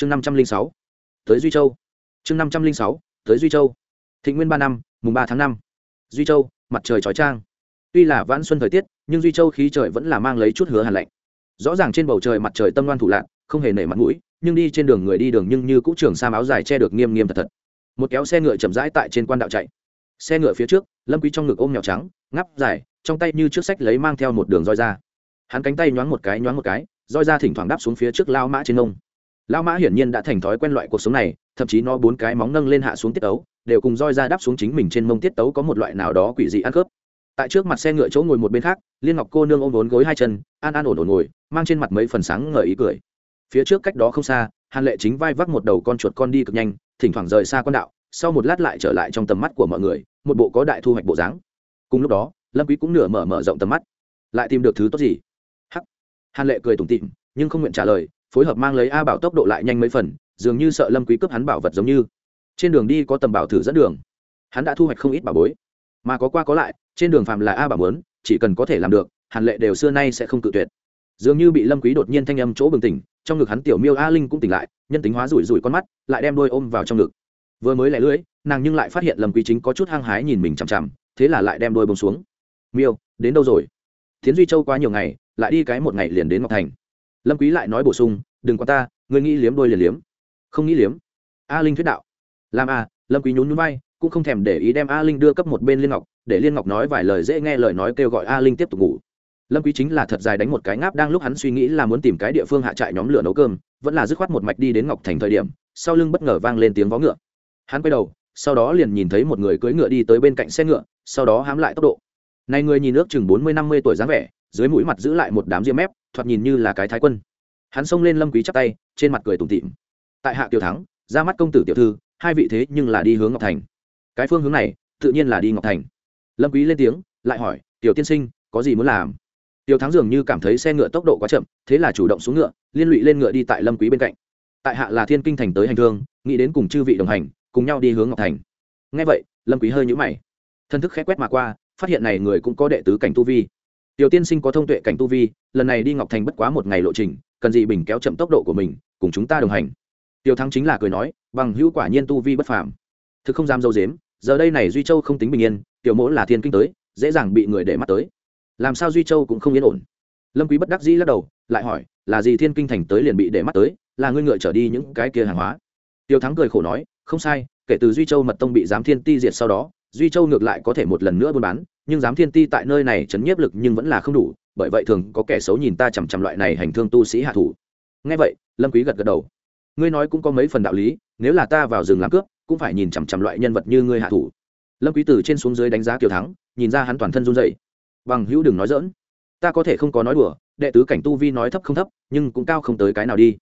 chương năm trăm linh sáu, tới duy châu. Chương năm trăm linh sáu, tới duy châu. Thịnh nguyên ba năm, mùng ba tháng năm. Duy châu, mặt trời chói trang tuy là vãn xuân thời tiết, nhưng duy châu khí trời vẫn là mang lấy chút hứa hàn lạnh. Rõ ràng trên bầu trời mặt trời tâm loan thủ lạc không hề nể mặt mũi, nhưng đi trên đường người đi đường nhưng như cũ trường sam áo dài che được nghiêm nghiêm thật thật. Một kéo xe ngựa chậm rãi tại trên quan đạo chạy. Xe ngựa phía trước, lâm quý trong ngực ôm nhỏ trắng ngắp dài, trong tay như trước sách lấy mang theo một đường roi ra. Hắn cánh tay nhoáng một cái, nhoáng một cái, roi ra thỉnh thoảng đáp xuống phía trước lao mã trên nông lao mã hiển nhiên đã thành thói quen loại cuộc sống này, thậm chí nó bốn cái móng nâng lên hạ xuống tiết tấu, đều cùng roi ra đáp xuống chính mình trên mông tiết tấu có một loại nào đó quỷ dị ăn khớp. Tại trước mặt xe ngựa chỗ ngồi một bên khác, liên ngọc cô nương ôm bốn gối hai chân, an an ổn ổn ngồi, mang trên mặt mấy phần sáng ngời ý cười. Phía trước cách đó không xa, hàn lệ chính vai vác một đầu con chuột con đi cực nhanh, thỉnh thoảng rời xa con đạo, sau một lát lại trở lại trong tầm mắt của mọi người, một bộ có đại thu hoạch bộ dáng. Cùng lúc đó, lâm quý cũng nửa mở mở rộng tầm mắt, lại tìm được thứ tốt gì? Hắc. Hàn lệ cười tủm tỉm, nhưng không nguyện trả lời phối hợp mang lấy a bảo tốc độ lại nhanh mấy phần, dường như sợ lâm quý cướp hắn bảo vật giống như. Trên đường đi có tầm bảo thử dẫn đường. Hắn đã thu hoạch không ít bảo bối. Mà có qua có lại, trên đường phạm là a bảo muốn, chỉ cần có thể làm được hàn lệ đều xưa nay sẽ không cự tuyệt. Dường như bị lâm quý đột nhiên thanh âm chỗ bừng tỉnh, trong ngực hắn tiểu miêu a linh cũng tỉnh lại, nhân tính hóa rủi rủi con mắt, lại đem đôi ôm vào trong ngực. Vừa mới lẻ lưỡi, nàng nhưng lại phát hiện lâm quý chính có chút hăng hái nhìn mình chằm chằm, thế là lại đem đôi bông xuống. Miêu, đến đâu rồi? Thiến duy châu quá nhiều ngày, lại đi cái một ngày liền đến ngọc thành. Lâm quý lại nói bổ sung đừng quan ta người nghĩ liếm đôi liền liếm. Không nghĩ liếm. A linh thuyết đạo. Làm a lâm quý nhún nhún vai, cũng không thèm để ý đem a linh đưa cấp một bên liên ngọc, để liên ngọc nói vài lời dễ nghe lời nói kêu gọi a linh tiếp tục ngủ. Lâm quý chính là thật dài đánh một cái ngáp đang lúc hắn suy nghĩ là muốn tìm cái địa phương hạ trại nhóm lửa nấu cơm, vẫn là dứt khoát một mạch đi đến ngọc thành thời điểm, sau lưng bất ngờ vang lên tiếng vó ngựa. Hắn quay đầu, sau đó liền nhìn thấy một người cưỡi ngựa đi tới bên cạnh xe ngựa, sau đó hám lại tốc độ. Này người nhìn ước chừng bốn mươi năm mươi tuổi dáng vẻ, dưới mũi mặt giữ lại một đám diêm mép, thoạt nhìn như là cái thái quân hắn xông lên lâm quý chắp tay, trên mặt cười tủm tỉm. Tại hạ kiều thắng, ra mắt công tử tiểu thư, hai vị thế nhưng là đi hướng ngọc thành. Cái phương hướng này, tự nhiên là đi ngọc thành. Lâm quý lên tiếng, lại hỏi, tiểu tiên sinh, có gì muốn làm? Tiểu thắng dường như cảm thấy xe ngựa tốc độ quá chậm, thế là chủ động xuống ngựa, liên lụy lên ngựa đi tại lâm quý bên cạnh. Tại hạ là thiên kinh thành tới hành thương, nghĩ đến cùng chư vị đồng hành, cùng nhau đi hướng ngọc thành. Nghe vậy, lâm quý hơi nhũ mày. Thân thức khẽ quét mà qua, phát hiện này người cũng có đệ tứ cảnh tu vi tiểu tiên sinh có thông tuệ cảnh tu vi, lần này đi ngọc thành bất quá một ngày lộ trình, cần gì bình kéo chậm tốc độ của mình, cùng chúng ta đồng hành. Tiểu thắng chính là cười nói, bằng hữu quả nhiên tu vi bất phàm. Thực không dám dâu dếm, giờ đây này duy châu không tính bình yên, tiểu mỗ là thiên kinh tới, dễ dàng bị người để mắt tới. Làm sao duy châu cũng không yên ổn? Lâm quý bất đắc dĩ lắc đầu, lại hỏi, là gì thiên kinh thành tới liền bị để mắt tới, là ngươi ngựa trở đi những cái kia hàng hóa? Tiêu thắng cười khổ nói, không sai, kể từ duy châu mật tông bị giám thiên ti diệt sau đó, duy châu ngược lại có thể một lần nữa buôn bán nhưng giám thiên ti tại nơi này chấn nhiếp lực nhưng vẫn là không đủ, bởi vậy thường có kẻ xấu nhìn ta chằm chằm loại này hành thương tu sĩ hạ thủ. Nghe vậy, lâm quý gật gật đầu. Ngươi nói cũng có mấy phần đạo lý, nếu là ta vào rừng làm cướp, cũng phải nhìn chằm chằm loại nhân vật như ngươi hạ thủ. Lâm quý từ trên xuống dưới đánh giá kiều thắng, nhìn ra hắn toàn thân run rẩy. Bằng hữu đừng nói dỡn ta có thể không có nói đùa, đệ tứ cảnh tu vi nói thấp không thấp, nhưng cũng cao không tới cái nào đi.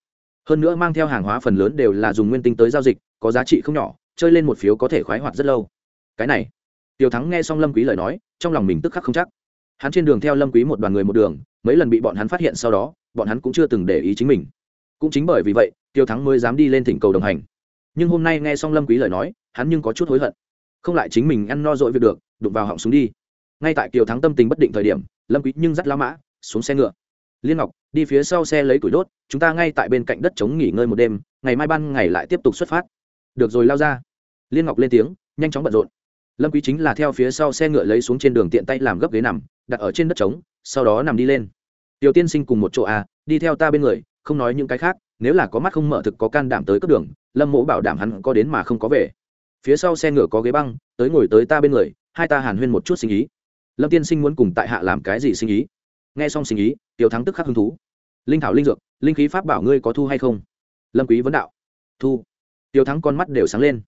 Hơn nữa mang theo hàng hóa phần lớn đều là dùng nguyên tinh tới giao dịch, có giá trị không nhỏ, chơi lên một phiếu có thể khoái hoạt rất lâu. Cái này. Tiểu thắng nghe xong lâm quý lời nói trong lòng mình tức khắc không chắc. Hắn trên đường theo lâm quý một đoàn người một đường, mấy lần bị bọn hắn phát hiện sau đó, bọn hắn cũng chưa từng để ý chính mình. Cũng chính bởi vì vậy, tiêu thắng mới dám đi lên thỉnh cầu đồng hành. Nhưng hôm nay nghe xong lâm quý lời nói, hắn nhưng có chút hối hận. Không lại chính mình ăn no dội việc được, đụng vào họng súng đi. Ngay tại Tiêu thắng tâm tình bất định thời điểm, lâm quý nhưng dắt la mã, xuống xe ngựa. Liên ngọc, đi phía sau xe lấy củi đốt, chúng ta ngay tại bên cạnh đất trống nghỉ ngơi một đêm, ngày mai ban ngày lại tiếp tục xuất phát. Được rồi, lao ra. Liên ngọc lên tiếng, nhanh chóng bận rộn lâm quý chính là theo phía sau xe ngựa lấy xuống trên đường tiện tay làm gấp ghế nằm, đặt ở trên đất trống, sau đó nằm đi lên. Tiểu tiên sinh cùng một chỗ à đi theo ta bên người, không nói những cái khác, nếu là có mắt không mở thực có can đảm tới cấp đường, lâm mỗ bảo đảm hắn có đến mà không có về. Phía sau xe ngựa có ghế băng, tới ngồi tới ta bên người, hai ta hàn huyên một chút sinh ý. Lâm tiên sinh muốn cùng tại hạ làm cái gì sinh ý? Nghe xong sinh ý, tiểu thắng tức khắc hứng thú. Linh thảo linh dược, linh khí pháp bảo ngươi có thu hay không? Lâm quý vấn đạo. Thu. Tiểu thắng con mắt đều sáng lên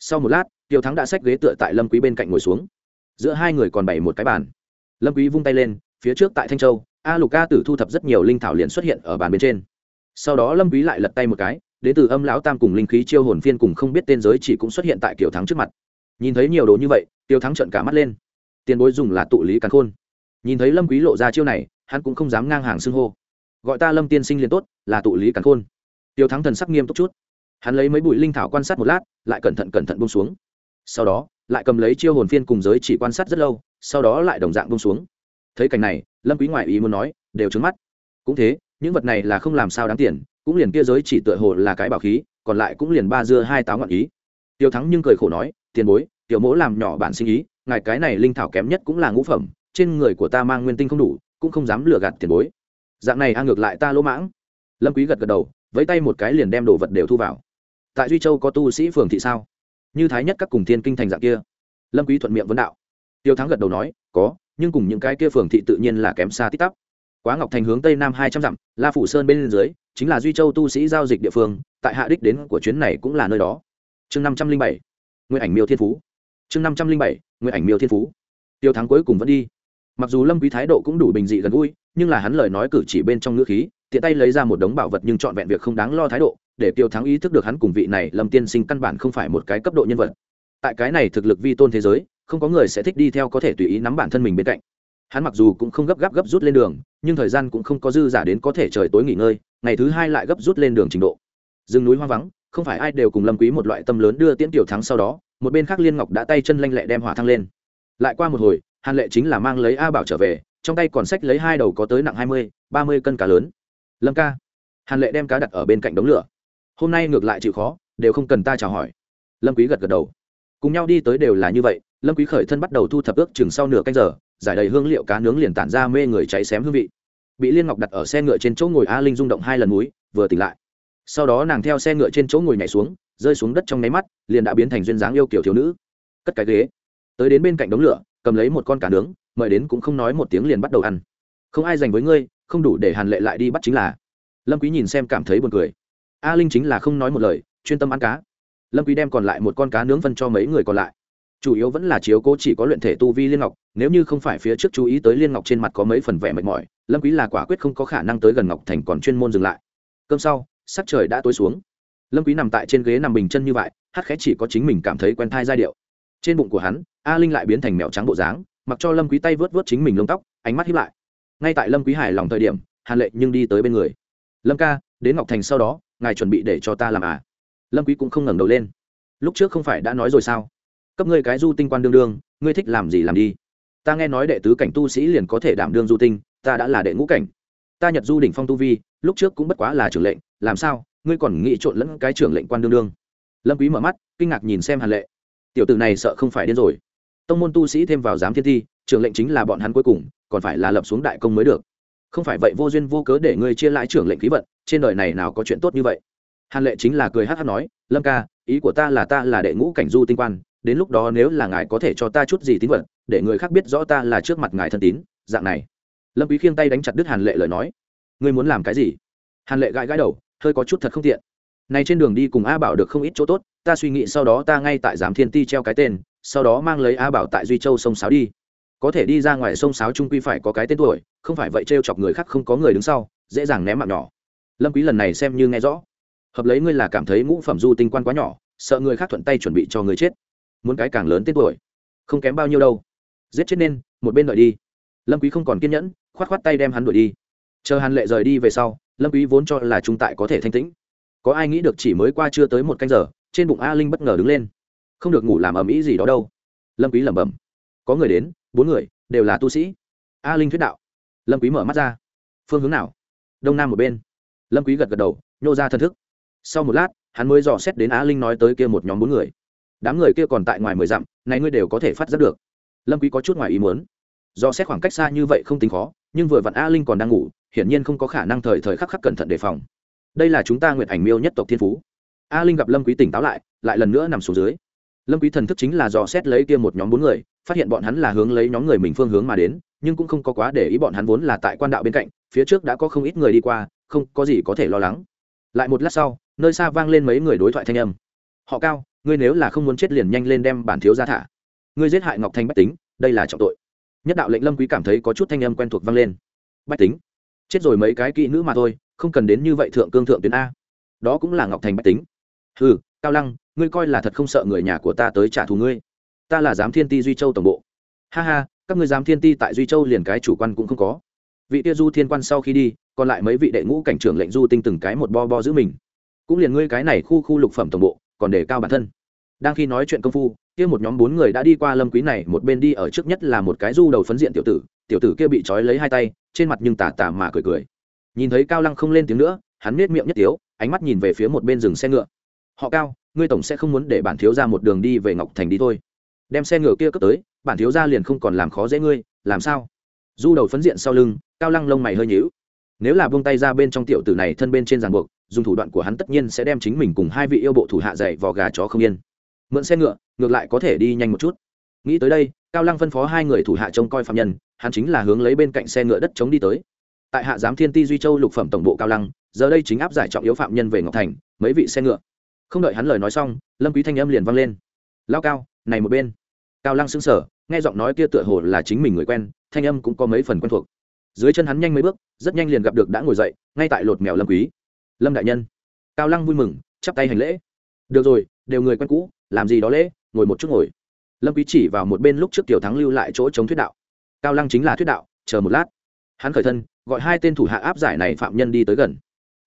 sau một lát tiểu thắng đã xách ghế tựa tại lâm quý bên cạnh ngồi xuống. Giữa hai người còn bày một cái bàn. Lâm quý vung tay lên, phía trước tại thanh châu, a lục ca tử thu thập rất nhiều linh thảo liền xuất hiện ở bàn bên trên. Sau đó lâm quý lại lật tay một cái, đến từ âm lão tam cùng linh khí chiêu hồn phiên cùng không biết tên giới chỉ cũng xuất hiện tại tiểu thắng trước mặt. Nhìn thấy nhiều đồ như vậy, tiêu thắng trợn cả mắt lên. Tiền bối dùng là tụ lý càn khôn. Nhìn thấy lâm quý lộ ra chiêu này, hắn cũng không dám ngang hàng xưng hô. Gọi ta lâm tiên sinh liền tốt, là tụ lý càn khôn. Tiêu thắng thần sắc nghiêm túc chút hắn lấy mấy bụi linh thảo quan sát một lát, lại cẩn thận cẩn thận buông xuống. Sau đó, lại cầm lấy chiêu hồn phiên cùng giới chỉ quan sát rất lâu, sau đó lại đồng dạng buông xuống. Thấy cảnh này, lâm quý ngoại ý muốn nói, đều trứng mắt. Cũng thế, những vật này là không làm sao đáng tiền, cũng liền kia giới chỉ tựa hồ là cái bảo khí, còn lại cũng liền ba dưa hai táo ngọn ý. Tiêu thắng nhưng cười khổ nói, tiền bối, tiểu mỗ làm nhỏ bản sinh ý, ngài cái này linh thảo kém nhất cũng là ngũ phẩm, trên người của ta mang nguyên tinh không đủ, cũng không dám lừa gạt tiền bối. Dạng này a ngược lại ta lỗ mãng. Lâm quý gật gật đầu với tay một cái liền đem đồ vật đều thu vào tại duy châu có tu sĩ phường thị sao? Như thái nhất các cùng thiên kinh thành dạng kia. Lâm quý thuận miệng vấn đạo. Tiêu thắng gật đầu nói, có, nhưng cùng những cái kia phường thị tự nhiên là kém xa tích tắp. Quá ngọc thành hướng tây nam hai trăm dặm, la phủ sơn bên dưới, chính là duy châu tu sĩ giao dịch địa phương, tại hạ đích đến của chuyến này cũng là nơi đó. Chương năm trăm linh bảy nguyện ảnh miêu thiên phú. Chương năm trăm linh bảy nguyện ảnh miêu thiên phú. Tiêu thắng cuối cùng vẫn đi. Mặc dù lâm quý thái độ cũng đủ bình dị gần gũi, nhưng là hắn lời nói cử chỉ bên trong ngữ khí, tiện tay lấy ra một đống bảo vật nhưng chọn vẹn việc không đáng lo thái độ để tiêu thắng ý thức được hắn cùng vị này lâm tiên sinh căn bản không phải một cái cấp độ nhân vật. Tại cái này thực lực vi tôn thế giới, không có người sẽ thích đi theo có thể tùy ý nắm bản thân mình bên cạnh. Hắn mặc dù cũng không gấp gáp gấp rút lên đường, nhưng thời gian cũng không có dư giả đến có thể trời tối nghỉ ngơi, ngày thứ hai lại gấp rút lên đường trình độ. Rừng núi hoang vắng, không phải ai đều cùng lâm quý một loại tâm lớn đưa tiễn tiểu thắng sau đó, một bên khác liên ngọc đã tay chân lanh lẹ đem hỏa thăng lên. Lại qua một hồi, hàn lệ chính là mang lấy a bảo trở về, trong tay còn sách lấy hai đầu có tới nặng hai mươi, ba mươi cân cá lớn. Lâm ca. Hàn lệ đem cá đặt ở bên cạnh đống lửa hôm nay ngược lại chịu khó, đều không cần ta chào hỏi. Lâm quý gật gật đầu. Cùng nhau đi tới đều là như vậy, lâm quý khởi thân bắt đầu thu thập ước chừng sau nửa canh giờ, giải đầy hương liệu cá nướng liền tản ra mê người cháy xém hương vị. Bị liên ngọc đặt ở xe ngựa trên chỗ ngồi a linh rung động hai lần núi vừa tỉnh lại. Sau đó nàng theo xe ngựa trên chỗ ngồi nhảy xuống, rơi xuống đất trong nháy mắt, liền đã biến thành duyên dáng yêu kiểu thiếu nữ. Cất cái ghế. Tới đến bên cạnh đống lửa, cầm lấy một con cá nướng, mời đến cũng không nói một tiếng liền bắt đầu ăn. Không ai dành với ngươi, không đủ để hàn lệ lại đi bắt chính là. Lâm quý nhìn xem cảm thấy buồn cười a linh chính là không nói một lời, chuyên tâm ăn cá. Lâm quý đem còn lại một con cá nướng phân cho mấy người còn lại. Chủ yếu vẫn là chiếu cố chỉ có luyện thể tu vi liên ngọc, nếu như không phải phía trước chú ý tới liên ngọc trên mặt có mấy phần vẻ mệt mỏi, lâm quý là quả quyết không có khả năng tới gần ngọc thành còn chuyên môn dừng lại. Cơm sau, sắc trời đã tối xuống. Lâm quý nằm tại trên ghế nằm bình chân như vậy hát khẽ chỉ có chính mình cảm thấy quen thai giai điệu. Trên bụng của hắn, a linh lại biến thành mèo trắng bộ dáng, mặc cho lâm quý tay vớt vớt chính mình lông tóc, ánh mắt híp lại. Ngay tại lâm quý hài lòng thời điểm, hàn lệ nhưng đi tới bên người. Lâm ca, đến ngọc thành sau đó ngài chuẩn bị để cho ta làm à? Lâm quý cũng không ngẩng đầu lên. Lúc trước không phải đã nói rồi sao? Cấp ngươi cái du tinh quan đương đương, ngươi thích làm gì làm đi. Ta nghe nói đệ tứ cảnh tu sĩ liền có thể đảm đương du tinh, ta đã là đệ ngũ cảnh. Ta nhật du đỉnh phong tu vi, lúc trước cũng bất quá là trưởng lệnh, làm sao, ngươi còn nghĩ trộn lẫn cái trưởng lệnh quan đương đương? Lâm quý mở mắt, kinh ngạc nhìn xem hàn lệ. Tiểu tử này sợ không phải điên rồi. Tông môn tu sĩ thêm vào giám thiên thi, trưởng lệnh chính là bọn hắn cuối cùng, còn phải là lập xuống đại công mới được. Không phải vậy vô duyên vô cớ để ngươi chia lại trưởng lệnh khí vận trên đời này nào có chuyện tốt như vậy? Hàn lệ chính là cười hát hát nói, lâm ca, ý của ta là ta là đệ ngũ cảnh du tinh quan, đến lúc đó nếu là ngài có thể cho ta chút gì tín vật, để người khác biết rõ ta là trước mặt ngài thân tín. Dạng này, lâm quý khiêng tay đánh chặt đứt hàn lệ lời nói, ngươi muốn làm cái gì? Hàn lệ gãi gãi đầu, hơi có chút thật không tiện. Này trên đường đi cùng a bảo được không ít chỗ tốt, ta suy nghĩ sau đó ta ngay tại giám thiên ti treo cái tên, sau đó mang lấy a bảo tại duy châu sông sáo đi. Có thể đi ra ngoài sông sáo trung quy phải có cái tên tuổi, không phải vậy trêu chọc người khác không có người đứng sau, dễ dàng ném mạng nhỏ lâm quý lần này xem như nghe rõ. Hợp lấy ngươi là cảm thấy ngũ phẩm du tinh quan quá nhỏ, sợ người khác thuận tay chuẩn bị cho người chết. Muốn cái càng lớn tên tuổi. Không kém bao nhiêu đâu. Giết chết nên, một bên đợi đi. Lâm quý không còn kiên nhẫn, khoát khoát tay đem hắn đuổi đi. Chờ hàn lệ rời đi về sau, lâm quý vốn cho là trung tại có thể thanh tĩnh. Có ai nghĩ được chỉ mới qua chưa tới một canh giờ, trên bụng a linh bất ngờ đứng lên. Không được ngủ làm ầm ĩ gì đó đâu. Lâm quý lẩm bẩm. Có người đến, bốn người, đều là tu sĩ. A linh thuyết đạo. Lâm quý mở mắt ra. Phương hướng nào? Đông nam một bên lâm quý gật gật đầu, nhô ra thân thức. Sau một lát, hắn mới dò xét đến Á linh nói tới kia một nhóm bốn người. Đám người kia còn tại ngoài mười dặm, này ngươi đều có thể phát giác được. Lâm quý có chút ngoài ý muốn. Do xét khoảng cách xa như vậy không tính khó, nhưng vừa vặn a linh còn đang ngủ, hiển nhiên không có khả năng thời thời khắc khắc cẩn thận đề phòng. Đây là chúng ta nguyện ảnh miêu nhất tộc thiên phú. A linh gặp lâm quý tỉnh táo lại lại lần nữa nằm xuống dưới. Lâm quý thần thức chính là dò xét lấy kia một nhóm bốn người, phát hiện bọn hắn là hướng lấy nhóm người mình phương hướng mà đến, nhưng cũng không có quá để ý bọn hắn vốn là tại quan đạo bên cạnh, phía trước đã có không ít người đi qua không có gì có thể lo lắng. Lại một lát sau, nơi xa vang lên mấy người đối thoại thanh âm. Họ cao, ngươi nếu là không muốn chết liền nhanh lên đem bản thiếu ra thả. Ngươi giết hại ngọc thanh bách tính, đây là trọng tội. Nhất đạo lệnh lâm quý cảm thấy có chút thanh âm quen thuộc vang lên. Bách tính, chết rồi mấy cái kỹ nữ mà thôi, không cần đến như vậy thượng cương thượng tuyến a. Đó cũng là ngọc thành bách tính. Ừ cao lăng, ngươi coi là thật không sợ người nhà của ta tới trả thù ngươi. Ta là giám thiên ti duy châu tổng bộ. Ha ha, các ngươi giám thiên ti tại duy châu liền cái chủ quan cũng không có vị tia du thiên quan sau khi đi, còn lại mấy vị đệ ngũ cảnh trưởng lệnh du tinh từng cái một bo bo giữ mình. Cũng liền ngươi cái này khu khu lục phẩm tổng bộ, còn để cao bản thân. Đang khi nói chuyện công phu, kia một nhóm bốn người đã đi qua lâm quý này, một bên đi ở trước nhất là một cái du đầu phấn diện tiểu tử tiểu tử kia bị trói lấy hai tay, trên mặt nhưng tà tà mà cười cười. Nhìn thấy cao lăng không lên tiếng nữa, hắn nết miệng nhất tiếu, ánh mắt nhìn về phía một bên dừng xe ngựa. Họ cao, ngươi tổng sẽ không muốn để bản thiếu ra một đường đi về ngọc thành đi thôi. Đem xe ngựa kia cướp tới, bản thiếu ra liền không còn làm khó dễ ngươi, làm sao? Du đầu phấn diện sau lưng cao lăng lông mày hơi nhíu. Nếu là buông tay ra bên trong tiểu tử này thân bên trên ràng buộc, dùng thủ đoạn của hắn tất nhiên sẽ đem chính mình cùng hai vị yêu bộ thủ hạ dạy vò gà chó không yên. Mượn xe ngựa, ngược lại có thể đi nhanh một chút. Nghĩ tới đây, cao lăng phân phó hai người thủ hạ trông coi phạm nhân, hắn chính là hướng lấy bên cạnh xe ngựa đất chống đi tới. Tại hạ giám thiên ti duy châu lục phẩm tổng bộ cao lăng, giờ đây chính áp giải trọng yếu phạm nhân về ngọc thành, mấy vị xe ngựa. Không đợi hắn lời nói xong, lâm quý thanh âm liền vang lên. Lao cao, này một bên. Cao lăng sững sờ, nghe giọng nói kia tựa hồ là chính mình người quen, thanh âm cũng có mấy phần quen thuộc dưới chân hắn nhanh mấy bước, rất nhanh liền gặp được đã ngồi dậy, ngay tại lột mèo lâm quý. Lâm đại nhân. Cao lăng vui mừng, chắp tay hành lễ. Được rồi, đều người quen cũ, làm gì đó lễ, ngồi một chút ngồi. Lâm quý chỉ vào một bên lúc trước tiểu thắng lưu lại chỗ chống thuyết đạo. Cao lăng chính là thuyết đạo, chờ một lát. Hắn khởi thân, gọi hai tên thủ hạ áp giải này phạm nhân đi tới gần.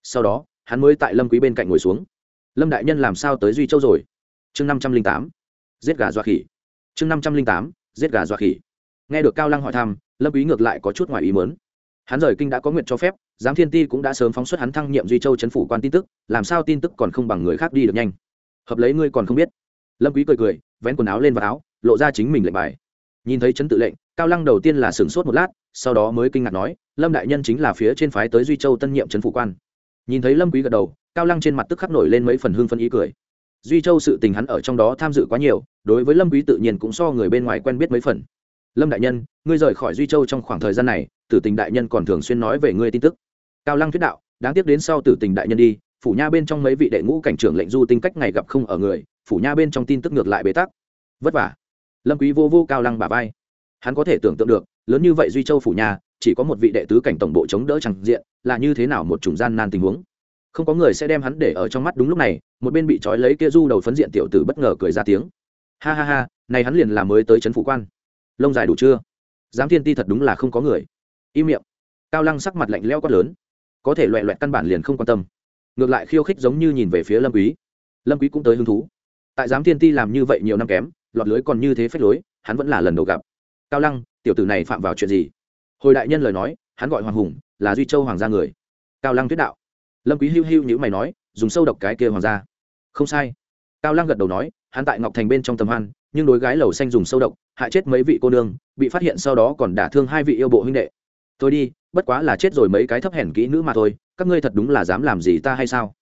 Sau đó, hắn mới tại lâm quý bên cạnh ngồi xuống. Lâm đại nhân làm sao tới duy châu rồi? Chương năm trăm linh tám, giết gà dọa khỉ. Chương năm trăm linh tám, giết gà dọa khỉ nghe được cao lăng hỏi thăm, lâm quý ngược lại có chút ngoài ý muốn. Hắn rời kinh đã có nguyện cho phép, giám thiên ti cũng đã sớm phóng xuất hắn thăng nhiệm duy châu chấn phủ quan tin tức, làm sao tin tức còn không bằng người khác đi được nhanh. Hợp lấy ngươi còn không biết. Lâm quý cười cười, vén quần áo lên vào áo, lộ ra chính mình lệnh bài. Nhìn thấy chấn tự lệnh, cao lăng đầu tiên là sửng sốt một lát, sau đó mới kinh ngạc nói, lâm đại nhân chính là phía trên phái tới duy châu tân nhiệm chấn phủ quan. Nhìn thấy lâm quý gật đầu, cao lăng trên mặt tức khắc nổi lên mấy phần hương phân ý cười. Duy châu sự tình hắn ở trong đó tham dự quá nhiều, đối với lâm quý tự nhiên cũng so người bên ngoài quen biết mấy phần lâm đại nhân, ngươi rời khỏi duy châu trong khoảng thời gian này, tử tình đại nhân còn thường xuyên nói về ngươi tin tức. Cao lăng thuyết đạo, đáng tiếc đến sau tử tình đại nhân đi, phủ nha bên trong mấy vị đệ ngũ cảnh trưởng lệnh du tinh cách ngày gặp không ở người, phủ nha bên trong tin tức ngược lại bế tắc. Vất vả. Lâm quý vô vô cao lăng bà vai. Hắn có thể tưởng tượng được, lớn như vậy duy châu phủ nha, chỉ có một vị đệ tứ cảnh tổng bộ chống đỡ chẳng diện, là như thế nào một chủng gian nan tình huống. Không có người sẽ đem hắn để ở trong mắt đúng lúc này, một bên bị trói lấy kia du đầu phấn diện tiểu tử bất ngờ cười ra tiếng. Ha ha ha, này hắn liền là mới tới trấn phủ quan lông dài đủ chưa? Giám thiên ti thật đúng là không có người. Im miệng. Cao lăng sắc mặt lạnh leo quát lớn. Có thể loẹ loẹt căn bản liền không quan tâm. Ngược lại khiêu khích giống như nhìn về phía lâm quý. Lâm quý cũng tới hứng thú. Tại giám thiên ti làm như vậy nhiều năm kém, lọt lưới còn như thế phách lối, hắn vẫn là lần đầu gặp. Cao lăng, tiểu tử này phạm vào chuyện gì? Hồi đại nhân lời nói, hắn gọi hoàng hùng, là duy châu hoàng gia người. Cao lăng thuyết đạo. Lâm quý hưu hưu nhữ mày nói, dùng sâu độc cái kia hoàng gia. Không sai. Cao lăng gật đầu nói, hắn tại ngọc thành bên trong tầm hoan nhưng đối gái lầu xanh dùng sâu độc, hại chết mấy vị cô nương, bị phát hiện sau đó còn đả thương hai vị yêu bộ huynh đệ. Tôi đi, bất quá là chết rồi mấy cái thấp hèn kỹ nữ mà thôi, các ngươi thật đúng là dám làm gì ta hay sao?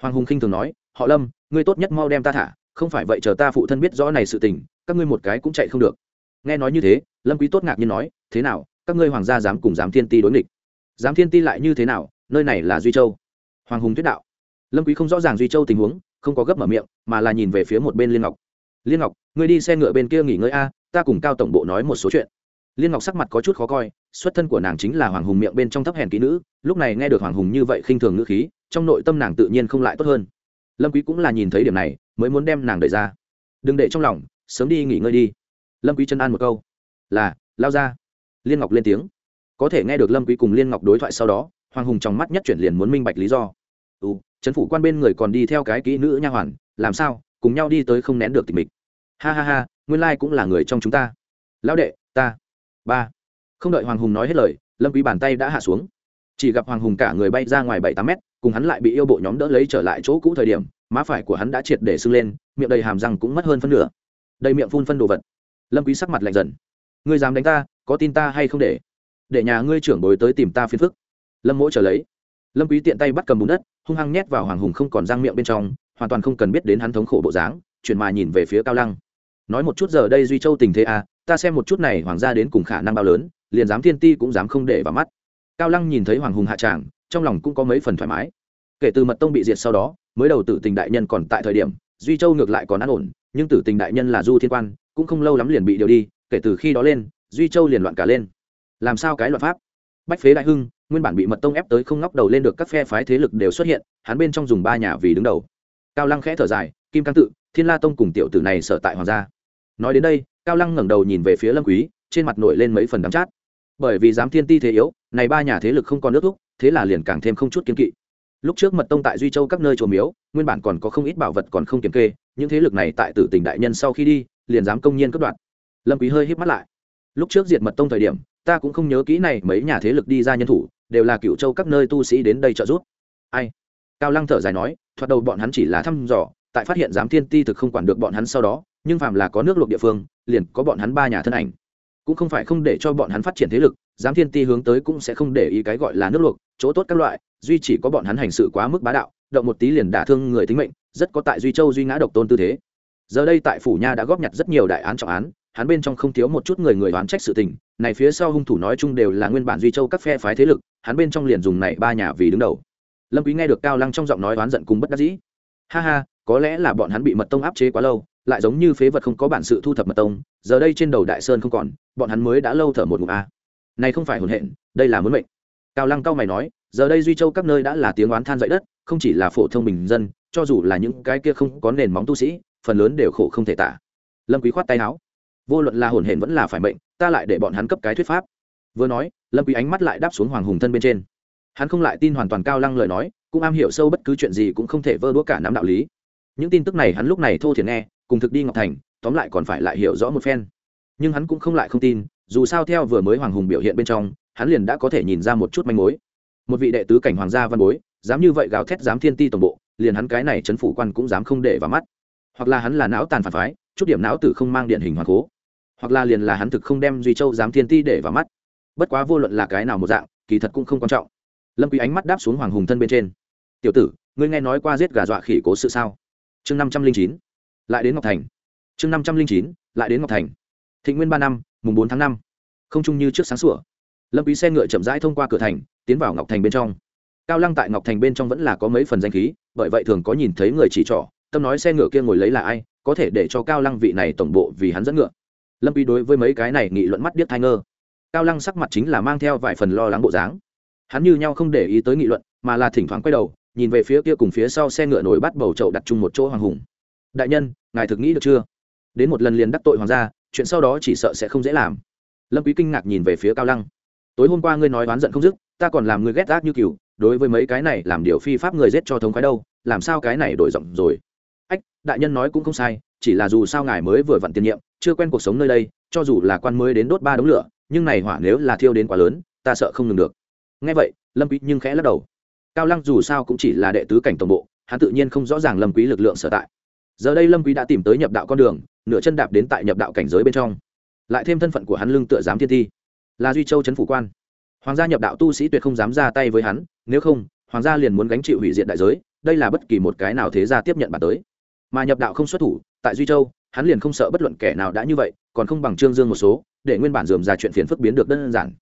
Hoàng hùng khinh thường nói, họ lâm, ngươi tốt nhất mau đem ta thả, không phải vậy chờ ta phụ thân biết rõ này sự tình, các ngươi một cái cũng chạy không được. Nghe nói như thế, lâm quý tốt ngạc nhiên nói, thế nào, các ngươi hoàng gia dám cùng dám thiên ti đối nghịch? Dám thiên ti lại như thế nào, nơi này là duy châu. Hoàng hùng thuyết đạo. Lâm quý không rõ ràng duy châu tình huống, không có gấp mở miệng, mà là nhìn về phía một bên liên ngọc liên ngọc, ngươi đi xe ngựa bên kia nghỉ ngơi a, ta cùng cao tổng bộ nói một số chuyện. Liên ngọc sắc mặt có chút khó coi, xuất thân của nàng chính là hoàng hùng miệng bên trong thấp hèn kỹ nữ, lúc này nghe được hoàng hùng như vậy khinh thường ngữ khí, trong nội tâm nàng tự nhiên không lại tốt hơn. Lâm quý cũng là nhìn thấy điểm này, mới muốn đem nàng đẩy ra. Đừng để trong lòng, sớm đi nghỉ ngơi đi. Lâm quý chân an một câu. Là, lao ra. Liên ngọc lên tiếng. Có thể nghe được lâm quý cùng liên ngọc đối thoại sau đó, hoàng hùng trong mắt nhất chuyển liền muốn minh bạch lý do. Ừ trấn phủ quan bên người còn đi theo cái kỹ nữ nha hoàn, làm sao? Cùng nhau đi tới không nén được tình mình ha ha ha, nguyên lai cũng là người trong chúng ta. Lão đệ, ta. Ba. Không đợi hoàng hùng nói hết lời, lâm quý bàn tay đã hạ xuống. Chỉ gặp hoàng hùng cả người bay ra ngoài bảy tám mét, cùng hắn lại bị yêu bộ nhóm đỡ lấy trở lại chỗ cũ thời điểm, má phải của hắn đã triệt để sưng lên, miệng đầy hàm răng cũng mất hơn phân nửa. Đầy miệng phun phân đồ vật. Lâm quý sắc mặt lạnh dần. Ngươi dám đánh ta, có tin ta hay không để? Để nhà ngươi trưởng bối tới tìm ta phiền phức. Lâm mỗi trở lấy. Lâm quý tiện tay bắt cầm bùn đất, hung hăng nhét vào hoàng hùng không còn răng miệng bên trong hoàn toàn không cần biết đến hắn thống khổ bộ dáng, chuyển mà nhìn về phía cao lăng. Nói một chút giờ đây duy châu tình thế à ta xem một chút này hoàng gia đến cùng khả năng bao lớn, liền dám thiên ti cũng dám không để vào mắt. Cao lăng nhìn thấy hoàng hùng hạ tràng, trong lòng cũng có mấy phần thoải mái. Kể từ mật tông bị diệt sau đó, mới đầu tử tình đại nhân còn tại thời điểm, duy châu ngược lại còn an ổn, nhưng tử tình đại nhân là du thiên quan, cũng không lâu lắm liền bị điều đi, kể từ khi đó lên, duy châu liền loạn cả lên. Làm sao cái loạn pháp? Bách phế đại hưng, nguyên bản bị mật tông ép tới không ngóc đầu lên được các phe phái thế lực đều xuất hiện, hắn bên trong dùng ba nhà vì đứng đầu cao lăng khẽ thở dài, kim cang tự, thiên la tông cùng tiểu tử này sở tại hoàng gia. Nói đến đây, cao lăng ngẩng đầu nhìn về phía lâm quý, trên mặt nổi lên mấy phần đắm chát. Bởi vì Giám thiên ti thế yếu, này ba nhà thế lực không còn nước thúc, thế là liền càng thêm không chút kiên kỵ. Lúc trước mật tông tại duy châu các nơi chùa miếu, nguyên bản còn có không ít bảo vật còn không kiểm kê, những thế lực này tại tử tình đại nhân sau khi đi, liền dám công nhiên cất đoạn lâm quý hơi híp mắt lại. Lúc trước diệt mật tông thời điểm, ta cũng không nhớ kỹ này mấy nhà thế lực đi ra nhân thủ, đều là cựu châu các nơi tu sĩ đến đây trợ giúp. Ai? Cao lăng thở dài nói thoạt đầu bọn hắn chỉ là thăm dò, tại phát hiện giám thiên ti thực không quản được bọn hắn sau đó, nhưng phàm là có nước luộc địa phương, liền có bọn hắn ba nhà thân ảnh. Cũng không phải không để cho bọn hắn phát triển thế lực, giám thiên ti hướng tới cũng sẽ không để ý cái gọi là nước luộc, chỗ tốt các loại, duy chỉ có bọn hắn hành sự quá mức bá đạo, động một tí liền đả thương người tính mệnh, rất có tại duy châu duy ngã độc tôn tư thế. Giờ đây tại phủ nha đã góp nhặt rất nhiều đại án trọng án, hắn bên trong không thiếu một chút người người đoán trách sự tình, này phía sau hung thủ nói chung đều là nguyên bản duy châu các phe phái thế lực, hắn bên trong liền dùng này ba nhà vì đứng đầu lâm quý nghe được cao lăng trong giọng nói oán giận cùng bất đắc dĩ. Ha ha, có lẽ là bọn hắn bị mật tông áp chế quá lâu, lại giống như phế vật không có bản sự thu thập mật tông, giờ đây trên đầu đại sơn không còn, bọn hắn mới đã lâu thở một ngụm a. Này không phải hồn hện, đây là muốn mệnh. Cao lăng cao mày nói, giờ đây duy châu các nơi đã là tiếng oán than dậy đất, không chỉ là phổ thông bình dân, cho dù là những cái kia không có nền móng tu sĩ, phần lớn đều khổ không thể tả. Lâm quý khoát tay áo. Vô luận là hồn hển vẫn là phải mệnh, ta lại để bọn hắn cấp cái thuyết pháp. Vừa nói, lâm quý ánh mắt lại đáp xuống hoàng hùng thân bên trên hắn không lại tin hoàn toàn cao lăng lời nói, cũng am hiểu sâu bất cứ chuyện gì cũng không thể vơ đũa cả nắm đạo lý. Những tin tức này hắn lúc này thô thiển nghe, cùng thực đi ngọc thành, tóm lại còn phải lại hiểu rõ một phen. Nhưng hắn cũng không lại không tin, dù sao theo vừa mới hoàng hùng biểu hiện bên trong, hắn liền đã có thể nhìn ra một chút manh mối. Một vị đệ tứ cảnh hoàng gia văn bối, dám như vậy gào thét dám thiên ti tổng bộ, liền hắn cái này chấn phủ quan cũng dám không để vào mắt. Hoặc là hắn là não tàn phản phái, chút điểm não tử không mang điện hình hoàng cố. Hoặc là liền là hắn thực không đem duy châu dám thiên ti để vào mắt. Bất quá vô luận là cái nào một dạng, kỳ thật cũng không quan trọng lâm quý ánh mắt đáp xuống hoàng hùng thân bên trên. Tiểu tử, ngươi nghe nói qua giết gà dọa khỉ cố sự sao? Chương năm trăm linh chín, lại đến ngọc thành. Chương năm trăm linh chín, lại đến ngọc thành. Thịnh nguyên ba năm, mùng bốn tháng năm. Không chung như trước sáng sủa. Lâm quý xe ngựa chậm rãi thông qua cửa thành, tiến vào ngọc thành bên trong. Cao lăng tại ngọc thành bên trong vẫn là có mấy phần danh khí, bởi vậy thường có nhìn thấy người chỉ trỏ, tâm nói xe ngựa kia ngồi lấy là ai, có thể để cho cao lăng vị này tổng bộ vì hắn dẫn ngựa. Lâm quý đối với mấy cái này nghị luận mắt điếc thai ngơ. Cao lăng sắc mặt chính là mang theo vài phần lo lắng bộ dáng hắn như nhau không để ý tới nghị luận, mà là thỉnh thoảng quay đầu, nhìn về phía kia cùng phía sau xe ngựa nổi bắt bầu chậu đặt chung một chỗ hoàng hùng. Đại nhân, ngài thực nghĩ được chưa? Đến một lần liền đắc tội hoàng gia, chuyện sau đó chỉ sợ sẽ không dễ làm. Lâm quý kinh ngạc nhìn về phía cao lăng. Tối hôm qua ngươi nói oán giận không dứt, ta còn làm ngươi ghét ác như cừu, đối với mấy cái này làm điều phi pháp người giết cho thống khoái đâu, làm sao cái này đổi giọng rồi? Ách, đại nhân nói cũng không sai, chỉ là dù sao ngài mới vừa vặn tiền nhiệm, chưa quen cuộc sống nơi đây, cho dù là quan mới đến đốt ba đống lửa, nhưng này hỏa nếu là thiêu đến quá lớn, ta sợ không ngừng được nghe vậy, lâm quý nhưng khẽ lắc đầu. Cao lăng dù sao cũng chỉ là đệ tứ cảnh tổng bộ, hắn tự nhiên không rõ ràng lâm quý lực lượng sở tại. Giờ đây lâm quý đã tìm tới nhập đạo con đường, nửa chân đạp đến tại nhập đạo cảnh giới bên trong. Lại thêm thân phận của hắn lưng tựa giám thiên thi, là duy châu chấn phủ quan. Hoàng gia nhập đạo tu sĩ tuyệt không dám ra tay với hắn, nếu không, hoàng gia liền muốn gánh chịu hủy diệt đại giới, đây là bất kỳ một cái nào thế gia tiếp nhận bản tới. Mà nhập đạo không xuất thủ, tại duy châu, hắn liền không sợ bất luận kẻ nào đã như vậy, còn không bằng trương dương một số, để nguyên bản dườm ra chuyện phiền phức biến được đơn giản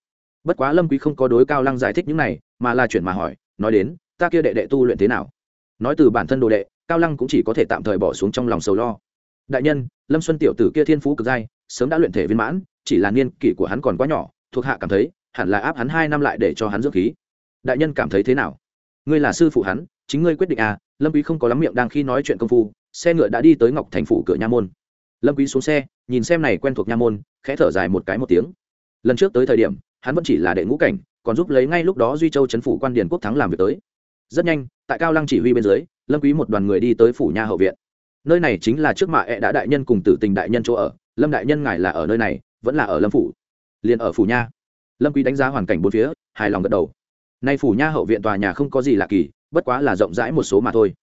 bất quá lâm quý không có đối cao lăng giải thích những này, mà là chuyện mà hỏi, nói đến, ta kia đệ đệ tu luyện thế nào? Nói từ bản thân đồ đệ, cao lăng cũng chỉ có thể tạm thời bỏ xuống trong lòng sầu lo. Đại nhân, lâm xuân tiểu tử kia thiên phú cực giai sớm đã luyện thể viên mãn, chỉ là niên kỷ của hắn còn quá nhỏ, thuộc hạ cảm thấy, hẳn là áp hắn hai năm lại để cho hắn dưỡng khí. Đại nhân cảm thấy thế nào? Ngươi là sư phụ hắn, chính ngươi quyết định à lâm quý không có lắm miệng đang khi nói chuyện công phu, xe ngựa đã đi tới ngọc thành phủ cửa nha môn. Lâm quý xuống xe, nhìn xem này quen thuộc nha môn, khẽ thở dài một cái một tiếng. Lần trước tới thời điểm hắn vẫn chỉ là đệ ngũ cảnh, còn giúp lấy ngay lúc đó duy châu chấn phủ quan điền quốc thắng làm việc tới. Rất nhanh, tại cao lăng chỉ huy bên dưới, lâm quý một đoàn người đi tới phủ nha hậu viện. Nơi này chính là trước mạ ẹ e đã đại nhân cùng tử tình đại nhân chỗ ở, lâm đại nhân ngài là ở nơi này, vẫn là ở lâm phủ. Liền ở phủ nha lâm quý đánh giá hoàn cảnh bốn phía, hài lòng gật đầu. Nay phủ nha hậu viện tòa nhà không có gì lạ kỳ, bất quá là rộng rãi một số mà thôi.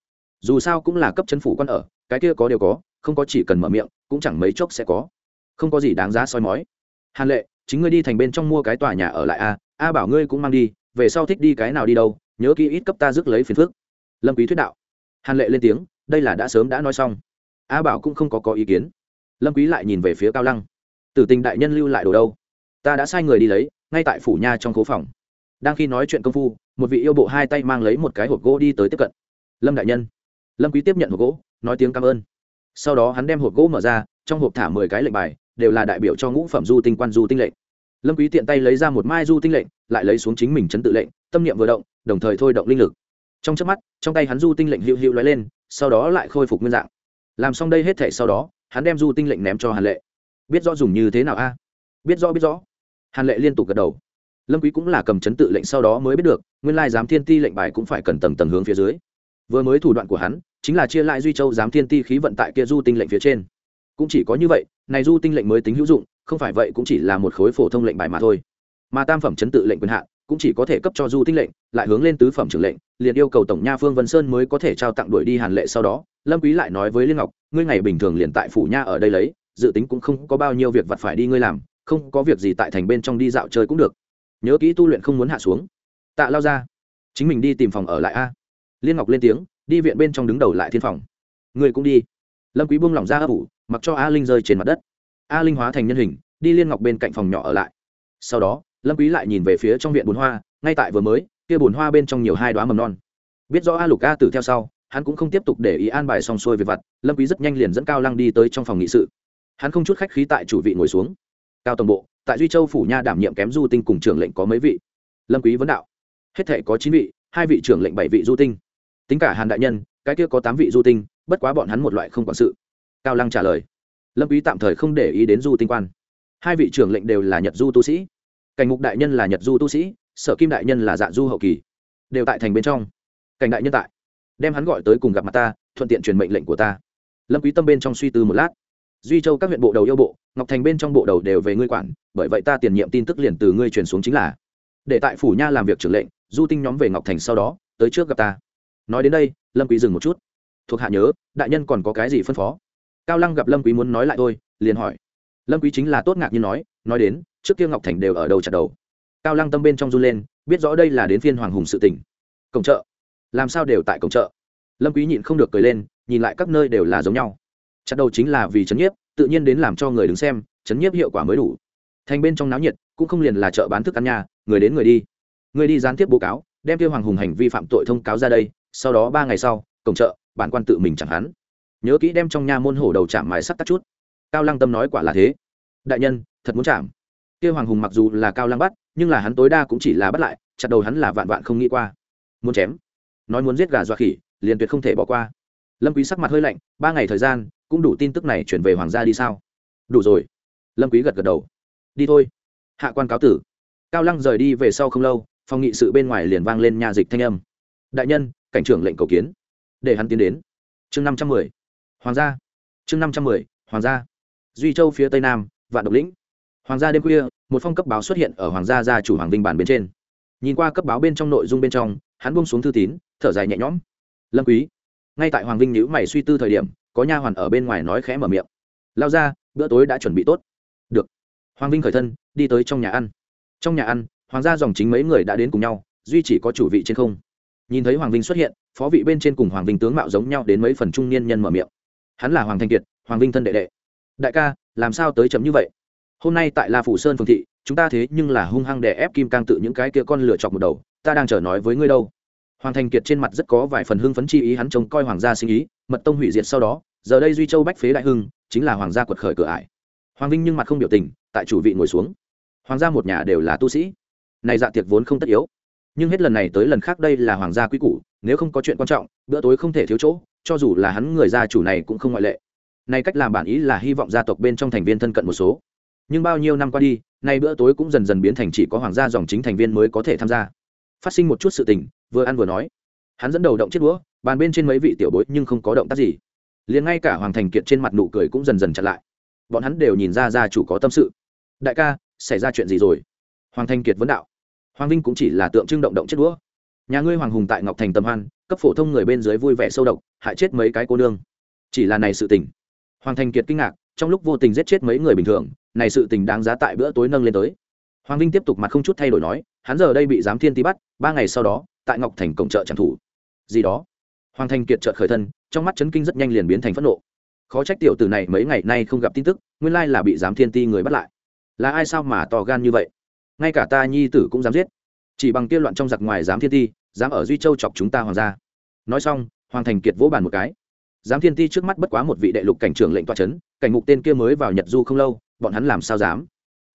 Dù sao cũng là cấp chân phủ quan ở, cái kia có đều có, không có chỉ cần mở miệng, cũng chẳng mấy chốc sẽ có. Không có gì đáng giá soi mói. Hàn lệ chính ngươi đi thành bên trong mua cái tòa nhà ở lại a a bảo ngươi cũng mang đi, về sau thích đi cái nào đi đâu, nhớ kỹ ít cấp ta rước lấy phiền phước lâm quý thuyết đạo. Hàn lệ lên tiếng, đây là đã sớm đã nói xong. A bảo cũng không có có ý kiến. Lâm quý lại nhìn về phía cao lăng. Tử tình đại nhân lưu lại đồ đâu? Ta đã sai người đi lấy, ngay tại phủ nha trong cố phòng. Đang khi nói chuyện công phu, một vị yêu bộ hai tay mang lấy một cái hộp gỗ đi tới tiếp cận. Lâm đại nhân. Lâm quý tiếp nhận hộp gỗ, nói tiếng cảm ơn. Sau đó hắn đem hộp gỗ mở ra, trong hộp thả mười cái lệnh bài đều là đại biểu cho ngũ phẩm du tinh quan du tinh lệnh. Lâm quý tiện tay lấy ra một mai du tinh lệnh, lại lấy xuống chính mình chấn tự lệnh, tâm niệm vừa động, đồng thời thôi động linh lực. Trong chớp mắt, trong tay hắn du tinh lệnh hữu hữu lóe lên, sau đó lại khôi phục nguyên dạng. Làm xong đây hết thể sau đó, hắn đem du tinh lệnh ném cho hàn lệ. Biết rõ dùng như thế nào a? À? Biết rõ biết rõ. Hàn lệ liên tục gật đầu. Lâm quý cũng là cầm chấn tự lệnh sau đó mới biết được, nguyên lai giám thiên ti lệnh bài cũng phải cần tầng tầng hướng phía dưới. Vừa mới thủ đoạn của hắn, chính là chia lại duy châu giám thiên ti khí vận tại kia du tinh lệnh phía trên cũng chỉ có như vậy, này du tinh lệnh mới tính hữu dụng, không phải vậy cũng chỉ là một khối phổ thông lệnh bài mà thôi. Mà tam phẩm chấn tự lệnh quyền hạn, cũng chỉ có thể cấp cho du tinh lệnh, lại hướng lên tứ phẩm trưởng lệnh, liền yêu cầu tổng nha phương vân sơn mới có thể trao tặng đuổi đi hàn lệ sau đó. Lâm quý lại nói với liên ngọc, ngươi ngày bình thường liền tại phủ nha ở đây lấy, dự tính cũng không có bao nhiêu việc vặt phải đi ngươi làm, không có việc gì tại thành bên trong đi dạo chơi cũng được. Nhớ kỹ tu luyện không muốn hạ xuống. Tạ lao ra chính mình đi tìm phòng ở lại a. Liên ngọc lên tiếng, đi viện bên trong đứng đầu lại thiên phòng. Ngươi cũng đi. Lâm quý buông lỏng ra ấp ủ mặc cho a linh rơi trên mặt đất. A linh hóa thành nhân hình, đi liên ngọc bên cạnh phòng nhỏ ở lại. Sau đó, lâm quý lại nhìn về phía trong viện bồn hoa, ngay tại vừa mới, kia bồn hoa bên trong nhiều hai đóa mầm non. Biết rõ a lục a tử theo sau, hắn cũng không tiếp tục để ý an bài xong xuôi về vặt, lâm quý rất nhanh liền dẫn cao lăng đi tới trong phòng nghị sự. Hắn không chút khách khí tại chủ vị ngồi xuống. Cao tổng bộ, tại duy châu phủ nha đảm nhiệm kém du tinh cùng trưởng lệnh có mấy vị? Lâm quý vấn đạo. Hết thể có chín vị, hai vị trưởng lệnh bảy vị du tinh. Tính cả hàn đại nhân, cái kia có tám vị du tinh, bất quá bọn hắn một loại không quản sự cao lăng trả lời. Lâm quý tạm thời không để ý đến du tinh quan. Hai vị trưởng lệnh đều là nhật du tu sĩ. Cảnh ngục đại nhân là nhật du tu sĩ, sở kim đại nhân là dạ du hậu kỳ. Đều tại thành bên trong. Cảnh đại nhân tại. Đem hắn gọi tới cùng gặp mặt ta, thuận tiện truyền mệnh lệnh của ta. Lâm quý tâm bên trong suy tư một lát. Duy châu các huyện bộ đầu yêu bộ, ngọc thành bên trong bộ đầu đều về ngươi quản, bởi vậy ta tiền nhiệm tin tức liền từ ngươi truyền xuống chính là. Để tại phủ nha làm việc trưởng lệnh, du tinh nhóm về ngọc thành sau đó, tới trước gặp ta. Nói đến đây, lâm quý dừng một chút. Thuộc hạ nhớ, đại nhân còn có cái gì phân phó? Cao lăng gặp lâm quý muốn nói lại thôi, liền hỏi. Lâm quý chính là tốt ngạc như nói nói đến, trước kia ngọc thành đều ở đầu chặt đầu. Cao lăng tâm bên trong run lên, biết rõ đây là đến phiên hoàng hùng sự tình. Cổng chợ. Làm sao đều tại cổng chợ? Lâm quý nhịn không được cười lên, nhìn lại các nơi đều là giống nhau. Chặt đầu chính là vì chấn nhiếp, tự nhiên đến làm cho người đứng xem chấn nhiếp hiệu quả mới đủ. Thành bên trong náo nhiệt, cũng không liền là chợ bán thức ăn nhà, người đến người đi. Người đi gián tiếp báo cáo, đem tiêu hoàng hùng hành vi phạm tội thông cáo ra đây, sau đó ba ngày sau, cổng chợ, bản quan tự mình chẳng hắn nhớ kỹ đem trong nha môn hổ đầu chạm mài sắt tắt chút. Cao lăng tâm nói quả là thế. Đại nhân, thật muốn chạm. Tiêu hoàng hùng mặc dù là cao lăng bắt, nhưng là hắn tối đa cũng chỉ là bắt lại, chặt đầu hắn là vạn vạn không nghĩ qua. Muốn chém, nói muốn giết gà dọa khỉ, liền tuyệt không thể bỏ qua. Lâm quý sắc mặt hơi lạnh, ba ngày thời gian, cũng đủ tin tức này chuyển về hoàng gia đi sao? Đủ rồi. Lâm quý gật gật đầu. Đi thôi. Hạ quan cáo tử. Cao lăng rời đi về sau không lâu, phòng nghị sự bên ngoài liền vang lên nhà dịch thanh âm. Đại nhân, cảnh trưởng lệnh cầu kiến. Để hắn tiến đến. Chương năm trăm mười hoàng gia. Chương năm trăm mười, hoàng gia. Duy châu phía tây nam, vạn độc lĩnh. Hoàng gia đêm khuya, một phong cấp báo xuất hiện ở hoàng gia gia chủ hoàng vinh bản bên trên. Nhìn qua cấp báo bên trong nội dung bên trong, hắn buông xuống thư tín, thở dài nhẹ nhõm. Lâm quý. Ngay tại hoàng vinh nhữ mày suy tư thời điểm, có nha hoàn ở bên ngoài nói khẽ mở miệng. Lao ra bữa tối đã chuẩn bị tốt. Được. Hoàng vinh khởi thân, đi tới trong nhà ăn. Trong nhà ăn, hoàng gia dòng chính mấy người đã đến cùng nhau, duy chỉ có chủ vị trên không. Nhìn thấy hoàng vinh xuất hiện, phó vị bên trên cùng hoàng vinh tướng mạo giống nhau đến mấy phần trung niên nhân mở miệng hắn là hoàng thanh kiệt, hoàng vinh thân đệ đệ. Đại ca, làm sao tới chấm như vậy? Hôm nay tại la phủ sơn phương thị, chúng ta thế nhưng là hung hăng đè ép kim cang tự những cái kia con lửa chọc một đầu, ta đang chờ nói với ngươi đâu. Hoàng thành kiệt trên mặt rất có vài phần hưng phấn chi ý, hắn trông coi hoàng gia sinh ý, mật tông hủy diệt sau đó, giờ đây duy châu bách phế đại hưng, chính là hoàng gia quật khởi cửa ải. Hoàng vinh nhưng mặt không biểu tình, tại chủ vị ngồi xuống. Hoàng gia một nhà đều là tu sĩ. Này dạ tiệc vốn không tất yếu. Nhưng hết lần này tới lần khác đây là hoàng gia quý củ, nếu không có chuyện quan trọng, bữa tối không thể thiếu chỗ cho dù là hắn người gia chủ này cũng không ngoại lệ. Nay cách làm bản ý là hy vọng gia tộc bên trong thành viên thân cận một số. Nhưng bao nhiêu năm qua đi, nay bữa tối cũng dần dần biến thành chỉ có hoàng gia dòng chính thành viên mới có thể tham gia. Phát sinh một chút sự tình, vừa ăn vừa nói. Hắn dẫn đầu động chiếc đũa, bàn bên trên mấy vị tiểu bối nhưng không có động tác gì. Liền ngay cả hoàng thành kiệt trên mặt nụ cười cũng dần dần chặn lại. Bọn hắn đều nhìn ra gia chủ có tâm sự. Đại ca, xảy ra chuyện gì rồi? Hoàng thành kiệt vấn đạo. Hoàng vinh cũng chỉ là tượng trưng động động chiếc đũa nhà ngươi hoàng hùng tại ngọc thành tâm hoan, cấp phổ thông người bên dưới vui vẻ sâu độc, hại chết mấy cái cô nương. Chỉ là này sự tình. Hoàng thành kiệt kinh ngạc, trong lúc vô tình giết chết mấy người bình thường, này sự tình đáng giá tại bữa tối nâng lên tới. Hoàng vinh tiếp tục mặt không chút thay đổi nói, hắn giờ đây bị giám thiên tí bắt, ba ngày sau đó, tại ngọc thành cổng chợ tràng thủ gì đó? Hoàng thành kiệt trợt khởi thân, trong mắt chấn kinh rất nhanh liền biến thành phẫn nộ. Khó trách tiểu tử này mấy ngày nay không gặp tin tức, nguyên lai là bị giám thiên ti người bắt lại. Là ai sao mà to gan như vậy? Ngay cả ta nhi tử cũng dám giết chỉ bằng kia loạn trong giặc ngoài dám thiên ti, dám ở duy châu chọc chúng ta hoàng gia. Nói xong, hoàng thành kiệt vỗ bàn một cái. Dám thiên ti trước mắt bất quá một vị đệ lục cảnh trưởng lệnh toa c h ấ n cảnh ngục tên kia mới vào nhật du không lâu, bọn hắn làm sao dám?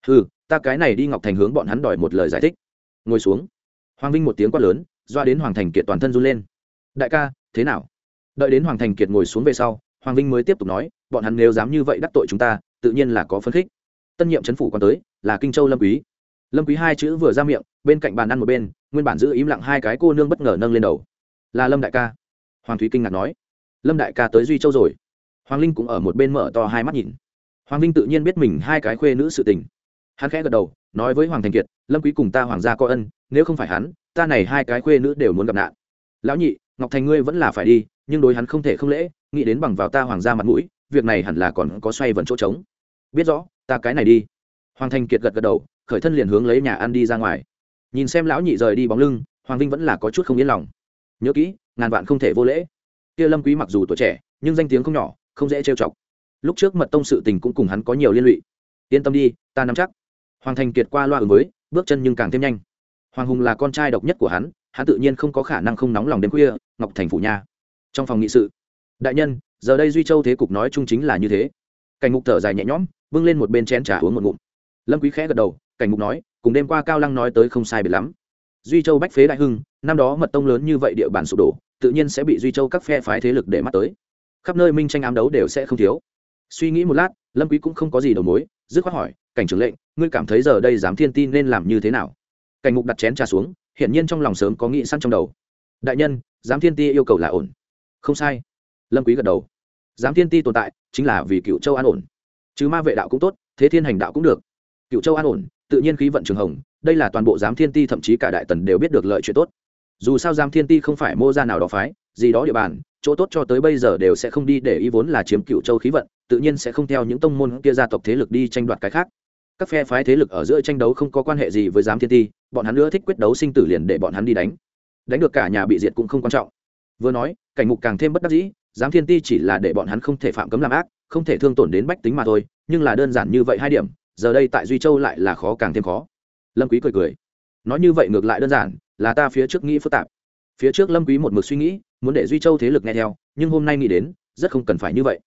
Ừ ta cái này đi ngọc thành hướng bọn hắn đòi một lời giải thích. Ngồi xuống. Hoàng vinh một tiếng quát lớn, doa đến hoàng thành kiệt toàn thân run lên. Đại ca, thế nào? Đợi đến hoàng thành kiệt ngồi xuống về sau, hoàng vinh mới tiếp tục nói, bọn hắn nếu dám như vậy đắc tội chúng ta, tự nhiên là có phấn khích. Tân nhiệm c h ấ n phủ còn tới, là kinh châu lâm quý lâm quý hai chữ vừa ra miệng, bên cạnh bàn ăn một bên, nguyên bản giữ im lặng hai cái cô nương bất ngờ nâng lên đầu. Là lâm đại ca. Hoàng thúy kinh ngạc nói. Lâm đại ca tới duy châu rồi. Hoàng linh cũng ở một bên mở to hai mắt nhìn. Hoàng linh tự nhiên biết mình hai cái khuê nữ sự tình. Hắn khẽ gật đầu, nói với hoàng thành kiệt, lâm quý cùng ta hoàng gia có ân, nếu không phải hắn, ta này hai cái khuê nữ đều muốn gặp nạn. Lão nhị, ngọc thành ngươi vẫn là phải đi, nhưng đối hắn không thể không lễ, nghĩ đến bằng vào ta hoàng gia mặt mũi, việc này hẳn là còn có xoay vần chỗ trống. Biết rõ, ta cái này đi. Hoàng thành kiệt gật gật đầu khởi thân liền hướng lấy nhà ăn đi ra ngoài. Nhìn xem lão nhị rời đi bóng lưng, hoàng vinh vẫn là có chút không yên lòng. Nhớ kỹ, ngàn vạn không thể vô lễ. Kia lâm quý mặc dù tuổi trẻ, nhưng danh tiếng không nhỏ, không dễ trêu chọc. Lúc trước mật tông sự tình cũng cùng hắn có nhiều liên lụy. Yên tâm đi, ta nắm chắc. Hoàng thành kiệt qua loa ứng với, bước chân nhưng càng thêm nhanh. Hoàng hùng là con trai độc nhất của hắn hắn tự nhiên không có khả năng không nóng lòng đêm khuya, ngọc thành phủ nhà. trong phòng nghị sự, đại nhân, giờ đây duy châu thế cục nói chung chính là như thế. Cảnh ngục thở dài nhẹ nhõm, bưng lên một bên chén trà uống một ngụm. Lâm quý khẽ gật đầu cảnh ngục nói, cùng đêm qua cao lăng nói tới không sai biệt lắm. Duy châu bách phế đại hưng, năm đó mật tông lớn như vậy địa bàn sụp đổ, tự nhiên sẽ bị duy châu các phe phái thế lực để mắt tới. Khắp nơi minh tranh ám đấu đều sẽ không thiếu. Suy nghĩ một lát, lâm quý cũng không có gì đầu mối, dứt khoát hỏi, cảnh trưởng lệnh, ngươi cảm thấy giờ đây giám thiên tin nên làm như thế nào? Cảnh ngục đặt chén trà xuống, hiển nhiên trong lòng sớm có nghĩ săn trong đầu. Đại nhân, giám thiên ti yêu cầu là ổn. Không sai. Lâm quý gật đầu. Giám thiên ti tồn tại chính là vì cựu châu an ổn. Chứ ma vệ đạo cũng tốt, thế thiên hành đạo cũng được. Cựu châu an ổn tự nhiên khí vận trường hồng, đây là toàn bộ giám thiên ti, thậm chí cả đại tần đều biết được lợi chuyện tốt. Dù sao giám thiên ti không phải mô gia nào đó phái, gì đó địa bàn, chỗ tốt cho tới bây giờ đều sẽ không đi để ý vốn là chiếm cựu châu khí vận, tự nhiên sẽ không theo những tông môn kia gia tộc thế lực đi tranh đoạt cái khác. Các phe phái thế lực ở giữa tranh đấu không có quan hệ gì với giám thiên ti, bọn hắn nữa thích quyết đấu sinh tử liền để bọn hắn đi đánh. Đánh được cả nhà bị diệt cũng không quan trọng. Vừa nói, cảnh mục càng thêm bất đắc dĩ, giám thiên ti chỉ là để bọn hắn không thể phạm cấm làm ác, không thể thương tổn đến bách tính mà thôi, nhưng là đơn giản như vậy hai điểm giờ đây tại duy châu lại là khó càng thêm khó. Lâm quý cười cười. Nói như vậy ngược lại đơn giản, là ta phía trước nghĩ phức tạp. Phía trước lâm quý một mực suy nghĩ, muốn để duy châu thế lực nghe theo, nhưng hôm nay nghĩ đến, rất không cần phải như vậy.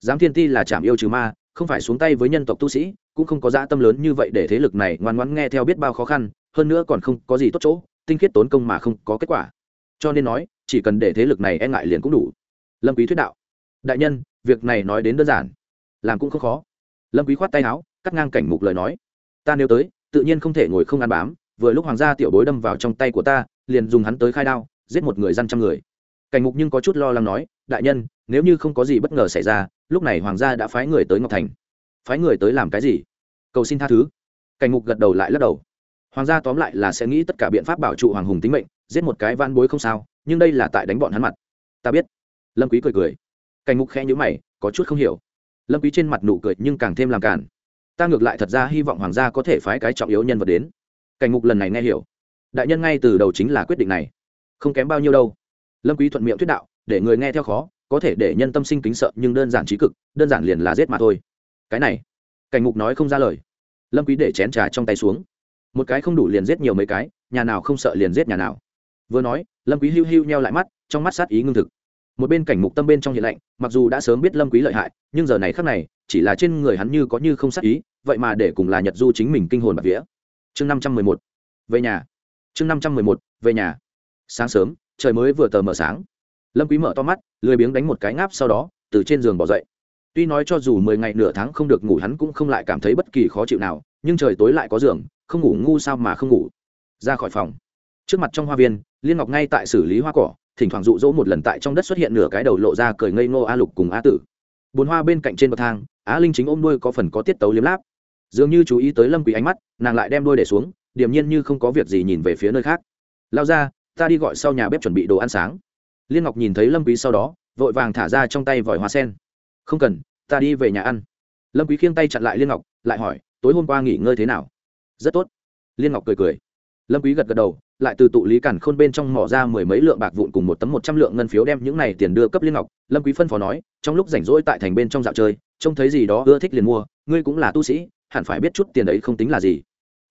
Giám thiên ti là chạm yêu trừ ma, không phải xuống tay với nhân tộc tu sĩ, cũng không có dã tâm lớn như vậy để thế lực này ngoan ngoãn nghe theo biết bao khó khăn, hơn nữa còn không có gì tốt chỗ, tinh khiết tốn công mà không có kết quả. Cho nên nói, chỉ cần để thế lực này e ngại liền cũng đủ. Lâm quý thuyết đạo. Đại nhân, việc này nói đến đơn giản, làm cũng không khó. Lâm quý khoát tay áo cắt ngang cảnh mục lời nói. Ta nếu tới, tự nhiên không thể ngồi không ăn bám, vừa lúc hoàng gia tiểu bối đâm vào trong tay của ta, liền dùng hắn tới khai đao, giết một người dân trăm người. Cảnh mục nhưng có chút lo lắng nói, đại nhân, nếu như không có gì bất ngờ xảy ra, lúc này hoàng gia đã phái người tới ngọc thành. Phái người tới làm cái gì? Cầu xin tha thứ. Cảnh mục gật đầu lại lắc đầu. Hoàng gia tóm lại là sẽ nghĩ tất cả biện pháp bảo trụ hoàng hùng tính mệnh, giết một cái van bối không sao, nhưng đây là tại đánh bọn hắn mặt. Ta biết. Lâm quý cười cười. Cảnh mục khẽ nhíu mày, có chút không hiểu. Lâm quý trên mặt nụ cười nhưng càng thêm làm cản ta ngược lại thật ra hy vọng hoàng gia có thể phái cái trọng yếu nhân vật đến. Cảnh ngục lần này nghe hiểu. Đại nhân ngay từ đầu chính là quyết định này. Không kém bao nhiêu đâu. Lâm quý thuận miệng thuyết đạo, để người nghe theo khó, có thể để nhân tâm sinh kính sợ nhưng đơn giản trí cực, đơn giản liền là giết mà thôi. Cái này, cảnh ngục nói không ra lời. Lâm quý để chén trà trong tay xuống. Một cái không đủ liền giết nhiều mấy cái, nhà nào không sợ liền giết nhà nào. Vừa nói, lâm quý hưu hưu nheo lại mắt, trong mắt sát ý ngưng thực một bên cảnh mục tâm bên trong hiện lạnh, mặc dù đã sớm biết lâm quý lợi hại, nhưng giờ này khắc này, chỉ là trên người hắn như có như không sát ý, vậy mà để cùng là nhật du chính mình kinh hồn bạc vía. Chương năm trăm mười một, về nhà. Chương năm trăm mười một, về nhà. Sáng sớm, trời mới vừa tờ mờ sáng. Lâm quý mở to mắt, lười biếng đánh một cái ngáp sau đó, từ trên giường bỏ dậy. Tuy nói cho dù mười ngày nửa tháng không được ngủ hắn cũng không lại cảm thấy bất kỳ khó chịu nào, nhưng trời tối lại có giường, không ngủ ngu sao mà không ngủ. Ra khỏi phòng. Trước mặt trong hoa viên, liên ngọc ngay tại xử lý hoa cỏ thỉnh thoảng rụ rỗ một lần tại trong đất xuất hiện nửa cái đầu lộ ra cười ngây ngô a lục cùng a tử. Bồn hoa bên cạnh trên bậc thang, á linh chính ôm đuôi có phần có tiết tấu liếm láp. Dường như chú ý tới lâm quý ánh mắt, nàng lại đem đuôi để xuống, điềm nhiên như không có việc gì nhìn về phía nơi khác. Lao ra, ta đi gọi sau nhà bếp chuẩn bị đồ ăn sáng. Liên ngọc nhìn thấy lâm quý sau đó, vội vàng thả ra trong tay vòi hoa sen. Không cần, ta đi về nhà ăn. Lâm quý khiêng tay chặn lại liên ngọc, lại hỏi, tối hôm qua nghỉ ngơi thế nào? Rất tốt. Liên ngọc cười cười lâm quý gật gật đầu, lại từ tụ lý cản khôn bên trong mỏ ra mười mấy lượng bạc vụn cùng một tấm một trăm lượng ngân phiếu đem những này tiền đưa cấp liên ngọc. Lâm quý phân phó nói, trong lúc rảnh rỗi tại thành bên trong dạo chơi, trông thấy gì đó ưa thích liền mua, ngươi cũng là tu sĩ, hẳn phải biết chút tiền đấy không tính là gì.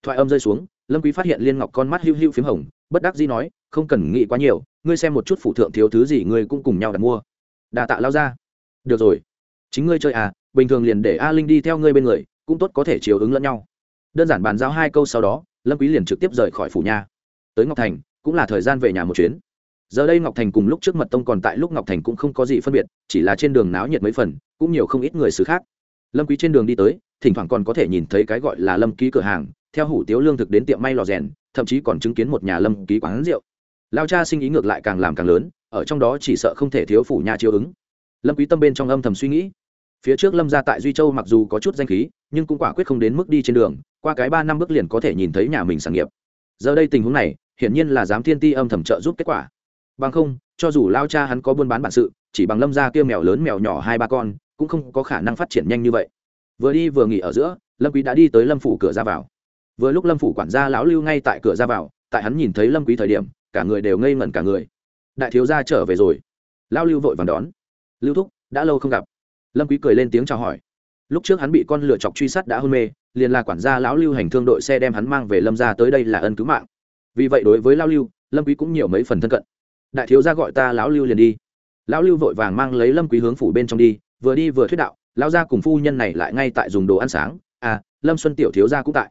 Thoại âm rơi xuống, lâm quý phát hiện liên ngọc con mắt hưu hưu phím hồng, bất đắc dĩ nói, không cần nghĩ quá nhiều, ngươi xem một chút phụ thượng thiếu thứ gì ngươi cũng cùng nhau đặt mua. Đà tạ lao ra được rồi. Chính ngươi chơi à bình thường liền để a linh đi theo ngươi bên người, cũng tốt có thể chiều ứng lẫn nhau. Đơn giản bàn giao hai câu sau đó lâm quý liền trực tiếp rời khỏi phủ nha tới ngọc thành cũng là thời gian về nhà một chuyến giờ đây ngọc thành cùng lúc trước mật tông còn tại lúc ngọc thành cũng không có gì phân biệt chỉ là trên đường náo nhiệt mấy phần cũng nhiều không ít người xứ khác lâm quý trên đường đi tới thỉnh thoảng còn có thể nhìn thấy cái gọi là lâm ký cửa hàng theo hủ tiếu lương thực đến tiệm may lò rèn thậm chí còn chứng kiến một nhà lâm ký quán rượu lao cha sinh ý ngược lại càng làm càng lớn ở trong đó chỉ sợ không thể thiếu phủ nhà chiếu ứng lâm quý tâm bên trong âm thầm suy nghĩ phía trước lâm gia tại duy châu mặc dù có chút danh khí nhưng cũng quả quyết không đến mức đi trên đường qua cái ba năm bước liền có thể nhìn thấy nhà mình sản nghiệp. Giờ đây tình huống này, hiển nhiên là giám thiên ti âm thầm trợ giúp kết quả. Bằng không, cho dù lao cha hắn có buôn bán bản sự, chỉ bằng lâm ra kia mèo lớn mèo nhỏ hai ba con, cũng không có khả năng phát triển nhanh như vậy. Vừa đi vừa nghỉ ở giữa, lâm quý đã đi tới lâm phủ cửa ra vào. Vừa lúc lâm phủ quản gia lão lưu ngay tại cửa ra vào, tại hắn nhìn thấy lâm quý thời điểm, cả người đều ngây ngẩn cả người. Đại thiếu gia trở về rồi. Lão lưu vội vàng đón. Lưu thúc, đã lâu không gặp. Lâm quý cười lên tiếng chào hỏi lúc trước hắn bị con lửa chọc truy sát đã hôn mê, liền là quản gia lão lưu hành thương đội xe đem hắn mang về lâm gia tới đây là ân cứu mạng. Vì vậy đối với lão lưu, lâm quý cũng nhiều mấy phần thân cận. Đại thiếu gia gọi ta lão lưu liền đi. Lão lưu vội vàng mang lấy lâm quý hướng phủ bên trong đi, vừa đi vừa thuyết đạo, lão gia cùng phu nhân này lại ngay tại dùng đồ ăn sáng. À lâm xuân tiểu thiếu gia cũng tại.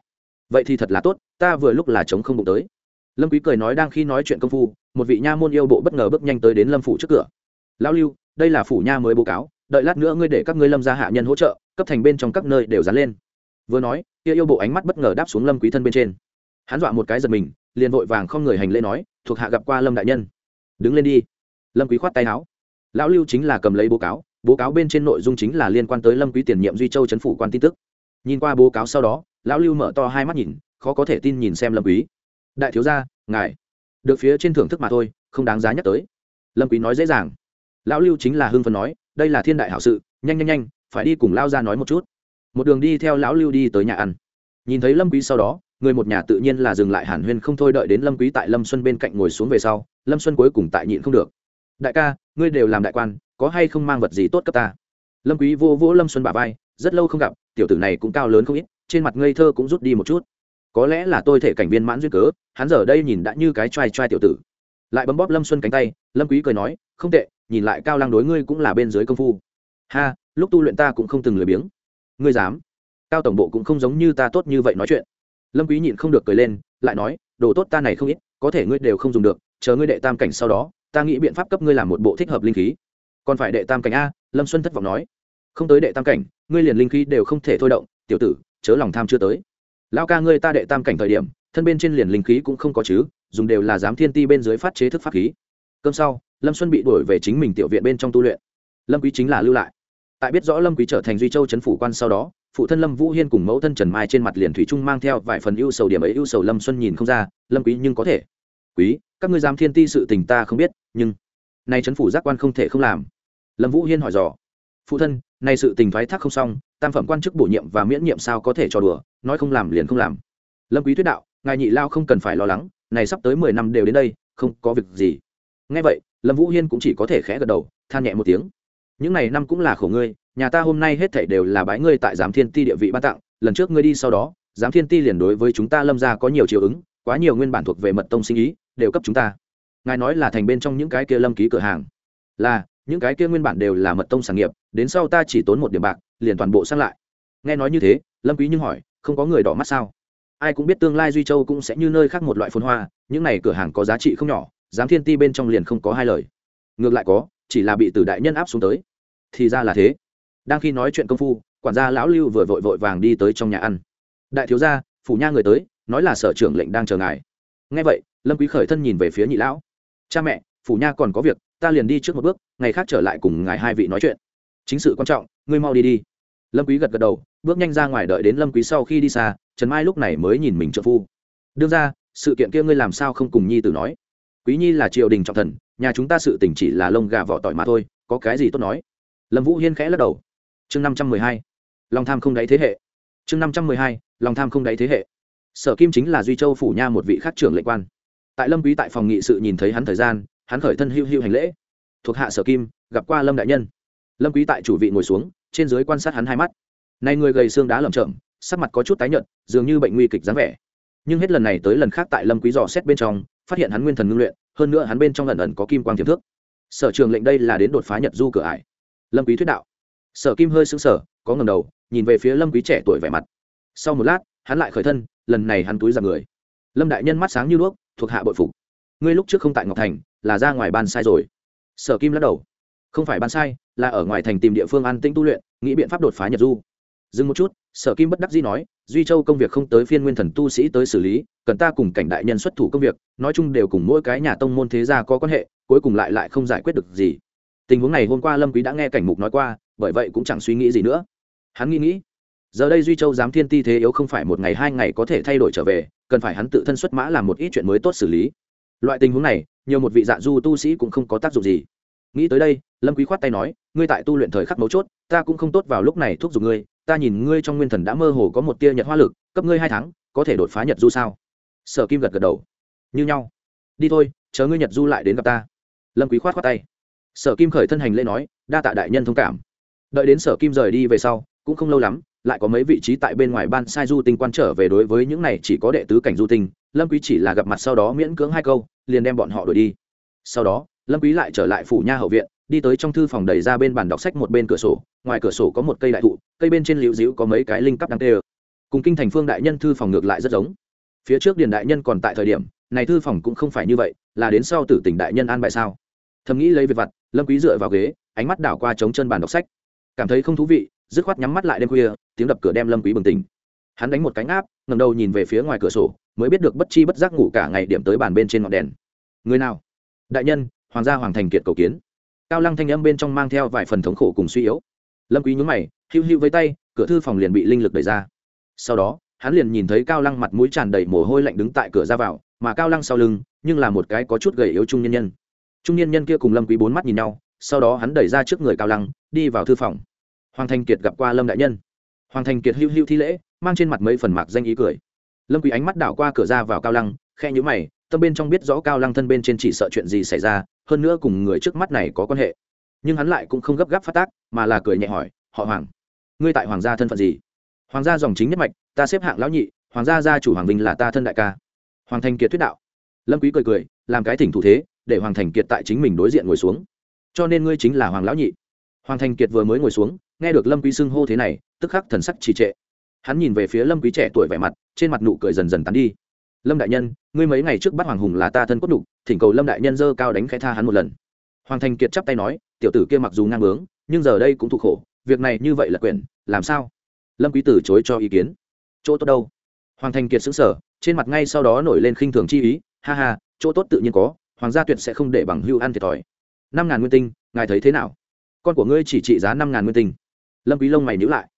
Vậy thì thật là tốt, ta vừa lúc là chống không bụng tới. Lâm quý cười nói đang khi nói chuyện công phu, một vị nha môn yêu bộ bất ngờ bước nhanh tới đến lâm phủ trước cửa. Lão lưu, đây là phủ nha mới báo cáo, đợi lát nữa ngươi để các ngươi lâm gia hạ nhân hỗ trợ cấp thành bên trong các nơi đều dán lên. Vừa nói, kia yêu bộ ánh mắt bất ngờ đáp xuống lâm quý thân bên trên. Hắn dọa một cái giật mình, liền vội vàng không người hành lễ nói, thuộc hạ gặp qua lâm đại nhân. Đứng lên đi. Lâm quý khoát tay áo. Lão lưu chính là cầm lấy báo cáo báo cáo bên trên nội dung chính là liên quan tới lâm quý tiền nhiệm duy châu chấn phủ quan tin tức. Nhìn qua báo cáo sau đó, lão lưu mở to hai mắt nhìn, khó có thể tin nhìn xem lâm quý. Đại thiếu gia, ngài. Được phía trên thưởng thức mà thôi, không đáng giá nhắc tới. Lâm quý nói dễ dàng. Lão lưu chính là hưng phấn nói, đây là thiên đại hảo sự, nhanh nhanh nhanh phải đi cùng lao ra nói một chút. Một đường đi theo lão lưu đi tới nhà ăn. Nhìn thấy lâm quý sau đó, người một nhà tự nhiên là dừng lại hàn huyên không thôi đợi đến lâm quý tại lâm xuân bên cạnh ngồi xuống về sau, lâm xuân cuối cùng tại nhịn không được. Đại ca, ngươi đều làm đại quan, có hay không mang vật gì tốt cấp ta? Lâm quý vô vỗ lâm xuân bả vai, rất lâu không gặp, tiểu tử này cũng cao lớn không ít, trên mặt ngây thơ cũng rút đi một chút. Có lẽ là tôi thể cảnh viên mãn duyên cớ, hắn giờ đây nhìn đã như cái trai trai tiểu tử. Lại bấm bóp lâm xuân cánh tay, lâm quý cười nói, không tệ, nhìn lại cao lang đối ngươi cũng là bên dưới công phu. Ha lúc tu luyện ta cũng không từng lười biếng. Ngươi dám? Cao tổng bộ cũng không giống như ta tốt như vậy nói chuyện. Lâm quý nhịn không được cười lên, lại nói, đồ tốt ta này không ít, có thể ngươi đều không dùng được, chờ ngươi đệ tam cảnh sau đó, ta nghĩ biện pháp cấp ngươi làm một bộ thích hợp linh khí. Còn phải đệ tam cảnh a, lâm xuân thất vọng nói. Không tới đệ tam cảnh, ngươi liền linh khí đều không thể thôi động, tiểu tử, chớ lòng tham chưa tới. Lão ca ngươi ta đệ tam cảnh thời điểm, thân bên trên liền linh khí cũng không có chứ, dùng đều là giám thiên ti bên dưới phát chế thức pháp khí. Cơm sau, lâm xuân bị đuổi về chính mình tiểu viện bên trong tu luyện. Lâm quý chính là lưu lại tại biết rõ lâm quý trở thành duy châu chấn phủ quan sau đó, phụ thân lâm vũ hiên cùng mẫu thân trần mai trên mặt liền thủy trung mang theo vài phần ưu sầu điểm ấy, ưu sầu lâm xuân nhìn không ra, lâm quý, nhưng có thể. Quý, các ngươi giám thiên ti sự tình ta không biết, nhưng nay chấn phủ giác quan không thể không làm. Lâm vũ hiên hỏi dò. Phụ thân, nay sự tình thoái thác không xong, tam phẩm quan chức bổ nhiệm và miễn nhiệm sao có thể cho đùa, nói không làm liền không làm. Lâm quý thuyết đạo, ngài nhị lao không cần phải lo lắng, này sắp tới mười năm đều đến đây, không có việc gì. Nghe vậy, lâm vũ hiên cũng chỉ có thể khẽ gật đầu, than nhẹ một tiếng những này năm cũng là khổ ngươi, nhà ta hôm nay hết thảy đều là bái ngươi tại giám thiên ti địa vị ban tặng, lần trước ngươi đi sau đó, giám thiên ti liền đối với chúng ta lâm ra có nhiều chiều ứng, quá nhiều nguyên bản thuộc về mật tông sinh ý, đều cấp chúng ta. Ngài nói là thành bên trong những cái kia lâm ký cửa hàng. Là, những cái kia nguyên bản đều là mật tông sản nghiệp, đến sau ta chỉ tốn một điểm bạc, liền toàn bộ sang lại. Nghe nói như thế, lâm quý nhưng hỏi, không có người đỏ mắt sao? Ai cũng biết tương lai duy châu cũng sẽ như nơi khác một loại phồn hoa, những này cửa hàng có giá trị không nhỏ, giám thiên ti bên trong liền không có hai lời. Ngược lại có, chỉ là bị tử đại nhân áp xuống tới thì ra là thế. Đang khi nói chuyện công phu, quản gia lão lưu vừa vội vội vàng đi tới trong nhà ăn. Đại thiếu gia, phủ nha người tới, nói là sở trưởng lệnh đang chờ ngài. Nghe vậy, lâm quý khởi thân nhìn về phía nhị lão. Cha mẹ, phủ nha còn có việc, ta liền đi trước một bước, ngày khác trở lại cùng ngài hai vị nói chuyện. Chính sự quan trọng, ngươi mau đi đi. Lâm quý gật gật đầu, bước nhanh ra ngoài đợi đến lâm quý sau khi đi xa, trần mai lúc này mới nhìn mình trợ phu. Đương ra, sự kiện kia ngươi làm sao không cùng nhi tử nói? Quý nhi là triều đình trọng thần, nhà chúng ta sự tình chỉ là lông gà vỏ tỏi mà thôi, có cái gì tốt nói? Lâm vũ hiên khẽ lắc đầu. Chương năm trăm mười hai. Lòng tham không đáy thế hệ. Chương năm trăm mười hai. Lòng tham không đáy thế hệ. Sở kim chính là duy châu phủ nha một vị khắc trưởng lệnh quan. Tại lâm quý tại phòng nghị sự nhìn thấy hắn thời gian, hắn khởi thân hưu hưu hành lễ. Thuộc hạ sở kim, gặp qua lâm đại nhân. Lâm quý tại chủ vị ngồi xuống, trên dưới quan sát hắn hai mắt. Này người gầy xương đá lởm chởm, sắc mặt có chút tái nhợt, dường như bệnh nguy kịch dáng vẻ. Nhưng hết lần này tới lần khác tại lâm quý dò xét bên trong, phát hiện hắn nguyên thần ngưng luyện, hơn nữa hắn bên trong lần ẩn có kim quang tiềm thước sở trường lệnh đây là đến đột phá nhật du cửa ải lâm quý thuyết đạo. Sở kim hơi sững sờ, có ngẩng đầu, nhìn về phía lâm quý trẻ tuổi vẻ mặt. Sau một lát, hắn lại khởi thân, lần này hắn túi ra người. Lâm đại nhân mắt sáng như đuốc, thuộc hạ bội phục. Ngươi lúc trước không tại ngọc thành, là ra ngoài ban sai rồi. Sở kim lắc đầu. Không phải ban sai, là ở ngoài thành tìm địa phương an tĩnh tu luyện, nghĩ biện pháp đột phá nhật du. Dừng một chút, sở kim bất đắc dĩ nói, duy châu công việc không tới phiên nguyên thần tu sĩ tới xử lý, cần ta cùng cảnh đại nhân xuất thủ công việc, nói chung đều cùng mỗi cái nhà tông môn thế gia có quan hệ, cuối cùng lại lại không giải quyết được gì tình huống này hôm qua lâm quý đã nghe cảnh mục nói qua, bởi vậy cũng chẳng suy nghĩ gì nữa. Hắn nghĩ nghĩ, giờ đây duy châu giám thiên ti thế yếu không phải một ngày hai ngày có thể thay đổi trở về, cần phải hắn tự thân xuất mã làm một ít chuyện mới tốt xử lý. Loại tình huống này, nhiều một vị dạ du tu sĩ cũng không có tác dụng gì. Nghĩ tới đây, lâm quý khoát tay nói, ngươi tại tu luyện thời khắc mấu chốt, ta cũng không tốt vào lúc này thúc giục ngươi, ta nhìn ngươi trong nguyên thần đã mơ hồ có một tia nhật hoa lực, cấp ngươi hai tháng, có thể đột phá nhật du sao? Sở kim gật gật đầu. Như nhau. Đi thôi, chờ ngươi nhật du lại đến gặp ta. Lâm quý khoát khoát tay sở kim khởi thân hành lễ nói, đa tạ đại nhân thông cảm. Đợi đến sở kim rời đi về sau, cũng không lâu lắm, lại có mấy vị trí tại bên ngoài ban sai du tinh quan trở về đối với những này chỉ có đệ tứ cảnh du tinh, lâm quý chỉ là gặp mặt sau đó miễn cưỡng hai câu, liền đem bọn họ đuổi đi. Sau đó, lâm quý lại trở lại phủ nha hậu viện, đi tới trong thư phòng đẩy ra bên bàn đọc sách một bên cửa sổ, ngoài cửa sổ có một cây đại thụ, cây bên trên liễu diễu có mấy cái linh cấp đang tê cùng kinh thành phương đại nhân thư phòng ngược lại rất giống. Phía trước điền đại nhân còn tại thời điểm, này thư phòng cũng không phải như vậy, là đến sau tử tỉnh đại nhân an bài sao? Thầm nghĩ lấy việc vặt lâm quý dựa vào ghế, ánh mắt đảo qua chống chân bàn đọc sách. Cảm thấy không thú vị, dứt khoát nhắm mắt lại đêm khuya, tiếng đập cửa đem lâm quý bừng tỉnh. Hắn đánh một cánh áp ngẩng đầu nhìn về phía ngoài cửa sổ, mới biết được bất chi bất giác ngủ cả ngày điểm tới bàn bên trên ngọn đèn. Người nào? Đại nhân, hoàng gia hoàng thành kiệt cầu kiến. Cao lăng thanh âm bên trong mang theo vài phần thống khổ cùng suy yếu. Lâm quý nhún mày hưu hưu với tay, cửa thư phòng liền bị linh lực đẩy ra. Sau đó, hắn liền nhìn thấy cao lăng mặt mũi tràn đầy mồ hôi lạnh đứng tại cửa ra vào, mà cao lăng sau lưng, nhưng là một cái có chút gầy yếu trung nhân nhân trung niên nhân kia cùng lâm quý bốn mắt nhìn nhau, sau đó hắn đẩy ra trước người cao lăng, đi vào thư phòng. Hoàng thành kiệt gặp qua lâm đại nhân. Hoàng thành kiệt hưu hưu thi lễ, mang trên mặt mấy phần mạc danh ý cười. Lâm quý ánh mắt đảo qua cửa ra vào cao lăng khe nhíu mày, tâm bên trong biết rõ cao lăng thân bên trên chỉ sợ chuyện gì xảy ra, hơn nữa cùng người trước mắt này có quan hệ. Nhưng hắn lại cũng không gấp gáp phát tác, mà là cười nhẹ hỏi, họ hoàng, ngươi tại hoàng gia thân phận gì? Hoàng gia dòng chính nhất mạch, ta xếp hạng lão nhị, hoàng gia gia chủ hoàng vinh là ta thân đại ca. Hoàng thành kiệt thuyết đạo. Lâm quý cười cười, làm cái thỉnh thủ thế để hoàng thành kiệt tại chính mình đối diện ngồi xuống. Cho nên ngươi chính là hoàng lão nhị. Hoàng thành kiệt vừa mới ngồi xuống, nghe được lâm quý xưng hô thế này, tức khắc thần sắc trì trệ. Hắn nhìn về phía lâm quý trẻ tuổi vẻ mặt, trên mặt nụ cười dần dần tán đi. Lâm đại nhân, ngươi mấy ngày trước bắt hoàng hùng là ta thân cốt đục thỉnh cầu lâm đại nhân dơ cao đánh khẽ tha hắn một lần. Hoàng thành kiệt chắp tay nói, tiểu tử kia mặc dù ngang bướng, nhưng giờ đây cũng thụ khổ, việc này như vậy là quyền, làm sao? Lâm quý từ chối cho ý kiến. Chỗ tốt đâu? Hoàng thành kiệt sững sờ, trên mặt ngay sau đó nổi lên khinh thường chi ý, ha ha, chỗ tốt tự nhiên có hoàng gia tuyệt sẽ không để bằng hưu ăn thiệt thòi. Năm ngàn nguyên tinh, ngài thấy thế nào? Con của ngươi chỉ trị giá năm ngàn nguyên tinh. Lâm quý lông mày nhíu lại.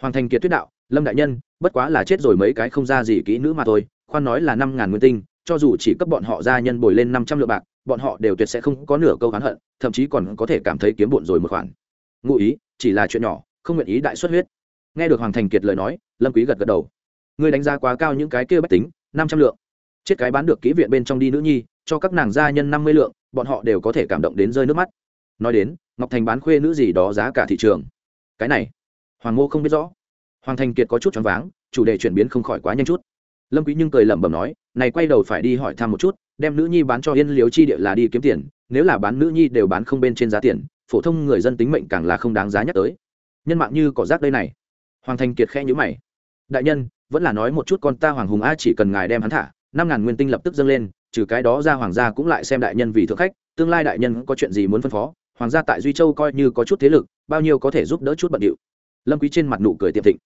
Hoàng thành kiệt tuyết đạo, lâm đại nhân, bất quá là chết rồi mấy cái không ra gì kỹ nữ mà thôi, khoan nói là năm ngàn nguyên tinh, cho dù chỉ cấp bọn họ gia nhân bồi lên năm trăm lượng bạc, bọn họ đều tuyệt sẽ không có nửa câu hán hận, thậm chí còn có thể cảm thấy kiếm bộn rồi một khoản. Ngụ ý, chỉ là chuyện nhỏ, không nguyện ý đại xuất huyết. Nghe được hoàng thành kiệt lời nói, lâm quý gật gật đầu. Ngươi đánh giá quá cao những cái kia bách tính, năm trăm lượng. Chết cái bán được kỹ viện bên trong đi nữ nhi cho các nàng gia nhân năm mươi lượng, bọn họ đều có thể cảm động đến rơi nước mắt. Nói đến, ngọc thành bán khuê nữ gì đó giá cả thị trường. Cái này, hoàng ngô không biết rõ. Hoàng thành kiệt có chút choáng váng, chủ đề chuyển biến không khỏi quá nhanh chút. Lâm quý nhưng cười lẩm bẩm nói, này quay đầu phải đi hỏi thăm một chút, đem nữ nhi bán cho yên liếu chi địa là đi kiếm tiền, nếu là bán nữ nhi đều bán không bên trên giá tiền, phổ thông người dân tính mệnh càng là không đáng giá nhắc tới. Nhân mạng như cỏ rác đây này. Hoàng thành kiệt khẽ nhíu mày. Đại nhân, vẫn là nói một chút con ta hoàng hùng a chỉ cần ngài đem hắn thả, năm ngàn nguyên tinh lập tức dâng lên trừ cái đó ra hoàng gia cũng lại xem đại nhân vì thượng khách, tương lai đại nhân có chuyện gì muốn phân phó, hoàng gia tại duy châu coi như có chút thế lực, bao nhiêu có thể giúp đỡ chút bận điệu. Lâm quý trên mặt nụ cười tiệm thịnh.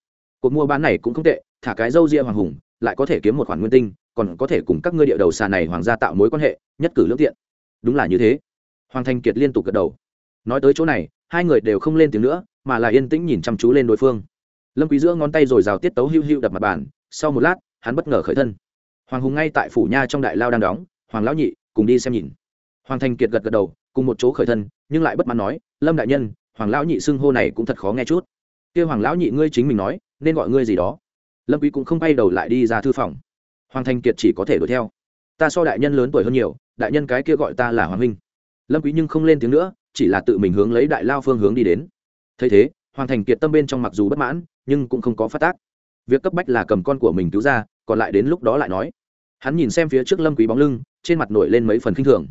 Cuộc mua bán này cũng không tệ, thả cái dâu ria hoàng hùng, lại có thể kiếm một khoản nguyên tinh, còn có thể cùng các ngươi địa đầu xà này hoàng gia tạo mối quan hệ, nhất cử lưỡng tiện. Đúng là như thế. Hoàng thanh kiệt liên tục gật đầu. Nói tới chỗ này, hai người đều không lên tiếng nữa, mà là yên tĩnh nhìn chăm chú lên đối phương. Lâm quý giữa ngón tay rồi rào tiết tấu hưu hưu đập mặt bàn, sau một lát, hắn bất ngờ khởi thân hoàng hùng ngay tại phủ nha trong đại lao đang đóng, hoàng lão nhị, cùng đi xem nhìn. Hoàng thanh kiệt gật gật đầu, cùng một chỗ khởi thân, nhưng lại bất mãn nói, lâm đại nhân, hoàng lão nhị xưng hô này cũng thật khó nghe chút. Kia hoàng lão nhị, ngươi chính mình nói, nên gọi ngươi gì đó. Lâm quý cũng không bay đầu lại đi ra thư phòng. Hoàng thanh kiệt chỉ có thể đuổi theo. Ta so đại nhân lớn tuổi hơn nhiều, đại nhân cái kia gọi ta là hoàng huynh. Lâm quý nhưng không lên tiếng nữa, chỉ là tự mình hướng lấy đại lao phương hướng đi đến. Thấy thế, hoàng thành kiệt tâm bên trong mặc dù bất mãn, nhưng cũng không có phát tác. Việc cấp bách là cầm con của mình cứu ra còn lại đến lúc đó lại nói. Hắn nhìn xem phía trước lâm quý bóng lưng, trên mặt nổi lên mấy phần kinh thường.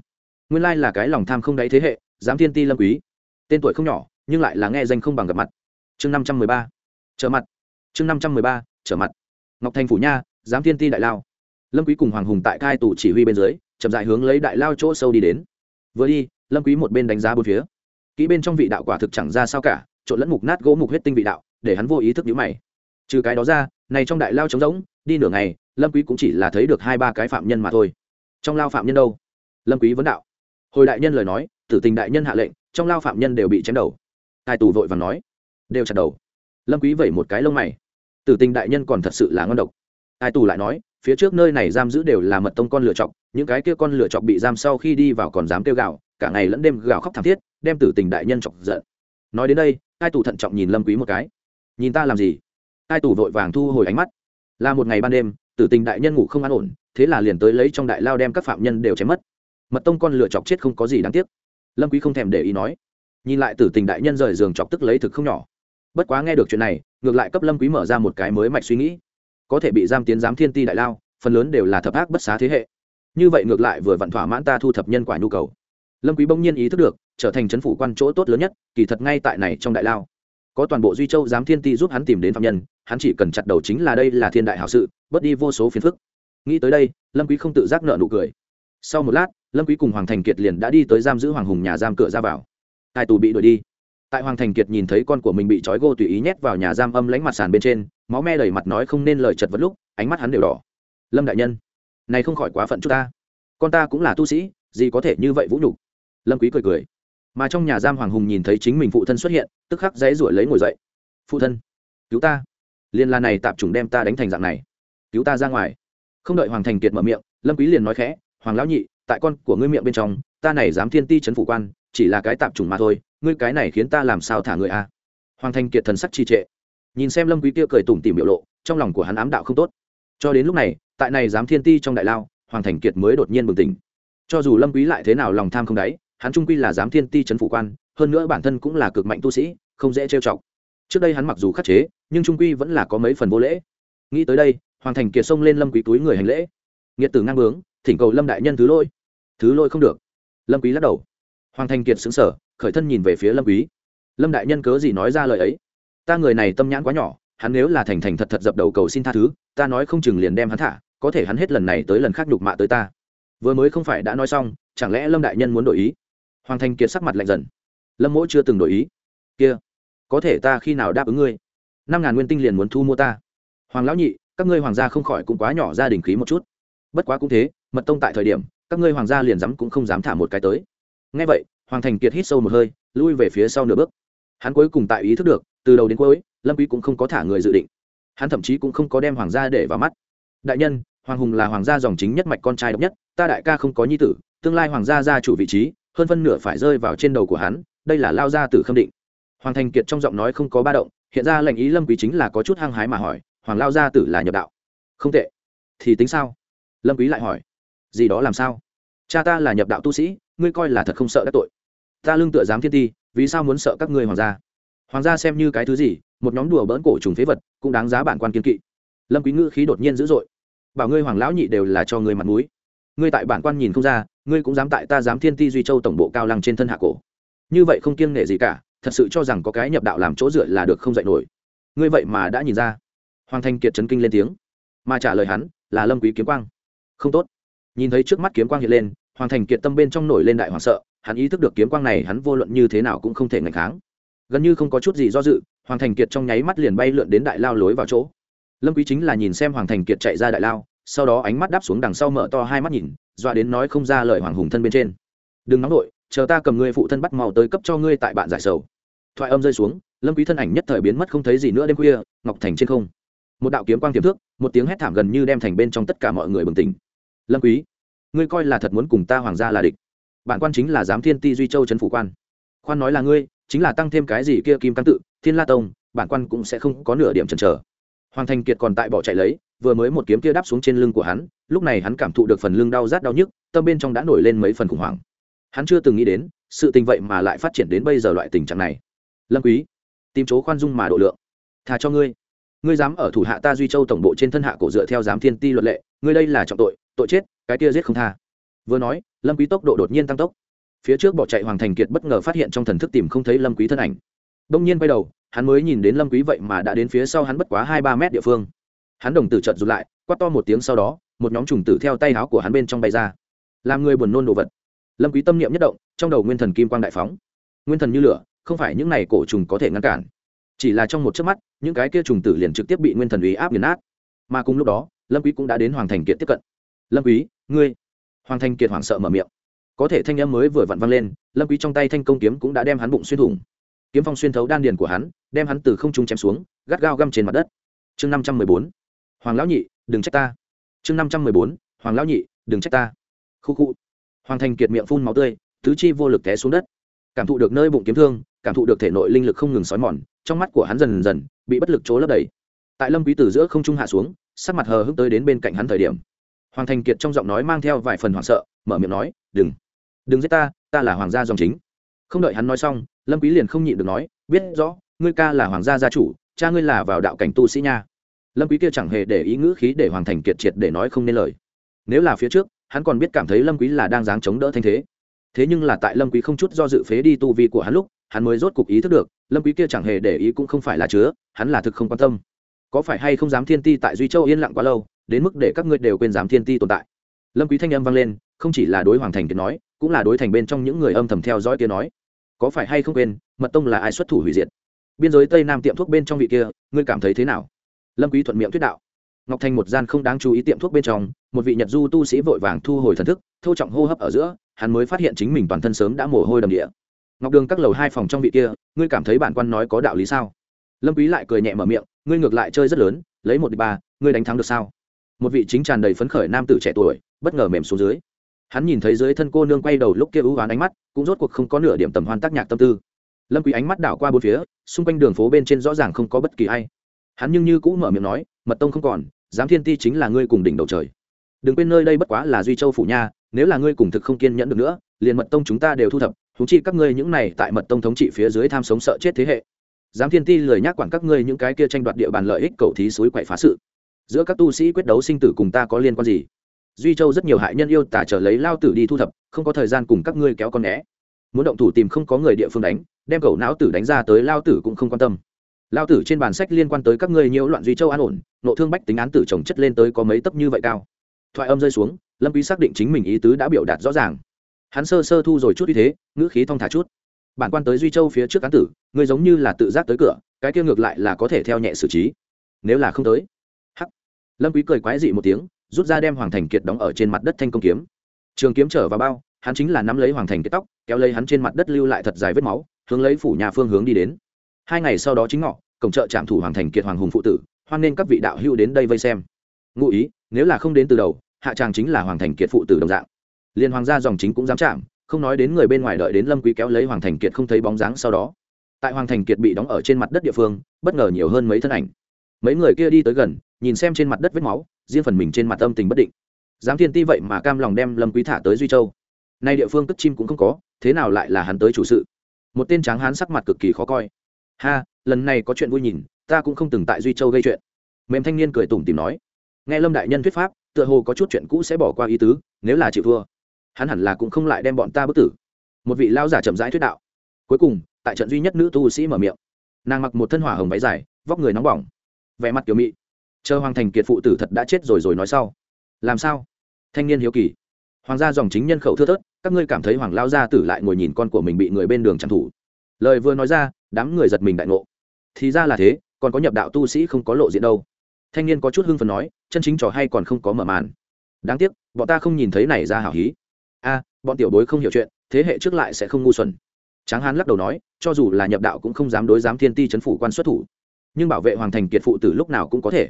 Nguyên lai là cái lòng tham không đáy thế hệ, dám thiên ti lâm quý. Tên tuổi không nhỏ, nhưng lại là nghe danh không bằng gặp mặt. Chương năm trăm mười ba, trở mặt. Chương năm trăm mười ba, trở mặt. Ngọc thành phủ nha, dám thiên ti đại lao. Lâm quý cùng hoàng hùng tại cai tù chỉ huy bên dưới, chậm dại hướng lấy đại lao chỗ sâu đi đến. Vừa đi, lâm quý một bên đánh giá bốn phía. Kỹ bên trong vị đạo quả thực chẳng ra sao cả, trộn lẫn mục nát gỗ mục huyết tinh vị đạo, để hắn vô ý thức nhíu mày. Trừ cái đó ra này trong đại lao trống rỗng, đi nửa ngày, lâm quý cũng chỉ là thấy được hai ba cái phạm nhân mà thôi. Trong lao phạm nhân đâu? Lâm quý vấn đạo. Hồi đại nhân lời nói, tử tình đại nhân hạ lệnh, trong lao phạm nhân đều bị chém đầu. Tài tù vội vàng nói, đều chặt đầu. Lâm quý vẩy một cái lông mày. Tử tình đại nhân còn thật sự là ngon độc. Tài tù lại nói, phía trước nơi này giam giữ đều là mật tông con lựa chọc những cái kia con lựa chọc bị giam sau khi đi vào còn dám kêu gào, cả ngày lẫn đêm gào khóc thảm thiết, đem tử tình đại nhân chọc giận. Nói đến đây, tài tù thận trọng nhìn lâm quý một cái. Nhìn ta làm gì? Ai tù vội vàng thu hồi ánh mắt. Là một ngày ban đêm, tử tình đại nhân ngủ không an ổn, thế là liền tới lấy trong đại lao đem các phạm nhân đều chém mất. Mật tông con lựa chọc chết không có gì đáng tiếc. Lâm quý không thèm để ý nói. Nhìn lại tử tình đại nhân rời giường chọc tức lấy thực không nhỏ. Bất quá nghe được chuyện này, ngược lại cấp lâm quý mở ra một cái mới mạch suy nghĩ. Có thể bị giam tiến giám thiên ti đại lao, phần lớn đều là thập ác bất xá thế hệ. Như vậy ngược lại vừa vặn thỏa mãn ta thu thập nhân quả nhu cầu. Lâm quý bỗng nhiên ý thức được, trở thành chấn phủ quan chỗ tốt lớn nhất, kỳ thật ngay tại này trong đại lao. Có toàn bộ duy châu giám thiên ti giúp hắn tìm đến phạm nhân hắn chỉ cần chặt đầu chính là đây là thiên đại hảo sự, bớt đi vô số phiền phức. Nghĩ tới đây, lâm quý không tự giác nợ nụ cười. Sau một lát, lâm quý cùng hoàng thành kiệt liền đã đi tới giam giữ hoàng hùng nhà giam cửa ra vào. Tài tù bị đuổi đi. Tại hoàng thành kiệt nhìn thấy con của mình bị trói gô tùy ý nhét vào nhà giam âm lánh mặt sàn bên trên, máu me đầy mặt nói không nên lời chật vật lúc, ánh mắt hắn đều đỏ. Lâm đại nhân, này không khỏi quá phận chút ta. Con ta cũng là tu sĩ, gì có thể như vậy vũ nhục? Lâm quý cười cười. Mà trong nhà giam hoàng hùng nhìn thấy chính mình phụ thân xuất hiện, tức khắc dãy ruổi lấy ngồi dậy. Phụ thân, cứu ta liên la này tạp trùng đem ta đánh thành dạng này. Cứu ta ra ngoài. Không đợi hoàng thành kiệt mở miệng, lâm quý liền nói khẽ, hoàng lão nhị, tại con của ngươi miệng bên trong, ta này dám thiên ti chấn phủ quan, chỉ là cái tạp trùng mà thôi, ngươi cái này khiến ta làm sao thả người a? Hoàng thành kiệt thần sắc trì trệ. Nhìn xem lâm quý kia cười tủm tỉm biểu lộ, trong lòng của hắn ám đạo không tốt. Cho đến lúc này, tại này dám thiên ti trong đại lao, hoàng thành kiệt mới đột nhiên bừng tỉnh. Cho dù lâm quý lại thế nào lòng tham không đáy, hắn trung quy là dám thiên ti chấn phủ quan, hơn nữa bản thân cũng là cực mạnh tu sĩ, không dễ trêu chọc trước đây hắn mặc dù khắc chế, nhưng trung quy vẫn là có mấy phần vô lễ. Nghĩ tới đây, hoàng thành kiệt xông lên lâm quý túi người hành lễ. Nghiệt tử ngang bướng, thỉnh cầu lâm đại nhân thứ lỗi. Thứ lỗi không được. Lâm quý lắc đầu. Hoàng thành kiệt sững sờ, khởi thân nhìn về phía lâm quý. Lâm đại nhân cớ gì nói ra lời ấy? Ta người này tâm nhãn quá nhỏ, hắn nếu là thành thành thật thật dập đầu cầu xin tha thứ, ta nói không chừng liền đem hắn thả, có thể hắn hết lần này tới lần khác nhục mạ tới ta. Vừa mới không phải đã nói xong, chẳng lẽ lâm đại nhân muốn đổi ý? Hoàng thành kiệt sắc mặt lạnh dần. Lâm mỗ chưa từng đổi ý. Kia có thể ta khi nào đáp ứng ngươi? Năm ngàn nguyên tinh liền muốn thu mua ta. Hoàng lão nhị, các ngươi hoàng gia không khỏi cũng quá nhỏ gia đình khí một chút. Bất quá cũng thế, mật tông tại thời điểm, các ngươi hoàng gia liền dám cũng không dám thả một cái tới. Ngay vậy, hoàng thành kiệt hít sâu một hơi, lui về phía sau nửa bước. Hắn cuối cùng tại ý thức được, từ đầu đến cuối, lâm quý cũng không có thả người dự định. Hắn thậm chí cũng không có đem hoàng gia để vào mắt. Đại nhân, hoàng hùng là hoàng gia dòng chính nhất mạch con trai độc nhất, ta đại ca không có nhi tử, tương lai hoàng gia gia chủ vị trí, hơn phân nửa phải rơi vào trên đầu của hắn, đây là lao gia tử khâm định hoàng thành kiệt trong giọng nói không có ba động, hiện ra lệnh ý lâm quý chính là có chút hăng hái mà hỏi, hoàng lao gia tử là nhập đạo? Không tệ. Thì tính sao? Lâm quý lại hỏi, gì đó làm sao? Cha ta là nhập đạo tu sĩ, ngươi coi là thật không sợ các tội. Ta lương tựa dám thiên ti, vì sao muốn sợ các ngươi hoàng gia? Hoàng gia xem như cái thứ gì, một nhóm đùa bỡn cổ trùng phế vật, cũng đáng giá bản quan kiên kỵ. Lâm quý ngữ khí đột nhiên dữ dội, bảo ngươi hoàng lão nhị đều là cho ngươi mặt mũi. Ngươi tại bản quan nhìn không ra, ngươi cũng dám tại ta dám thiên ti duy châu tổng bộ cao lăng trên thân hạ cổ. Như vậy không kiêng nể gì cả thật sự cho rằng có cái nhập đạo làm chỗ dựa là được không dạy nổi. Ngươi vậy mà đã nhìn ra. Hoàng thanh kiệt chấn kinh lên tiếng. Mà trả lời hắn là lâm quý kiếm quang. Không tốt. Nhìn thấy trước mắt kiếm quang hiện lên, hoàng thành kiệt tâm bên trong nổi lên đại hoàng sợ, hắn ý thức được kiếm quang này hắn vô luận như thế nào cũng không thể ngạch kháng. Gần như không có chút gì do dự, hoàng thành kiệt trong nháy mắt liền bay lượn đến đại lao lối vào chỗ. Lâm quý chính là nhìn xem hoàng thành kiệt chạy ra đại lao, sau đó ánh mắt đáp xuống đằng sau mở to hai mắt nhìn, dọa đến nói không ra lời hoàng hùng thân bên trên. Đừng nóng nổi chờ ta cầm ngươi phụ thân bắt màu tới cấp cho ngươi tại bạn giải sầu thoại âm rơi xuống, lâm quý thân ảnh nhất thời biến mất không thấy gì nữa đêm khuya, ngọc thành trên không. Một đạo kiếm quang tiềm thước một tiếng hét thảm gần như đem thành bên trong tất cả mọi người bừng tỉnh. Lâm quý, ngươi coi là thật muốn cùng ta hoàng gia là địch. Bản quan chính là giám thiên ti duy châu trấn phủ quan. Khoan nói là ngươi, chính là tăng thêm cái gì kia kim tăng tự, thiên la tông, bản quan cũng sẽ không có nửa điểm chần chờ. Hoàng thành kiệt còn tại bỏ chạy lấy, vừa mới một kiếm kia đáp xuống trên lưng của hắn, lúc này hắn cảm thụ được phần lưng đau rát đau nhức, tâm bên trong đã nổi lên mấy phần khủng hoảng. Hắn chưa từng nghĩ đến, sự tình vậy mà lại phát triển đến bây giờ loại tình trạng này lâm quý, tìm chỗ khoan dung mà độ lượng. Thà cho ngươi. Ngươi dám ở thủ hạ ta duy châu tổng bộ trên thân hạ cổ dựa theo giám thiên ti luật lệ, ngươi đây là trọng tội tội chết, cái kia giết không tha. Vừa nói, lâm quý tốc độ đột nhiên tăng tốc. Phía trước bỏ chạy hoàng thành kiệt bất ngờ phát hiện trong thần thức tìm không thấy lâm quý thân ảnh. Đông nhiên quay đầu, hắn mới nhìn đến lâm quý vậy mà đã đến phía sau hắn bất quá hai ba mét địa phương. Hắn đồng tử trợn rụt lại, quát to một tiếng sau đó, một nhóm trùng tử theo tay áo của hắn bên trong bay ra. Làm người buồn nôn đồ vật. Lâm quý tâm niệm nhất động, trong đầu nguyên thần kim quang đại phóng. Nguyên thần như lửa không phải những này cổ trùng có thể ngăn cản. Chỉ là trong một chớp mắt, những cái kia trùng tử liền trực tiếp bị nguyên thần uy áp nghiền nát. Mà cùng lúc đó, lâm quý cũng đã đến hoàng thành kiệt tiếp cận. Lâm quý, ngươi. Hoàng thành kiệt hoảng sợ mở miệng. Có thể thanh âm mới vừa vặn vang lên, lâm quý trong tay thanh công kiếm cũng đã đem hắn bụng xuyên thủng. Kiếm phong xuyên thấu đan điền của hắn, đem hắn từ không trung chém xuống, gắt gao găm trên mặt đất. Chương năm trăm mười bốn. Hoàng lão nhị, đừng trách ta. Chương năm trăm mười bốn. Hoàng lão nhị, đừng trách ta. Khu khu. Hoàng thành kiệt miệng phun máu tươi, tứ chi vô lực té xuống đất. Cảm thụ được nơi bụng kiếm thương cảm thụ được thể nội linh lực không ngừng sói mòn, trong mắt của hắn dần dần bị bất lực chỗ lấp đầy. Tại lâm quý tử giữa không trung hạ xuống, sắc mặt hờ hững tới đến bên cạnh hắn thời điểm. Hoàng thành kiệt trong giọng nói mang theo vài phần hoảng sợ, mở miệng nói, đừng đừng giết ta ta là hoàng gia dòng chính. Không đợi hắn nói xong, lâm quý liền không nhịn được nói, biết rõ, ngươi ca là hoàng gia gia chủ, cha ngươi là vào đạo cảnh tu sĩ nha. Lâm quý kia chẳng hề để ý ngữ khí để hoàng thành kiệt triệt để nói không nên lời. Nếu là phía trước, hắn còn biết cảm thấy lâm quý là đang dáng chống đỡ thanh thế thế nhưng là tại lâm quý không chút do dự phế đi tu vi của hắn lúc, hắn mới rốt cục ý thức được, lâm quý kia chẳng hề để ý cũng không phải là chứa, hắn là thực không quan tâm. Có phải hay không dám thiên ti tại duy châu yên lặng quá lâu, đến mức để các ngươi đều quên dám thiên ti tồn tại? Lâm quý thanh âm vang lên, không chỉ là đối hoàng thành kia nói, cũng là đối thành bên trong những người âm thầm theo dõi kia nói. Có phải hay không quên, mật tông là ai xuất thủ hủy diệt? Biên giới tây nam tiệm thuốc bên trong vị kia, ngươi cảm thấy thế nào? Lâm quý thuận miệng thuyết đạo. Ngọc thành một gian không đáng chú ý tiệm thuốc bên trong một vị nhật du tu sĩ vội vàng thu hồi thần thức, thô trọng hô hấp ở giữa, hắn mới phát hiện chính mình toàn thân sớm đã mồ hôi đầm địa. Ngọc đường các lầu hai phòng trong vị kia, ngươi cảm thấy bản quan nói có đạo lý sao? Lâm quý lại cười nhẹ mở miệng, ngươi ngược lại chơi rất lớn, lấy một đi ba, ngươi đánh thắng được sao? Một vị chính tràn đầy phấn khởi nam tử trẻ tuổi, bất ngờ mềm xuống dưới. Hắn nhìn thấy dưới thân cô nương quay đầu lúc kia ưu ám ánh mắt, cũng rốt cuộc không có nửa điểm tầm hoan tác nhạc tâm tư. Lâm quý ánh mắt đảo qua bốn phía, xung quanh đường phố bên trên rõ ràng không có bất kỳ ai. Hắn nhưng như cũng mở miệng nói, mật tông không còn, giám thiên ti chính là ngươi cùng đỉnh đầu trời đừng quên nơi đây bất quá là duy châu phủ nha, nếu là ngươi cùng thực không kiên nhẫn được nữa, liền mật tông chúng ta đều thu thập thú chi các ngươi những này tại mật tông thống trị phía dưới tham sống sợ chết thế hệ. Giám thiên ti lời nhắc quản các ngươi những cái kia tranh đoạt địa bàn lợi ích cầu thí suối quậy phá sự. Giữa các tu sĩ quyết đấu sinh tử cùng ta có liên quan gì? Duy châu rất nhiều hại nhân yêu tả trở lấy lao tử đi thu thập, không có thời gian cùng các ngươi kéo con né. Muốn động thủ tìm không có người địa phương đánh, đem cầu não tử đánh ra tới lao tử cũng không quan tâm. Lao tử trên bản sách liên quan tới các ngươi nhiễu loạn duy châu an ổn, nộ thương bách tính án tử chồng chất lên tới có mấy tấp như vậy cao thoại âm rơi xuống, lâm quý xác định chính mình ý tứ đã biểu đạt rõ ràng. Hắn sơ sơ thu rồi chút như thế, ngữ khí thong thả chút. Bản quan tới duy châu phía trước án tử ngươi giống như là tự giác tới cửa, cái kia ngược lại là có thể theo nhẹ xử trí. Nếu là không tới, hắc. Lâm quý cười quái dị một tiếng, rút ra đem hoàng thành kiệt đóng ở trên mặt đất thanh công kiếm. Trường kiếm trở vào bao, hắn chính là nắm lấy hoàng thành kiệt tóc, kéo lấy hắn trên mặt đất lưu lại thật dài vết máu, hướng lấy phủ nhà phương hướng đi đến. Hai ngày sau đó chính ngọ, cổng chợ trạm thủ hoàng thành kiệt hoàng hùng phụ tử, hoan nên các vị đạo hữu đến đây vây xem. Ngụ ý nếu là không đến từ đầu, hạ tràng chính là hoàng thành kiệt phụ tử đồng dạng. Liên hoàng gia dòng chính cũng dám chạm, không nói đến người bên ngoài đợi đến lâm quý kéo lấy hoàng thành kiệt không thấy bóng dáng sau đó. Tại hoàng thành kiệt bị đóng ở trên mặt đất địa phương, bất ngờ nhiều hơn mấy thân ảnh. Mấy người kia đi tới gần, nhìn xem trên mặt đất vết máu, riêng phần mình trên mặt âm tình bất định. Giám thiên ti vậy mà cam lòng đem lâm quý thả tới duy châu. Nay địa phương cất chim cũng không có, thế nào lại là hắn tới chủ sự? Một tên tráng hán sắc mặt cực kỳ khó coi. Ha, lần này có chuyện vui nhìn, ta cũng không từng tại duy châu gây chuyện. Mềm thanh niên cười tủm tìm nói nghe lâm đại nhân thuyết pháp, tựa hồ có chút chuyện cũ sẽ bỏ qua ý tứ, nếu là chịu thua, hắn hẳn là cũng không lại đem bọn ta bức tử. Một vị lao giả chậm rãi thuyết đạo. Cuối cùng, tại trận duy nhất nữ tu sĩ mở miệng. Nàng mặc một thân hỏa hồng váy dài, vóc người nóng bỏng, vẻ mặt kiểu mị. Chờ hoàng thành kiệt phụ tử thật đã chết rồi rồi nói sau. Làm sao? Thanh niên hiếu kỳ. Hoàng gia dòng chính nhân khẩu thưa thớt, các ngươi cảm thấy hoàng lao gia tử lại ngồi nhìn con của mình bị người bên đường trang thủ. Lời vừa nói ra, đám người giật mình đại ngộ. Thì ra là thế, còn có nhập đạo tu sĩ không có lộ diện đâu thanh niên có chút hưng phần nói, chân chính trò hay còn không có mở màn. Đáng tiếc, bọn ta không nhìn thấy này ra hảo hí. A, bọn tiểu bối không hiểu chuyện, thế hệ trước lại sẽ không ngu xuẩn. Tráng hán lắc đầu nói, cho dù là nhập đạo cũng không dám đối giám thiên ti c h ấ n phủ quan xuất thủ. Nhưng bảo vệ hoàng thành kiệt phụ tử lúc nào cũng có thể.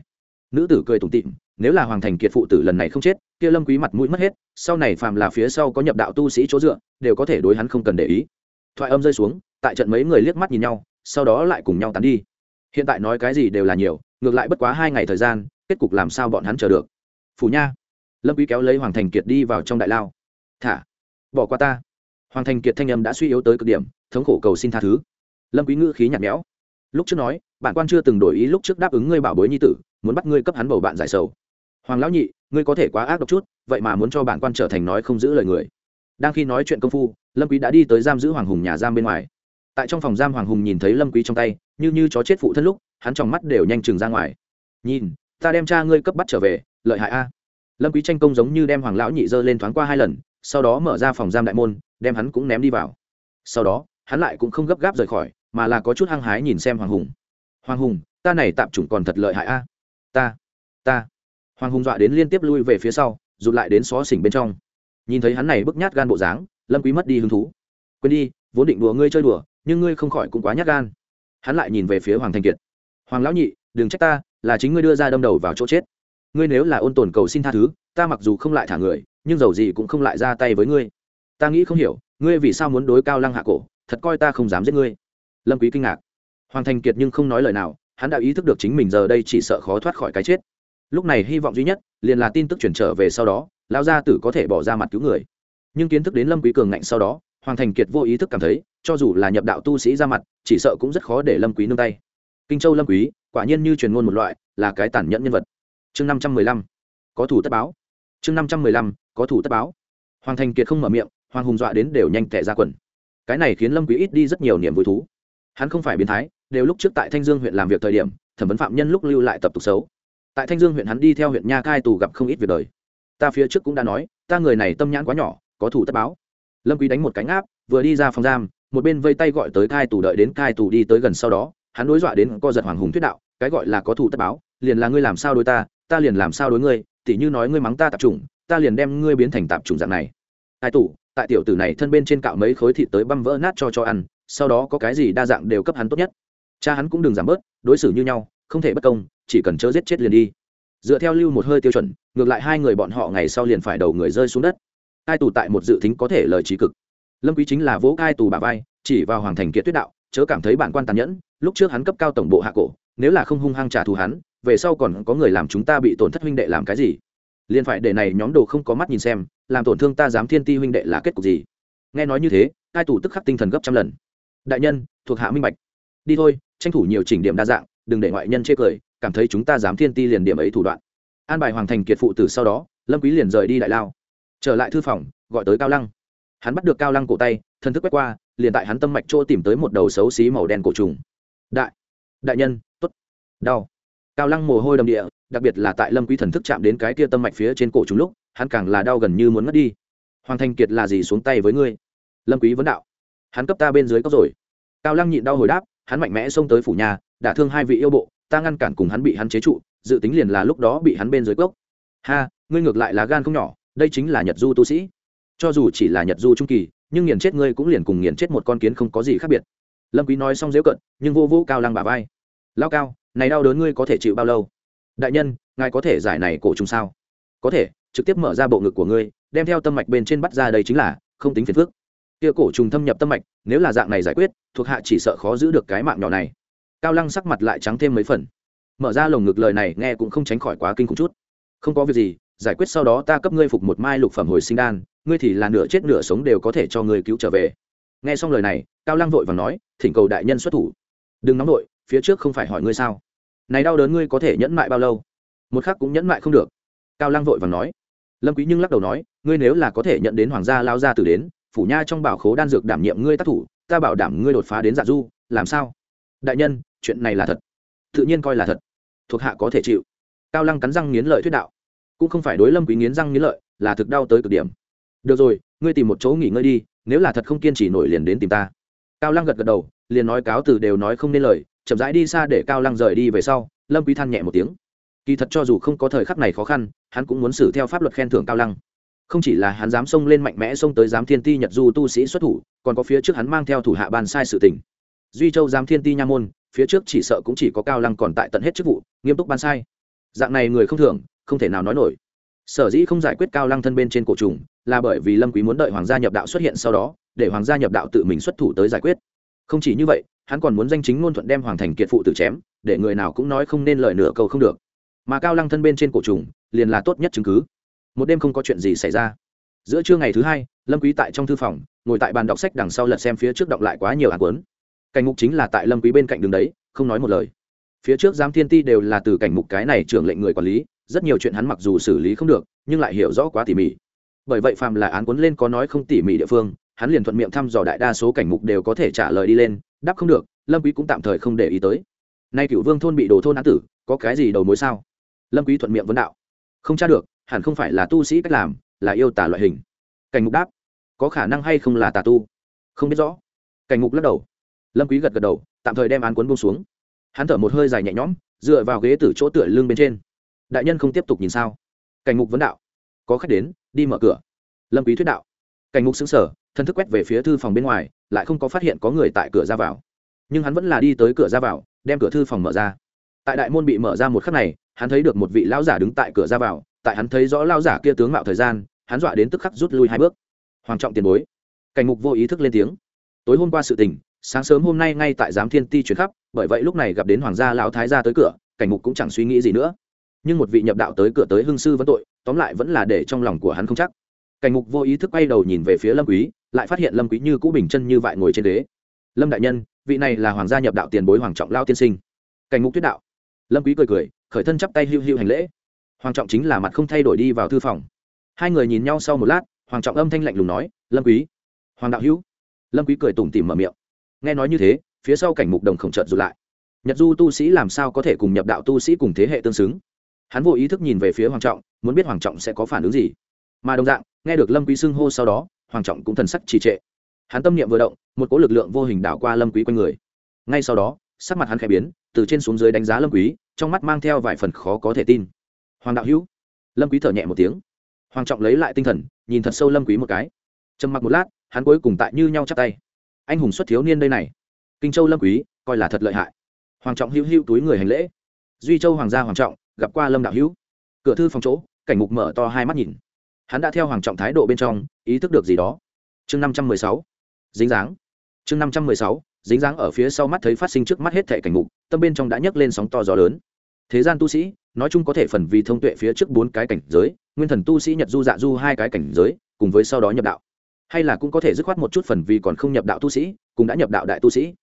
Nữ tử cười tủm tịm nếu là hoàng thành kiệt phụ tử lần này không chết, kia lâm quý mặt mũi mất hết, sau này phàm là phía sau có nhập đạo tu sĩ chỗ dựa, đều có thể đối hắn không cần để ý. Thoại âm rơi xuống, tại trận mấy người liếc mắt nhìn nhau, sau đó lại cùng nhau tán đi. Hiện tại nói cái gì đều là nhiều ngược lại bất quá hai ngày thời gian, kết cục làm sao bọn hắn chờ được? Phủ nha, lâm quý kéo lấy hoàng thành kiệt đi vào trong đại lao. Thả, bỏ qua ta. Hoàng thành kiệt thanh âm đã suy yếu tới cực điểm, thống khổ cầu xin tha thứ. Lâm quý ngữ khí nhạt nhẽo. Lúc trước nói bản quan chưa từng đổi ý lúc trước đáp ứng ngươi bảo bối nhi tử, muốn bắt ngươi cấp hắn bầu bạn giải sầu. Hoàng lão nhị, ngươi có thể quá ác độc chút, vậy mà muốn cho bản quan trở thành nói không giữ lời người. Đang khi nói chuyện công phu, lâm quý đã đi tới giam giữ hoàng hùng nhà giam bên ngoài. Tại trong phòng giam hoàng hùng nhìn thấy lâm quý trong tay như như chó chết phụ thân lúc, hắn trong mắt đều nhanh chừng ra ngoài. Nhìn, ta đem cha ngươi cấp bắt trở về, lợi hại a. Lâm quý tranh công giống như đem hoàng lão nhị dơ lên thoáng qua hai lần, sau đó mở ra phòng giam đại môn, đem hắn cũng ném đi vào. Sau đó, hắn lại cũng không gấp gáp rời khỏi, mà là có chút hăng hái nhìn xem hoàng hùng. Hoàng hùng, ta này tạm chủng còn thật lợi hại a. Ta ta. Hoàng hùng dọa đến liên tiếp lui về phía sau, rụt lại đến xó xỉnh bên trong. Nhìn thấy hắn này bức nhát gan bộ dáng, lâm quý mất đi hứng thú. Quên đi, vốn định đùa ngươi chơi đùa, nhưng ngươi không khỏi cũng quá nhát gan hắn lại nhìn về phía hoàng thành kiệt. Hoàng lão nhị, đừng trách ta, là chính ngươi đưa ra đâm đầu vào chỗ chết. Ngươi nếu là ôn tồn cầu xin tha thứ, ta mặc dù không lại thả người, nhưng dầu gì cũng không lại ra tay với ngươi. Ta nghĩ không hiểu, ngươi vì sao muốn đối cao lăng hạ cổ, thật coi ta không dám giết ngươi. Lâm quý kinh ngạc. Hoàng thành kiệt nhưng không nói lời nào, hắn đã ý thức được chính mình giờ đây chỉ sợ khó thoát khỏi cái chết. Lúc này hy vọng duy nhất, liền là tin tức chuyển trở về sau đó, lão gia tử có thể bỏ ra mặt cứu người. Nhưng kiến thức đến lâm quý cường ngạnh sau đó, hoàng thành kiệt vô ý thức cảm thấy cho dù là nhập đạo tu sĩ ra mặt, chỉ sợ cũng rất khó để lâm quý nương tay. Kinh châu lâm quý, quả nhiên như truyền ngôn một loại, là cái tàn nhẫn nhân vật. Chương năm trăm mười lăm, có thủ tất báo. Chương năm trăm mười lăm, có thủ tất báo. Hoàng thành kiệt không mở miệng, hoàng hùng dọa đến đều nhanh tẻ ra quần. Cái này khiến lâm quý ít đi rất nhiều niềm vui thú. Hắn không phải biến thái, đều lúc trước tại thanh dương huyện làm việc thời điểm, thẩm vấn phạm nhân lúc lưu lại tập tục xấu. Tại thanh dương huyện hắn đi theo huyện nha cai tù gặp không ít việc đời. Ta phía trước cũng đã nói, ta người này tâm nhãn quá nhỏ, có thủ tất báo. Lâm quý đánh một cánh áp vừa đi ra phòng giam một bên vây tay gọi tới cai tù đợi đến cai tù đi tới gần sau đó, hắn đối dọa đến co giật hoàng hùng thuyết đạo, cái gọi là có thủ tất báo, liền là ngươi làm sao đối ta ta liền làm sao đối ngươi, tỉ như nói ngươi mắng ta tạp chủng, ta liền đem ngươi biến thành tạp chủng dạng này. Cai tù, tại tiểu tử này thân bên trên cạo mấy khối thịt tới băm vỡ nát cho cho ăn, sau đó có cái gì đa dạng đều cấp hắn tốt nhất. Cha hắn cũng đừng giảm bớt, đối xử như nhau, không thể bất công, chỉ cần chớ giết chết liền đi. Dựa theo lưu một hơi tiêu chuẩn, ngược lại hai người bọn họ ngày sau liền phải đầu người rơi xuống đất. Hai tù tại một dự tính có thể lời trí cực lâm quý chính là vỗ cai tù bà vai, chỉ vào hoàng thành kiệt tuyết đạo, chớ cảm thấy bản quan tàn nhẫn, lúc trước hắn cấp cao tổng bộ hạ cổ, nếu là không hung hăng trả thù hắn, về sau còn có người làm chúng ta bị tổn thất huynh đệ làm cái gì? Liền phải để này nhóm đồ không có mắt nhìn xem, làm tổn thương ta dám thiên ti huynh đệ là kết cục gì? Nghe nói như thế, cai tù tức khắc tinh thần gấp trăm lần. Đại nhân, thuộc hạ minh bạch. Đi thôi, tranh thủ nhiều chỉnh điểm đa dạng, đừng để ngoại nhân chê cười, cảm thấy chúng ta dám thiên ti liền điểm ấy thủ đoạn. An bài hoàng thành kiệt phụ từ sau đó, lâm quý liền rời đi đại lao. Trở lại thư phòng, gọi tới cao lăng hắn bắt được cao lăng cổ tay thân thức quét qua, liền tại hắn tâm mạch chỗ tìm tới một đầu xấu xí màu đen cổ trùng. Đại đại nhân, tốt. Đau. Cao lăng mồ hôi đầm địa, đặc biệt là tại lâm quý thần thức chạm đến cái kia tâm mạch phía trên cổ trùng lúc, hắn càng là đau gần như muốn mất đi. Hoàng Thanh kiệt là gì xuống tay với ngươi? Lâm quý vấn đạo. Hắn cấp ta bên dưới cốc rồi. Cao lăng nhịn đau hồi đáp, hắn mạnh mẽ xông tới phủ nhà, đả thương hai vị yêu bộ, ta ngăn cản cùng hắn bị hắn chế trụ, dự tính liền là lúc đó bị hắn bên dưới cốc. Ha, ngươi ngược lại là gan không nhỏ, đây chính là nhật du tu sĩ cho dù chỉ là nhật du trung kỳ, nhưng nghiền chết ngươi cũng liền cùng nghiền chết một con kiến không có gì khác biệt. Lâm quý nói xong dễ cận, nhưng vô vô cao lăng bà vai. Lao cao, này đau đớn ngươi có thể chịu bao lâu? Đại nhân, ngài có thể giải này cổ trùng sao? Có thể, trực tiếp mở ra bộ ngực của ngươi, đem theo tâm mạch bên trên bắt ra đây chính là, không tính phiền phức. Kia cổ trùng thâm nhập tâm mạch, nếu là dạng này giải quyết, thuộc hạ chỉ sợ khó giữ được cái mạng nhỏ này. Cao lăng sắc mặt lại trắng thêm mấy phần. Mở ra lồng ngực lời này nghe cũng không tránh khỏi quá kinh khủng chút. Không có việc gì, giải quyết sau đó ta cấp ngươi phục một mai lục phẩm hồi sinh đan ngươi thì là nửa chết nửa sống đều có thể cho ngươi cứu trở về. Nghe xong lời này, cao lăng vội và nói, thỉnh cầu đại nhân xuất thủ. Đừng nóng vội, phía trước không phải hỏi ngươi sao? Này đau đớn ngươi có thể nhẫn mại bao lâu? Một khắc cũng nhẫn mại không được. Cao lăng vội và nói. Lâm quý nhưng lắc đầu nói, ngươi nếu là có thể nhận đến hoàng gia lao gia từ đến, phủ nha trong bảo khố đan dược đảm nhiệm ngươi tác thủ, ta bảo đảm ngươi đột phá đến dạ du, làm sao? Đại nhân, chuyện này là thật. Tự nhiên coi là thật. Thuộc hạ có thể chịu. Cao lăng cắn răng nghiến lợi thuyết đạo. Cũng không phải đối lâm quý nghiến răng nghiến lợi, là thực đau tới cực điểm được rồi, ngươi tìm một chỗ nghỉ ngơi đi, nếu là thật không kiên trì nổi liền đến tìm ta. Cao lăng gật gật đầu, liền nói cáo từ đều nói không nên lời, chậm rãi đi xa để cao lăng rời đi về sau, lâm quý than nhẹ một tiếng. Kỳ thật cho dù không có thời khắc này khó khăn, hắn cũng muốn xử theo pháp luật khen thưởng cao lăng. Không chỉ là hắn dám xông lên mạnh mẽ xông tới giám thiên ti nhật du tu sĩ xuất thủ, còn có phía trước hắn mang theo thủ hạ ban sai sự tình. Duy châu giám thiên ti nha môn, phía trước chỉ sợ cũng chỉ có cao lăng còn tại tận hết chức vụ, nghiêm túc ban sai. Dạng này người không thường không thể nào nói nổi. Sở dĩ không giải quyết cao lăng thân bên trên cổ trùng là bởi vì lâm quý muốn đợi hoàng gia nhập đạo xuất hiện sau đó, để hoàng gia nhập đạo tự mình xuất thủ tới giải quyết. Không chỉ như vậy, hắn còn muốn danh chính ngôn thuận đem hoàng thành kiệt phụ tử chém, để người nào cũng nói không nên lời nửa câu không được. Mà cao lăng thân bên trên cổ trùng, liền là tốt nhất chứng cứ. Một đêm không có chuyện gì xảy ra. Giữa trưa ngày thứ hai, lâm quý tại trong thư phòng, ngồi tại bàn đọc sách đằng sau lật xem phía trước đọc lại quá nhiều án cuốn. Cảnh mục chính là tại lâm quý bên cạnh đường đấy, không nói một lời. Phía trước giám thiên ti đều là từ cảnh mục cái này trưởng lệnh người quản lý, rất nhiều chuyện hắn mặc dù xử lý không được, nhưng lại hiểu rõ quá tỉ mỉ bởi vậy phàm là án cuốn lên có nói không tỉ mỉ địa phương, hắn liền thuận miệng thăm dò đại đa số cảnh mục đều có thể trả lời đi lên, đáp không được, lâm quý cũng tạm thời không để ý tới. Nay cựu vương thôn bị đổ thôn án tử, có cái gì đầu mối sao? Lâm quý thuận miệng vấn đạo. Không tra được, hẳn không phải là tu sĩ cách làm, là yêu tả loại hình. Cảnh mục đáp. Có khả năng hay không là tà tu? Không biết rõ. Cảnh mục lắc đầu. Lâm quý gật gật đầu, tạm thời đem án cuốn buông xuống. Hắn thở một hơi dài nhẹ nhõm, dựa vào ghế từ chỗ tựa lưng bên trên. Đại nhân không tiếp tục nhìn sao? Cảnh mục vấn đạo. Có khách đến đi mở cửa. Lâm quý thuyết đạo. Cảnh mục sững sờ, thân thức quét về phía thư phòng bên ngoài, lại không có phát hiện có người tại cửa ra vào. Nhưng hắn vẫn là đi tới cửa ra vào, đem cửa thư phòng mở ra. Tại đại môn bị mở ra một khắc này, hắn thấy được một vị lão giả đứng tại cửa ra vào, tại hắn thấy rõ lão giả kia tướng mạo thời gian, hắn dọa đến tức khắc rút lui hai bước. Hoàng trọng tiền bối. Cảnh mục vô ý thức lên tiếng. Tối hôm qua sự tình, sáng sớm hôm nay ngay tại giám thiên ti chuyển khắp, bởi vậy lúc này gặp đến hoàng gia lão thái gia tới cửa, cảnh mục cũng chẳng suy nghĩ gì nữa. Nhưng một vị nhập đạo tới cửa tới hưng sư vẫn tội tóm lại vẫn là để trong lòng của hắn không chắc. Cảnh mục vô ý thức quay đầu nhìn về phía lâm quý, lại phát hiện lâm quý như cũ bình chân như vậy ngồi trên đế lâm đại nhân, vị này là hoàng gia nhập đạo tiền bối hoàng trọng lao tiên sinh. Cảnh mục tuyết đạo. Lâm quý cười cười, khởi thân chắp tay hưu hưu hành lễ. Hoàng trọng chính là mặt không thay đổi đi vào thư phòng. Hai người nhìn nhau sau một lát, hoàng trọng âm thanh lạnh lùng nói, lâm quý, hoàng đạo hữu. Lâm quý cười tủm tỉm mở miệng. Nghe nói như thế, phía sau cảnh mục đồng khổng trợn rụt lại. Nhật du tu sĩ làm sao có thể cùng nhập đạo tu sĩ cùng thế hệ tương xứng? Hắn vô ý thức nhìn về phía hoàng trọng, muốn biết hoàng trọng sẽ có phản ứng gì. Mà đồng dạng, nghe được lâm quý xưng hô sau đó, hoàng trọng cũng thần sắc trì trệ. Hắn tâm niệm vừa động, một cỗ lực lượng vô hình đảo qua lâm quý quanh người. Ngay sau đó, sắc mặt hắn khẽ biến, từ trên xuống dưới đánh giá lâm quý, trong mắt mang theo vài phần khó có thể tin. Hoàng đạo hữu. Lâm quý thở nhẹ một tiếng. Hoàng trọng lấy lại tinh thần, nhìn thật sâu lâm quý một cái. Trầm mặc một lát, hắn cuối cùng tại như nhau chắp tay. Anh hùng xuất thiếu niên đây này, kinh châu lâm quý, coi là thật lợi hại. Hoàng trọng hữu hữu túi người hành lễ. Duy châu hoàng gia hoàng trọng gặp qua lâm đạo hữu cửa thư phòng chỗ cảnh mục mở to hai mắt nhìn hắn đã theo hoàng trọng thái độ bên trong ý thức được gì đó chương năm trăm mười sáu dính dáng chương năm trăm mười sáu dính dáng ở phía sau mắt thấy phát sinh trước mắt hết thệ cảnh mục tâm bên trong đã nhấc lên sóng to gió lớn thế gian tu sĩ nói chung có thể phần vì thông tuệ phía trước bốn cái cảnh giới nguyên thần tu sĩ nhật du dạ du hai cái cảnh giới cùng với sau đó nhập đạo hay là cũng có thể dứt khoát một chút phần vì còn không nhập đạo tu sĩ cũng đã nhập đạo đại tu sĩ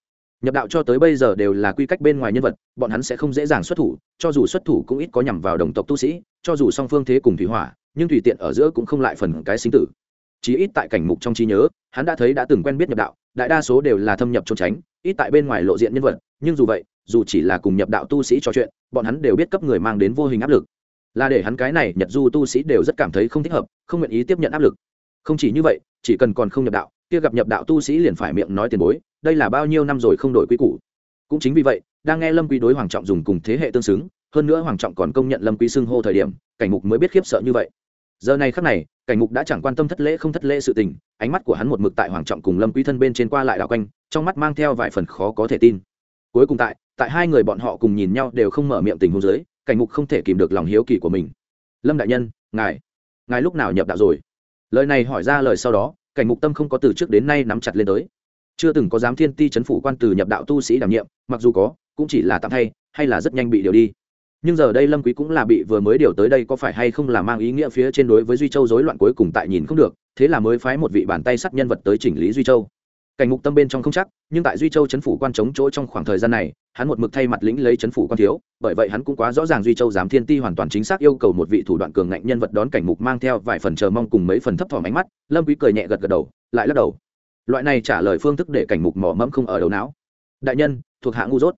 nhập đạo cho tới bây giờ đều là quy cách bên ngoài nhân vật, bọn hắn sẽ không dễ dàng xuất thủ, cho dù xuất thủ cũng ít có nhằm vào đồng tộc tu sĩ, cho dù song phương thế cùng thủy hỏa, nhưng thủy tiện ở giữa cũng không lại phần cái sinh tử. Chí ít tại cảnh mục trong trí nhớ, hắn đã thấy đã từng quen biết nhập đạo, đại đa số đều là thâm nhập trốn tránh, ít tại bên ngoài lộ diện nhân vật, nhưng dù vậy, dù chỉ là cùng nhập đạo tu sĩ trò chuyện, bọn hắn đều biết cấp người mang đến vô hình áp lực. Là để hắn cái này nhật du tu sĩ đều rất cảm thấy không thích hợp, không nguyện ý tiếp nhận áp lực. Không chỉ như vậy, chỉ cần còn không nhập đạo, kia gặp nhập đạo tu sĩ liền phải miệng nói tiền bối đây là bao nhiêu năm rồi không đổi quy củ. Cũng chính vì vậy, đang nghe lâm quý đối hoàng trọng dùng cùng thế hệ tương xứng, hơn nữa hoàng trọng còn công nhận lâm quý xưng hô thời điểm, cảnh mục mới biết khiếp sợ như vậy. Giờ này khắc này, cảnh mục đã chẳng quan tâm thất lễ không thất lễ sự tình, ánh mắt của hắn một mực tại hoàng trọng cùng lâm quý thân bên trên qua lại đảo quanh, trong mắt mang theo vài phần khó có thể tin. Cuối cùng tại tại hai người bọn họ cùng nhìn nhau đều không mở miệng tình huống dưới, cảnh mục không thể kìm được lòng hiếu kỳ của mình. Lâm đại nhân, ngài ngài lúc nào nhập đạo rồi? Lời này hỏi ra lời sau đó, cảnh mục tâm không có từ trước đến nay nắm chặt lên tới chưa từng có dám thiên ti chấn phủ quan từ nhập đạo tu sĩ đảm nhiệm, mặc dù có, cũng chỉ là tạm thay, hay là rất nhanh bị điều đi. Nhưng giờ đây lâm quý cũng là bị vừa mới điều tới đây có phải hay không là mang ý nghĩa phía trên đối với duy châu rối loạn cuối cùng tại nhìn không được, thế là mới phái một vị bàn tay sắt nhân vật tới chỉnh lý duy châu. Cảnh ngục tâm bên trong không chắc, nhưng tại duy châu chấn phủ quan chống chỗ trong khoảng thời gian này, hắn một mực thay mặt lĩnh lấy chấn phủ quan thiếu, bởi vậy hắn cũng quá rõ ràng duy châu giám thiên ti hoàn toàn chính xác yêu cầu một vị thủ đoạn cường ngạnh nhân vật đón cảnh mục mang theo vài phần chờ mong cùng mấy phần thấp thỏm ánh mắt, lâm quý cười nhẹ gật gật đầu, lại lắc đầu loại này trả lời phương thức để cảnh mục mò mẫm không ở đầu não. Đại nhân, thuộc hạ ngu dốt.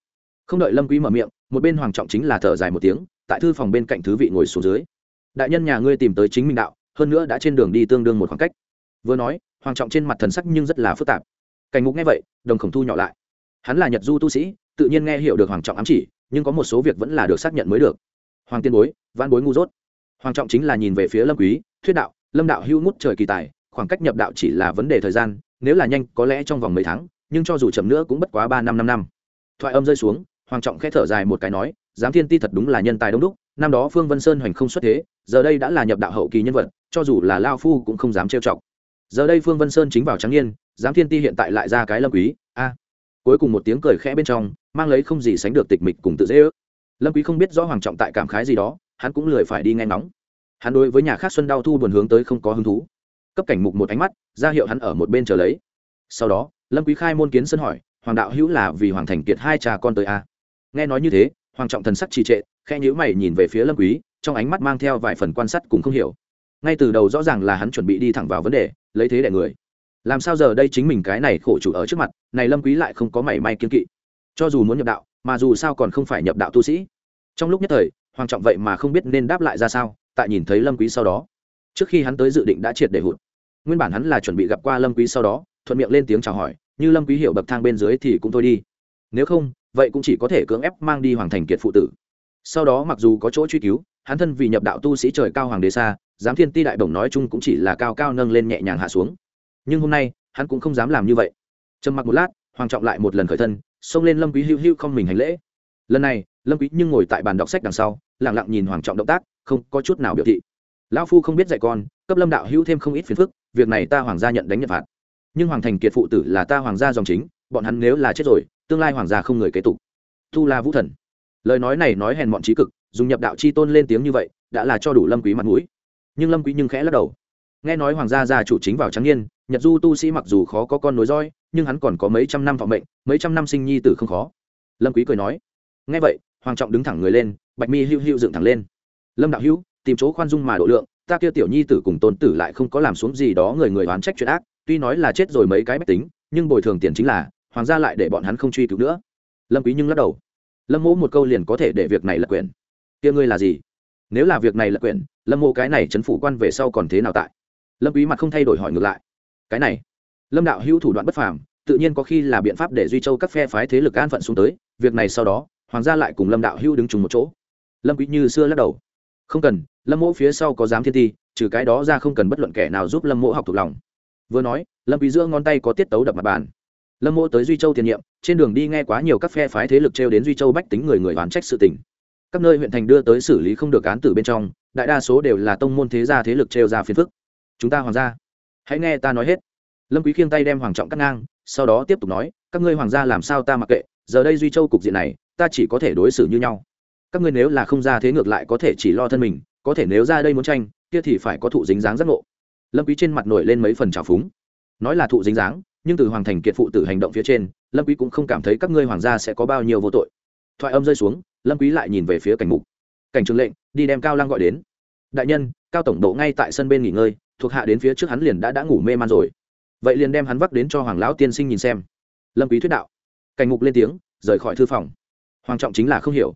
Không đợi lâm quý mở miệng, một bên hoàng trọng chính là thở dài một tiếng, tại thư phòng bên cạnh thứ vị ngồi xuống dưới. Đại nhân nhà ngươi tìm tới chính minh đạo, hơn nữa đã trên đường đi tương đương một khoảng cách. Vừa nói, hoàng trọng trên mặt thần sắc nhưng rất là phức tạp. Cảnh mục nghe vậy, đồng khổng thu nhỏ lại. Hắn là nhật du tu sĩ, tự nhiên nghe hiểu được hoàng trọng ám chỉ, nhưng có một số việc vẫn là được xác nhận mới được. Hoàng tiên bối văn bối ngu dốt. Hoàng trọng chính là nhìn về phía lâm quý, thuyết đạo, lâm đạo hưu ngút trời kỳ tài, khoảng cách nhập đạo chỉ là vấn đề thời gian nếu là nhanh, có lẽ trong vòng mấy tháng, nhưng cho dù chậm nữa cũng bất quá ba năm năm năm. Thoại âm rơi xuống, hoàng trọng khẽ thở dài một cái nói, giám thiên ti thật đúng là nhân tài đông đúc, năm đó phương vân sơn hoành không xuất thế, giờ đây đã là nhập đạo hậu kỳ nhân vật, cho dù là lao phu cũng không dám trêu chọc. Giờ đây phương vân sơn chính vào trắng niên, giám thiên ti hiện tại lại ra cái lâm quý, a. Cuối cùng một tiếng cười khẽ bên trong, mang lấy không gì sánh được tịch mịch cùng tự dễ ước. Lâm quý không biết rõ hoàng trọng tại cảm khái gì đó, hắn cũng lười phải đi nghe nóng hắn đối với nhà khác xuân đau thu buồn hướng tới không có hứng thú cấp cảnh mục một ánh mắt, ra hiệu hắn ở một bên chờ lấy. Sau đó, lâm quý khai môn kiến sân hỏi, hoàng đạo hữu là vì hoàng thành kiệt hai cha con tới a nghe nói như thế, hoàng trọng thần sắc trì trệ, khẽ nhíu mày nhìn về phía lâm quý, trong ánh mắt mang theo vài phần quan sát cũng không hiểu. Ngay từ đầu rõ ràng là hắn chuẩn bị đi thẳng vào vấn đề, lấy thế để người. Làm sao giờ đây chính mình cái này khổ chủ ở trước mặt, này lâm quý lại không có mảy may kiên kỵ. Cho dù muốn nhập đạo, mà dù sao còn không phải nhập đạo tu sĩ. Trong lúc nhất thời, hoàng trọng vậy mà không biết nên đáp lại ra sao, tại nhìn thấy lâm quý sau đó trước khi hắn tới dự định đã triệt để hụt. Nguyên bản hắn là chuẩn bị gặp qua lâm quý sau đó, thuận miệng lên tiếng chào hỏi, như lâm quý hiểu bậc thang bên dưới thì cũng thôi đi. Nếu không, vậy cũng chỉ có thể cưỡng ép mang đi hoàng thành kiệt phụ tử. Sau đó mặc dù có chỗ truy cứu, hắn thân vì nhập đạo tu sĩ trời cao hoàng đế xa, giám thiên ti đại bổng nói chung cũng chỉ là cao cao nâng lên nhẹ nhàng hạ xuống. Nhưng hôm nay, hắn cũng không dám làm như vậy. Trầm mặc một lát, hoàng trọng lại một lần khởi thân, xông lên lâm quý hưu hưu không mình hành lễ. Lần này, lâm quý nhưng ngồi tại bàn đọc sách đằng sau, lặng lặng nhìn hoàng trọng động tác, không có chút nào biểu thị lão phu không biết dạy con, cấp lâm đạo hữu thêm không ít phiền phức, việc này ta hoàng gia nhận đánh nhận phạt. Nhưng hoàng thành kiệt phụ tử là ta hoàng gia dòng chính, bọn hắn nếu là chết rồi, tương lai hoàng gia không người kế tục. Tu la vũ thần. Lời nói này nói hèn mọn trí cực, dùng nhập đạo chi tôn lên tiếng như vậy, đã là cho đủ lâm quý mặt mũi. Nhưng lâm quý nhưng khẽ lắc đầu. Nghe nói hoàng gia gia chủ chính vào trắng niên, nhật du tu sĩ mặc dù khó có con nối roi, nhưng hắn còn có mấy trăm năm vọng mệnh, mấy trăm năm sinh nhi tử không khó. Lâm quý cười nói. Nghe vậy, hoàng trọng đứng thẳng người lên, bạch mi hưu hưu dựng thẳng lên. Lâm đạo hữu tìm chỗ khoan dung mà độ lượng, ta kia tiểu nhi tử cùng tôn tử lại không có làm xuống gì đó người người oán trách chuyện ác, tuy nói là chết rồi mấy cái bách tính, nhưng bồi thường tiền chính là, hoàng gia lại để bọn hắn không truy cứu nữa. Lâm quý nhưng lắc đầu. Lâm mỗ một câu liền có thể để việc này là quyền kia ngươi là gì? Nếu là việc này là quyền lâm mỗ cái này chấn phủ quan về sau còn thế nào tại? Lâm quý mặt không thay đổi hỏi ngược lại. Cái này, lâm đạo hữu thủ đoạn bất phàm, tự nhiên có khi là biện pháp để duy châu các phe phái thế lực an phận xuống tới, việc này sau đó, hoàng gia lại cùng lâm đạo hữu đứng chung một chỗ. Lâm quý như xưa lắc đầu không cần, lâm mỗ phía sau có dám thiên ti, trừ cái đó ra không cần bất luận kẻ nào giúp lâm mỗ học thuộc lòng. Vừa nói, lâm quý giữa ngón tay có tiết tấu đập mặt bàn. Lâm mỗ tới duy châu tiền nhiệm, trên đường đi nghe quá nhiều các phe phái thế lực treo đến duy châu bách tính người người oán trách sự tình. Các nơi huyện thành đưa tới xử lý không được án tử bên trong, đại đa số đều là tông môn thế gia thế lực treo ra phiền phức. Chúng ta hoàng gia, hãy nghe ta nói hết. Lâm quý khiêng tay đem hoàng trọng cắt ngang, sau đó tiếp tục nói, các ngươi hoàng gia làm sao ta mặc kệ, giờ đây duy châu cục diện này, ta chỉ có thể đối xử như nhau các ngươi nếu là không ra thế ngược lại có thể chỉ lo thân mình, có thể nếu ra đây muốn tranh, kia thì phải có thụ dính dáng giác ngộ. Lâm quý trên mặt nổi lên mấy phần trào phúng. Nói là thụ dính dáng, nhưng từ hoàng thành kiệt phụ tử hành động phía trên, lâm quý cũng không cảm thấy các ngươi hoàng gia sẽ có bao nhiêu vô tội. Thoại âm rơi xuống, lâm quý lại nhìn về phía cảnh mục. Cảnh trường lệnh, đi đem cao lăng gọi đến. Đại nhân, cao tổng độ ngay tại sân bên nghỉ ngơi, thuộc hạ đến phía trước hắn liền đã đã ngủ mê man rồi. Vậy liền đem hắn vác đến cho hoàng lão tiên sinh nhìn xem. Lâm quý thuyết đạo. Cảnh mục lên tiếng, rời khỏi thư phòng. Hoàng trọng chính là không hiểu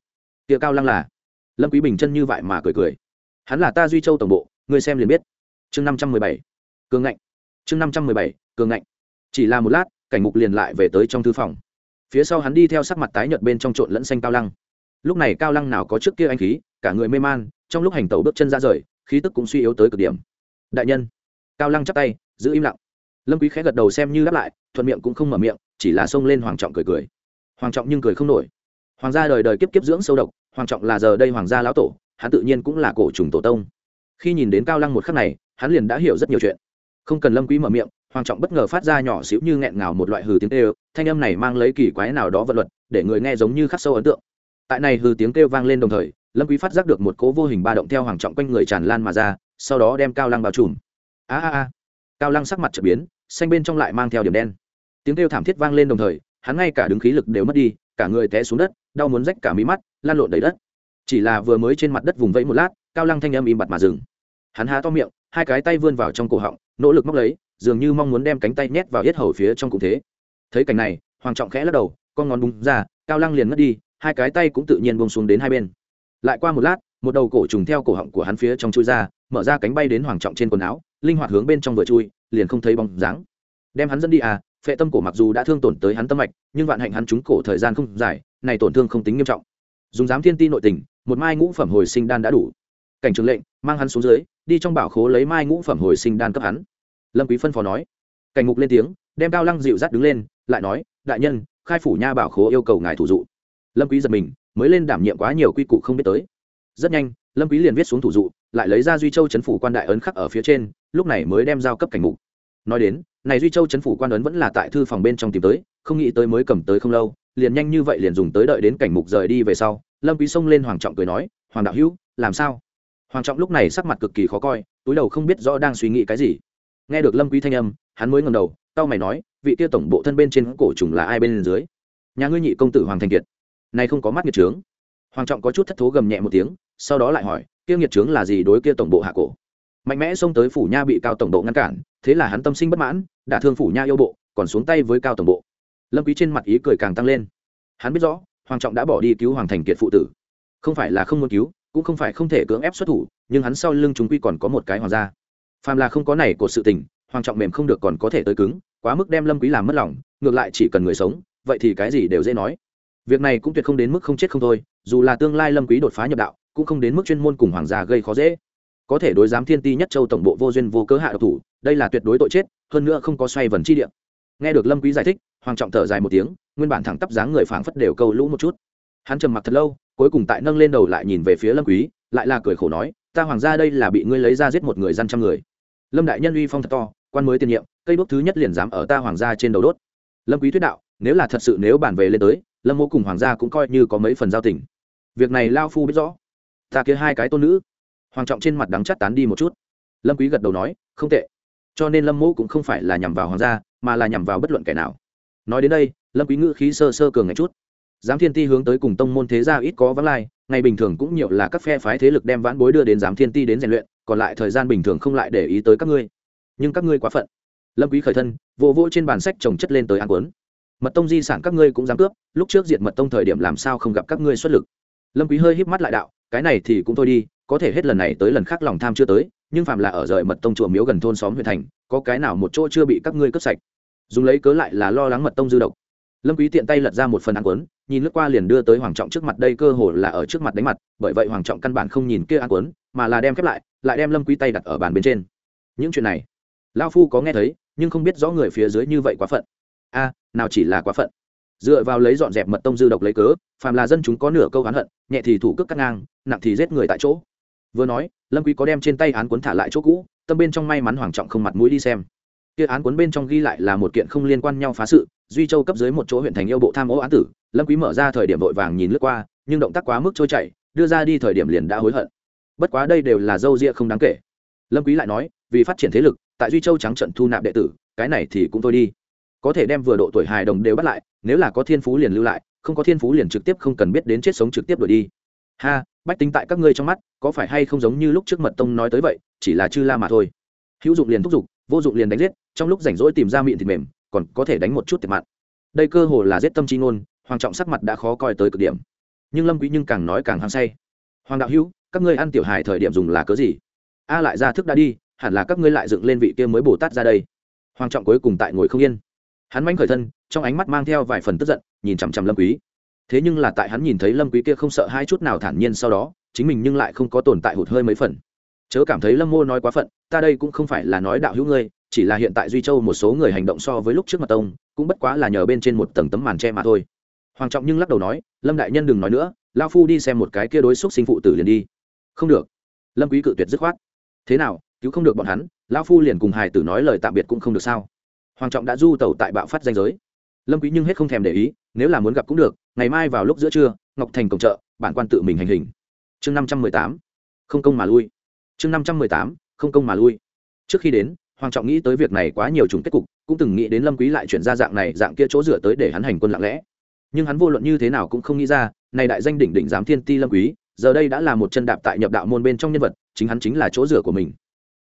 kia cao lăng là? Lâm quý bình chân như vậy mà cười cười. Hắn là ta duy châu tổng bộ, ngươi xem liền biết. Chương năm trăm mười bảy. Cường ngạnh. Chương năm trăm mười bảy, cường ngạnh. Chỉ là một lát, cảnh mục liền lại về tới trong thư phòng. Phía sau hắn đi theo sắc mặt tái nhợt bên trong trộn lẫn xanh cao lăng. Lúc này cao lăng nào có trước kia anh khí, cả người mê man, trong lúc hành tẩu bước chân ra rời, khí tức cũng suy yếu tới cực điểm. Đại nhân. Cao lăng chắp tay, giữ im lặng. Lâm quý khẽ gật đầu xem như đáp lại, thuận miệng cũng không mở miệng, chỉ là xông lên hoàng trọng cười cười. Hoàng trọng nhưng cười không nổi hoàng gia đời đời kiếp kiếp dưỡng sâu độc, hoàng trọng là giờ đây hoàng gia lão tổ, hắn tự nhiên cũng là cổ trùng tổ tông. Khi nhìn đến cao lăng một khắc này, hắn liền đã hiểu rất nhiều chuyện. Không cần lâm quý mở miệng, hoàng trọng bất ngờ phát ra nhỏ xíu như nghẹn ngào một loại hừ tiếng kêu, thanh âm này mang lấy kỳ quái nào đó vật luật, để người nghe giống như khắc sâu ấn tượng. Tại này hừ tiếng kêu vang lên đồng thời, lâm quý phát giác được một cỗ vô hình ba động theo hoàng trọng quanh người tràn lan mà ra, sau đó đem cao lăng bao trùm. A a a. Cao lăng sắc mặt trở biến, xanh bên trong lại mang theo điểm đen. Tiếng kêu thảm thiết vang lên đồng thời, hắn ngay cả đứng khí lực đều mất đi, cả người té xuống đất đau muốn rách cả mí mắt, lan lộn đầy đất. Chỉ là vừa mới trên mặt đất vùng vẫy một lát, cao lăng thanh âm im bặt mà dừng. Hắn há to miệng, hai cái tay vươn vào trong cổ họng, nỗ lực móc lấy, dường như mong muốn đem cánh tay nhét vào yết hầu phía trong cụ thế. Thấy cảnh này, hoàng trọng khẽ lắc đầu, con ngón búng ra, cao lăng liền mất đi, hai cái tay cũng tự nhiên bông xuống đến hai bên. Lại qua một lát, một đầu cổ trùng theo cổ họng của hắn phía trong chui ra, mở ra cánh bay đến hoàng trọng trên quần áo, linh hoạt hướng bên trong vừa chui, liền không thấy bóng dáng. Đem hắn dẫn đi à phệ tâm cổ mặc dù đã thương tổn tới hắn tâm mạch, nhưng vạn hạnh hắn trúng cổ thời gian không dài này tổn thương không tính nghiêm trọng. Dùng giám thiên ti nội tình, một mai ngũ phẩm hồi sinh đan đã đủ. Cảnh trường lệnh, mang hắn xuống dưới, đi trong bảo khố lấy mai ngũ phẩm hồi sinh đan cấp hắn. Lâm quý phân phó nói. Cảnh ngục lên tiếng, đem cao lăng dịu dắt đứng lên, lại nói, đại nhân, khai phủ nha bảo khố yêu cầu ngài thủ dụ. Lâm quý giật mình, mới lên đảm nhiệm quá nhiều quy củ không biết tới. Rất nhanh, lâm quý liền viết xuống thủ dụ, lại lấy ra duy châu chấn phủ quan đại ấn khắc ở phía trên, lúc này mới đem giao cấp cảnh ngục nói đến, này duy châu chấn phủ quan ấn vẫn là tại thư phòng bên trong tìm tới, không nghĩ tới mới cầm tới không lâu liền nhanh như vậy liền dùng tới đợi đến cảnh mục rời đi về sau, lâm quý xông lên hoàng trọng cười nói, hoàng đạo hữu, làm sao? Hoàng trọng lúc này sắc mặt cực kỳ khó coi, túi đầu không biết rõ đang suy nghĩ cái gì. Nghe được lâm quý thanh âm, hắn mới ngẩng đầu tao mày nói, vị kia tổng bộ thân bên trên cổ trùng là ai bên dưới? Nhà ngươi nhị công tử hoàng thành kiệt. Này không có mắt nghiệt trướng. Hoàng trọng có chút thất thố gầm nhẹ một tiếng, sau đó lại hỏi, kia nghiệt trướng là gì đối kia tổng bộ hạ cổ? Mạnh mẽ xông tới phủ nha bị cao tổng bộ ngăn cản, thế là hắn tâm sinh bất mãn, đả thương phủ nha yêu bộ, còn xuống tay với cao tổng bộ lâm quý trên mặt ý cười càng tăng lên hắn biết rõ hoàng trọng đã bỏ đi cứu hoàng thành kiệt phụ tử không phải là không muốn cứu cũng không phải không thể cưỡng ép xuất thủ nhưng hắn sau lưng chúng quy còn có một cái hoàng gia phàm là không có này của sự tình hoàng trọng mềm không được còn có thể tới cứng quá mức đem lâm quý làm mất lòng ngược lại chỉ cần người sống vậy thì cái gì đều dễ nói việc này cũng tuyệt không đến mức không chết không thôi dù là tương lai lâm quý đột phá nhập đạo cũng không đến mức chuyên môn cùng hoàng gia gây khó dễ có thể đối giám thiên ti nhất châu tổng bộ vô duyên vô cớ hạ độc thủ đây là tuyệt đối tội chết hơn nữa không có xoay vần chi địa nghe được lâm quý giải thích hoàng trọng thở dài một tiếng, nguyên bản thẳng tắp dáng người phảng phất đều câu lũ một chút. Hắn trầm mặc thật lâu, cuối cùng tại nâng lên đầu lại nhìn về phía lâm quý, lại là cười khổ nói, ta hoàng gia đây là bị ngươi lấy ra giết một người dân trăm người. Lâm đại nhân uy phong thật to, quan mới tiền nhiệm, cây đốt thứ nhất liền dám ở ta hoàng gia trên đầu đốt. Lâm quý thuyết đạo, nếu là thật sự nếu bản về lên tới, lâm mô cùng hoàng gia cũng coi như có mấy phần giao tình. Việc này lao phu biết rõ. Ta kia hai cái tôn nữ. Hoàng trọng trên mặt đắng chắt tán đi một chút. Lâm quý gật đầu nói, không tệ. Cho nên lâm mô cũng không phải là nhằm vào hoàng gia, mà là nhằm vào bất luận kẻ nào nói đến đây, lâm quý ngữ khí sơ sơ cường ngạch chút. Giám thiên ti hướng tới cùng tông môn thế gia ít có vắng lai, ngày bình thường cũng nhiều là các phe phái thế lực đem vãn bối đưa đến giám thiên ti đến rèn luyện, còn lại thời gian bình thường không lại để ý tới các ngươi. Nhưng các ngươi quá phận. Lâm quý khởi thân, vỗ vỗ trên bàn sách trồng chất lên tới ăn cuốn mật tông di sản các ngươi cũng dám cướp, lúc trước diệt mật tông thời điểm làm sao không gặp các ngươi xuất lực. Lâm quý hơi híp mắt lại đạo, cái này thì cũng thôi đi, có thể hết lần này tới lần khác lòng tham chưa tới, nhưng phàm là ở rời mật tông chùa miếu gần thôn xóm huyện thành, có cái nào một chỗ chưa bị các ngươi cướp sạch dùng lấy cớ lại là lo lắng mật tông dư độc. Lâm quý tiện tay lật ra một phần ăn cuốn nhìn lướt qua liền đưa tới hoàng trọng trước mặt, đây cơ hồ là ở trước mặt đánh mặt, bởi vậy hoàng trọng căn bản không nhìn kia ăn cuốn mà là đem khép lại lại đem lâm quý tay đặt ở bàn bên trên. Những chuyện này, lão phu có nghe thấy, nhưng không biết rõ người phía dưới như vậy quá phận. A, nào chỉ là quá phận. Dựa vào lấy dọn dẹp mật tông dư độc lấy cớ, phàm là dân chúng có nửa câu oán hận, nhẹ thì thủ cước cắt ngang, nặng thì giết người tại chỗ. Vừa nói, lâm quý có đem trên tay án cuốn thả lại chỗ cũ, tâm bên trong may mắn hoàng trọng không mặt mũi đi xem kia án cuốn bên trong ghi lại là một kiện không liên quan nhau phá sự, duy châu cấp dưới một chỗ huyện thành yêu bộ tham ô án tử, lâm quý mở ra thời điểm vội vàng nhìn lướt qua, nhưng động tác quá mức trôi chảy, đưa ra đi thời điểm liền đã hối hận. Bất quá đây đều là dâu ria không đáng kể. Lâm quý lại nói, vì phát triển thế lực, tại duy châu trắng trận thu nạp đệ tử, cái này thì cũng thôi đi. Có thể đem vừa độ tuổi hài đồng đều bắt lại, nếu là có thiên phú liền lưu lại, không có thiên phú liền trực tiếp không cần biết đến chết sống trực tiếp đuổi đi. Ha, bách tính tại các ngươi trong mắt, có phải hay không giống như lúc trước mật tông nói tới vậy, chỉ là chư la mà thôi. Hữu dụng liền thúc giục vô dụng liền đánh giết, trong lúc rảnh rỗi tìm ra miệng thịt mềm, còn có thể đánh một chút thiệt mặn. Đây cơ hồ là giết tâm trí ngôn, hoàng trọng sắc mặt đã khó coi tới cực điểm. Nhưng lâm quý nhưng càng nói càng hăng say. Hoàng đạo hữu, các ngươi ăn tiểu hài thời điểm dùng là cớ gì? A lại ra thức đã đi, hẳn là các ngươi lại dựng lên vị kia mới bồ tát ra đây. Hoàng trọng cuối cùng tại ngồi không yên. Hắn mánh khởi thân, trong ánh mắt mang theo vài phần tức giận, nhìn chằm chằm lâm quý. Thế nhưng là tại hắn nhìn thấy lâm quý kia không sợ hai chút nào thản nhiên sau đó, chính mình nhưng lại không có tồn tại hụt hơi mấy phần chớ cảm thấy lâm mô nói quá phận, ta đây cũng không phải là nói đạo hữu ngươi, chỉ là hiện tại duy châu một số người hành động so với lúc trước mặt tông, cũng bất quá là nhờ bên trên một tầng tấm màn che mà thôi. Hoàng trọng nhưng lắc đầu nói, lâm đại nhân đừng nói nữa lao phu đi xem một cái kia đối xúc sinh phụ tử liền đi. Không được. Lâm quý cự tuyệt dứt khoát. Thế nào, cứu không được bọn hắn lao phu liền cùng hài tử nói lời tạm biệt cũng không được sao? Hoàng trọng đã du tẩu tại bạo phát danh giới. Lâm quý nhưng hết không thèm để ý, nếu là muốn gặp cũng được, ngày mai vào lúc giữa trưa, ngọc thành cổng chợ, bản quan tự mình hành hình. Chương năm trăm mười tám. Không công mà lui chương năm trăm mười tám, không công mà lui. Trước khi đến, hoàng trọng nghĩ tới việc này quá nhiều trùng kết cục, cũng từng nghĩ đến lâm quý lại chuyển ra dạng này, dạng kia chỗ dựa tới để hắn hành quân lặng lẽ. Nhưng hắn vô luận như thế nào cũng không nghĩ ra, này đại danh đỉnh đỉnh giám thiên ti lâm quý, giờ đây đã là một chân đạp tại nhập đạo môn bên trong nhân vật, chính hắn chính là chỗ dựa của mình.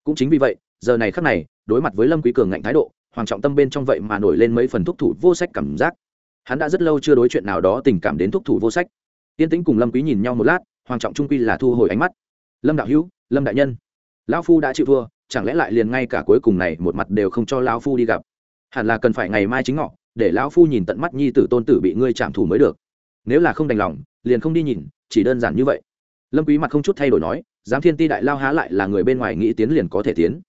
Cũng chính vì vậy, giờ này khắc này, đối mặt với lâm quý cường ngạnh thái độ, hoàng trọng tâm bên trong vậy mà nổi lên mấy phần thúc thủ vô sách cảm giác. Hắn đã rất lâu chưa đối chuyện nào đó tình cảm đến thúc thủ vô sách. Tiên tĩnh cùng lâm quý nhìn nhau một lát, hoàng trọng trung quy là thu hồi ánh mắt. Lâm đạo hữu lâm đại nhân lão phu đã chịu thua chẳng lẽ lại liền ngay cả cuối cùng này một mặt đều không cho lão phu đi gặp hẳn là cần phải ngày mai chính ngọ để lão phu nhìn tận mắt nhi tử tôn tử bị ngươi chạm thủ mới được nếu là không đành lòng liền không đi nhìn chỉ đơn giản như vậy lâm quý mặt không chút thay đổi nói giám thiên ti đại lao há lại là người bên ngoài nghĩ tiến liền có thể tiến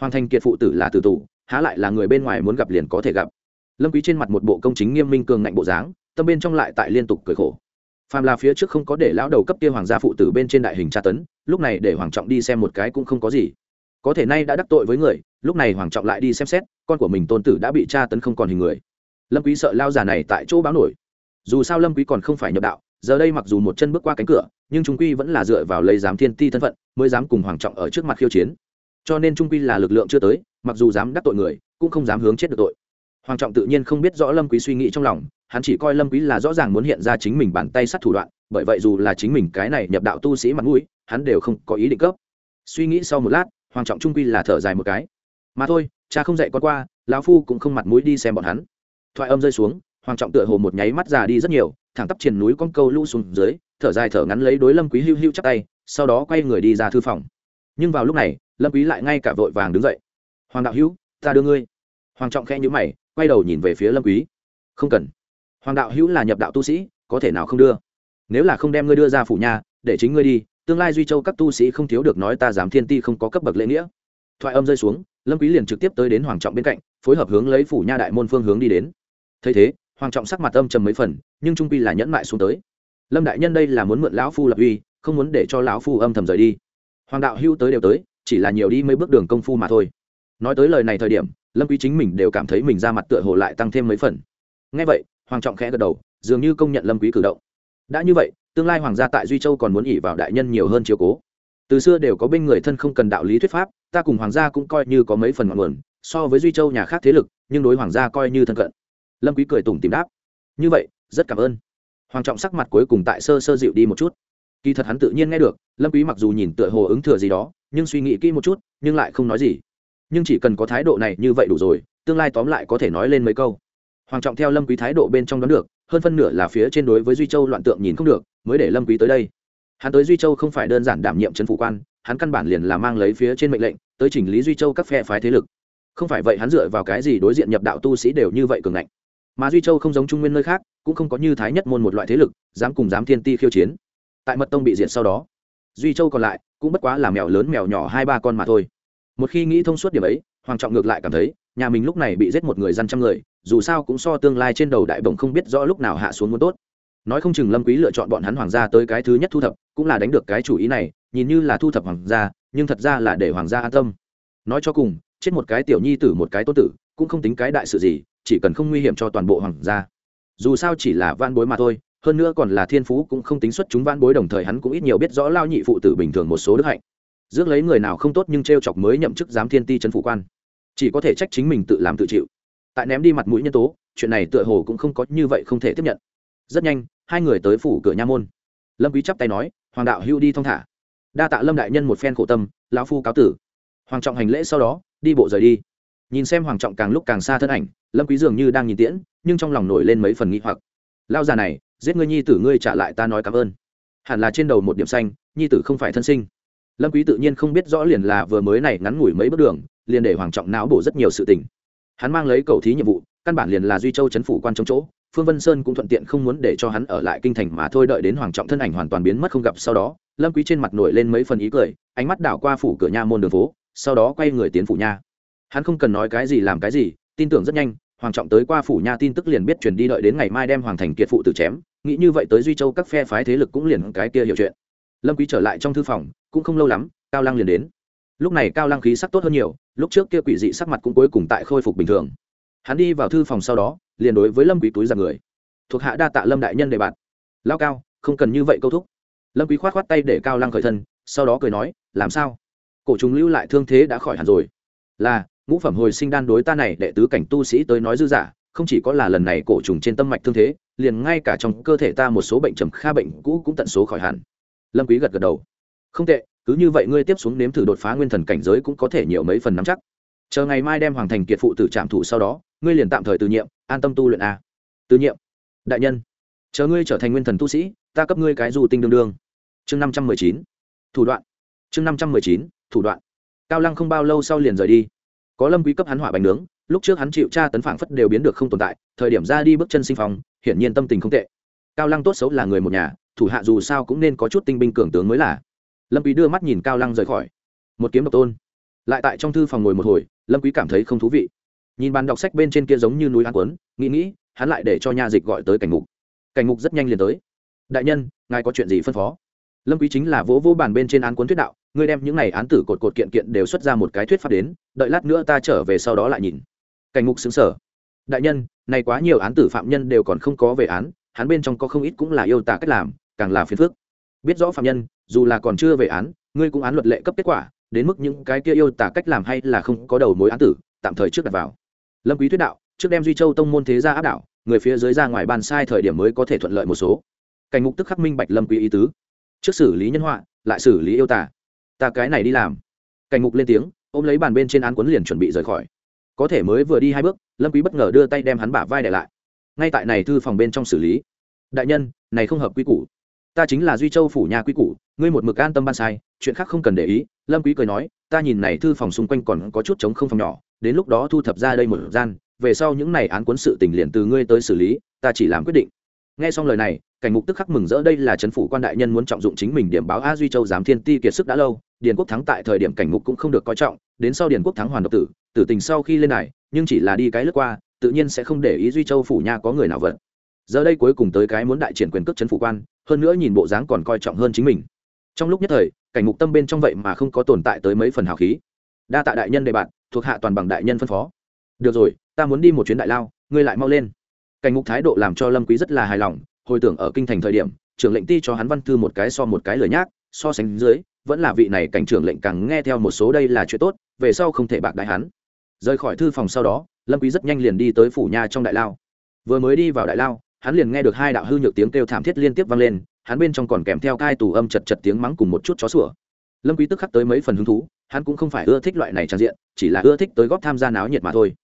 hoàng thành kiệt phụ tử là tử tù há lại là người bên ngoài muốn gặp liền có thể gặp lâm quý trên mặt một bộ công chính nghiêm minh cường ngạnh bộ dáng tâm bên trong lại tại liên tục cười khổ phàm là phía trước không có để lão đầu cấp kia hoàng gia phụ tử bên trên đại hình tra tấn, lúc này để hoàng trọng đi xem một cái cũng không có gì. Có thể nay đã đắc tội với người, lúc này hoàng trọng lại đi xem xét, con của mình tôn tử đã bị tra tấn không còn hình người. Lâm quý sợ lao già này tại chỗ báo nổi. Dù sao lâm quý còn không phải nhập đạo, giờ đây mặc dù một chân bước qua cánh cửa, nhưng trung quy vẫn là dựa vào lấy giám thiên ti thân phận, mới dám cùng hoàng trọng ở trước mặt khiêu chiến. Cho nên trung quy là lực lượng chưa tới, mặc dù dám đắc tội người, cũng không dám hướng chết được tội. Hoàng trọng tự nhiên không biết rõ lâm quý suy nghĩ trong lòng hắn chỉ coi lâm quý là rõ ràng muốn hiện ra chính mình bàn tay sát thủ đoạn, bởi vậy dù là chính mình cái này nhập đạo tu sĩ mặt mũi, hắn đều không có ý định cấp. Suy nghĩ sau một lát, hoàng trọng trung quy là thở dài một cái. Mà thôi, cha không dạy con qua, lão phu cũng không mặt mũi đi xem bọn hắn. Thoại âm rơi xuống, hoàng trọng tựa hồ một nháy mắt già đi rất nhiều, thẳng tắp trên núi con câu lũ xuống dưới, thở dài thở ngắn lấy đối lâm quý hưu hưu chắp tay, sau đó quay người đi ra thư phòng. Nhưng vào lúc này, lâm quý lại ngay cả vội vàng đứng dậy. Hoàng đạo hữu, ta đưa ngươi. Hoàng trọng khẽ nhíu mày, quay đầu nhìn về phía lâm quý. Không cần hoàng đạo hữu là nhập đạo tu sĩ, có thể nào không đưa? Nếu là không đem ngươi đưa ra phủ nhà, để chính ngươi đi, tương lai duy châu các tu sĩ không thiếu được nói ta dám thiên ti không có cấp bậc lễ nghĩa. Thoại âm rơi xuống, lâm quý liền trực tiếp tới đến hoàng trọng bên cạnh, phối hợp hướng lấy phủ nha đại môn phương hướng đi đến. Thấy thế, hoàng trọng sắc mặt âm trầm mấy phần, nhưng trung quy là nhẫn mại xuống tới. Lâm đại nhân đây là muốn mượn lão phu lập uy, không muốn để cho lão phu âm thầm rời đi. Hoàng đạo hưu tới đều tới, chỉ là nhiều đi mấy bước đường công phu mà thôi. Nói tới lời này thời điểm, lâm quý chính mình đều cảm thấy mình ra mặt tựa hồ lại tăng thêm mấy phần. Nghe vậy hoàng trọng khẽ gật đầu, dường như công nhận lâm quý cử động. Đã như vậy, tương lai hoàng gia tại duy châu còn muốn ỉ vào đại nhân nhiều hơn chiếu cố. Từ xưa đều có bên người thân không cần đạo lý thuyết pháp, ta cùng hoàng gia cũng coi như có mấy phần ngọn nguồn, so với duy châu nhà khác thế lực, nhưng đối hoàng gia coi như thân cận. Lâm quý cười tủm tìm đáp. Như vậy, rất cảm ơn. Hoàng trọng sắc mặt cuối cùng tại sơ sơ dịu đi một chút. Kỳ thật hắn tự nhiên nghe được, lâm quý mặc dù nhìn tựa hồ ứng thừa gì đó, nhưng suy nghĩ kỹ một chút, nhưng lại không nói gì. Nhưng chỉ cần có thái độ này như vậy đủ rồi, tương lai tóm lại có thể nói lên mấy câu hoàng trọng theo lâm quý thái độ bên trong đoán được, hơn phân nửa là phía trên đối với duy châu loạn tượng nhìn không được, mới để lâm quý tới đây. Hắn tới duy châu không phải đơn giản đảm nhiệm trấn phủ quan, hắn căn bản liền là mang lấy phía trên mệnh lệnh, tới chỉnh lý duy châu các phe phái thế lực. Không phải vậy hắn dựa vào cái gì đối diện nhập đạo tu sĩ đều như vậy cường ngạnh. Mà duy châu không giống trung nguyên nơi khác, cũng không có như thái nhất môn một loại thế lực, dám cùng dám thiên ti khiêu chiến. Tại mật tông bị diệt sau đó, duy châu còn lại cũng bất quá là mèo lớn mèo nhỏ hai ba con mà thôi. Một khi nghĩ thông suốt điểm ấy, hoàng trọng ngược lại cảm thấy, nhà mình lúc này bị giết một người dân trăm người dù sao cũng so tương lai trên đầu đại bổng không biết rõ lúc nào hạ xuống muốn tốt. Nói không chừng lâm quý lựa chọn bọn hắn hoàng gia tới cái thứ nhất thu thập, cũng là đánh được cái chủ ý này, nhìn như là thu thập hoàng gia, nhưng thật ra là để hoàng gia an tâm. Nói cho cùng, chết một cái tiểu nhi tử một cái tốt tử, cũng không tính cái đại sự gì, chỉ cần không nguy hiểm cho toàn bộ hoàng gia. Dù sao chỉ là van bối mà thôi, hơn nữa còn là thiên phú cũng không tính xuất chúng van bối, đồng thời hắn cũng ít nhiều biết rõ lao nhị phụ tử bình thường một số đức hạnh. Dước lấy người nào không tốt nhưng treo chọc mới nhậm chức giám thiên ti trấn phủ quan. Chỉ có thể trách chính mình tự làm tự chịu tại ném đi mặt mũi nhân tố, chuyện này tựa hồ cũng không có như vậy không thể tiếp nhận. Rất nhanh, hai người tới phủ cửa nha môn. Lâm quý chắp tay nói, hoàng đạo hưu đi thong thả. Đa tạ lâm đại nhân một phen khổ tâm, lão phu cáo tử. Hoàng trọng hành lễ sau đó, đi bộ rời đi. Nhìn xem hoàng trọng càng lúc càng xa thân ảnh, lâm quý dường như đang nhìn tiễn, nhưng trong lòng nổi lên mấy phần nghi hoặc. Lao già này, giết ngươi nhi tử ngươi trả lại ta nói cảm ơn. Hẳn là trên đầu một điểm xanh, nhi tử không phải thân sinh. Lâm quý tự nhiên không biết rõ liền là vừa mới này ngắn ngủi mấy bước đường, liền để hoàng trọng não bổ rất nhiều sự tình hắn mang lấy cầu thí nhiệm vụ, căn bản liền là duy châu chấn phủ quan trong chỗ, phương vân sơn cũng thuận tiện không muốn để cho hắn ở lại kinh thành mà thôi đợi đến hoàng trọng thân ảnh hoàn toàn biến mất không gặp sau đó, lâm quý trên mặt nổi lên mấy phần ý cười, ánh mắt đảo qua phủ cửa nha môn đường phố, sau đó quay người tiến phủ nha. Hắn không cần nói cái gì làm cái gì, tin tưởng rất nhanh, hoàng trọng tới qua phủ nha tin tức liền biết truyền đi đợi đến ngày mai đem hoàng thành kiệt phụ tử chém, nghĩ như vậy tới duy châu các phe phái thế lực cũng liền cái kia hiểu chuyện. Lâm quý trở lại trong thư phòng, cũng không lâu lắm, cao lăng liền đến lúc này cao lăng khí sắc tốt hơn nhiều, lúc trước kia quỷ dị sắc mặt cũng cuối cùng tại khôi phục bình thường. Hắn đi vào thư phòng sau đó, liền đối với lâm quý túi ra người. Thuộc hạ đa tạ lâm đại nhân đề bạt. Lao cao, không cần như vậy câu thúc. Lâm quý khoát khoát tay để cao lăng khởi thân, sau đó cười nói, làm sao? Cổ trùng lưu lại thương thế đã khỏi hẳn rồi. Là, ngũ phẩm hồi sinh đan đối ta này đệ tứ cảnh tu sĩ tới nói dư giả không chỉ có là lần này cổ trùng trên tâm mạch thương thế, liền ngay cả trong cơ thể ta một số bệnh trầm kha bệnh cũ cũng tận số khỏi hẳn. Lâm quý gật gật đầu. Không tệ cứ như vậy ngươi tiếp xuống nếm thử đột phá nguyên thần cảnh giới cũng có thể nhiều mấy phần nắm chắc. Chờ ngày mai đem hoàng thành kiệt phụ tử trạm thủ sau đó, ngươi liền tạm thời từ nhiệm, an tâm tu luyện a. Từ nhiệm. Đại nhân. Chờ ngươi trở thành nguyên thần tu sĩ, ta cấp ngươi cái dù tinh đương đương. Chương năm trăm mười chín. Thủ đoạn. Chương năm trăm mười chín. Thủ đoạn. Cao lăng không bao lâu sau liền rời đi. Có lâm quý cấp hắn hỏa bánh nướng, lúc trước hắn chịu tra tấn phảng phất đều biến được không tồn tại, thời điểm ra đi bước chân sinh phòng hiển nhiên tâm tình không tệ. Cao lăng tốt xấu là người một nhà, thủ hạ dù sao cũng nên có chút tinh binh cường tướng mới là lâm quý đưa mắt nhìn cao lăng rời khỏi. Một kiếm độc tôn. Lại tại trong thư phòng ngồi một hồi, lâm quý cảm thấy không thú vị. Nhìn bàn đọc sách bên trên kia giống như núi ăn quấn nghĩ nghĩ, hắn lại để cho nha dịch gọi tới cảnh ngục. cảnh ngục rất nhanh liền tới. Đại nhân, ngài có chuyện gì phân phó? Lâm quý chính là vỗ vỗ bàn bên trên án cuốn thuyết đạo, ngươi đem những này án tử cột cột kiện kiện đều xuất ra một cái thuyết pháp đến, đợi lát nữa ta trở về sau đó lại nhìn. Cảnh ngục xứng sở đại nhân, này quá nhiều án tử phạm nhân đều còn không có về án, hắn bên trong có không ít cũng là yêu tả cách làm, càng là phiền phức biết rõ phạm nhân, dù là còn chưa về án, ngươi cũng án luật lệ cấp kết quả, đến mức những cái kia yêu tả cách làm hay là không có đầu mối án tử, tạm thời trước đặt vào. Lâm quý thuyết đạo, trước đem duy châu tông môn thế gia áp đảo, người phía dưới ra ngoài bàn sai thời điểm mới có thể thuận lợi một số. Cảnh ngục tức khắc minh bạch lâm quý ý tứ. Trước xử lý nhân họa, lại xử lý yêu tả. Ta cái này đi làm. Cảnh ngục lên tiếng, ôm lấy bàn bên trên án cuốn liền chuẩn bị rời khỏi. Có thể mới vừa đi hai bước, lâm quý bất ngờ đưa tay đem hắn bả vai để lại. Ngay tại này thư phòng bên trong xử lý. Đại nhân, này không hợp quy củ ta chính là duy châu phủ nhà quy củ, ngươi một mực an tâm ban sai, chuyện khác không cần để ý. Lâm quý cười nói, ta nhìn này thư phòng xung quanh còn có chút trống không phòng nhỏ, đến lúc đó thu thập ra đây một gian, về sau những này án cuốn sự tình liền từ ngươi tới xử lý, ta chỉ làm quyết định. Nghe xong lời này, cảnh mục tức khắc mừng rỡ, đây là chấn phủ quan đại nhân muốn trọng dụng chính mình điểm báo a duy châu giám thiên ti kiệt sức đã lâu, điền quốc thắng tại thời điểm cảnh mục cũng không được coi trọng, đến sau điền quốc thắng hoàn độc tử tử tình sau khi lên này, nhưng chỉ là đi cái lướt qua, tự nhiên sẽ không để ý duy châu phủ nha có người nào vận giờ đây cuối cùng tới cái muốn đại triển quyền cước chấn phủ quan hơn nữa nhìn bộ dáng còn coi trọng hơn chính mình. Trong lúc nhất thời, cảnh mục tâm bên trong vậy mà không có tồn tại tới mấy phần hào khí. Đa tạ đại nhân đề bạn thuộc hạ toàn bằng đại nhân phân phó. Được rồi, ta muốn đi một chuyến đại lao, ngươi lại mau lên. Cảnh mục thái độ làm cho lâm quý rất là hài lòng, hồi tưởng ở kinh thành thời điểm, trưởng lệnh ti cho hắn văn thư một cái so một cái lời nhác, so sánh dưới, vẫn là vị này cảnh trưởng lệnh càng nghe theo một số đây là chuyện tốt, về sau không thể bạc đại hắn. Rời khỏi thư phòng sau đó, lâm quý rất nhanh liền đi tới phủ nha trong đại lao. Vừa mới đi vào đại lao hắn liền nghe được hai đạo hư nhược tiếng kêu thảm thiết liên tiếp vang lên hắn bên trong còn kèm theo cai tù âm chật chật tiếng mắng cùng một chút chó sủa. Lâm quý tức khắc tới mấy phần hứng thú hắn cũng không phải ưa thích loại này trang diện chỉ là ưa thích tới góp tham gia náo nhiệt mà thôi.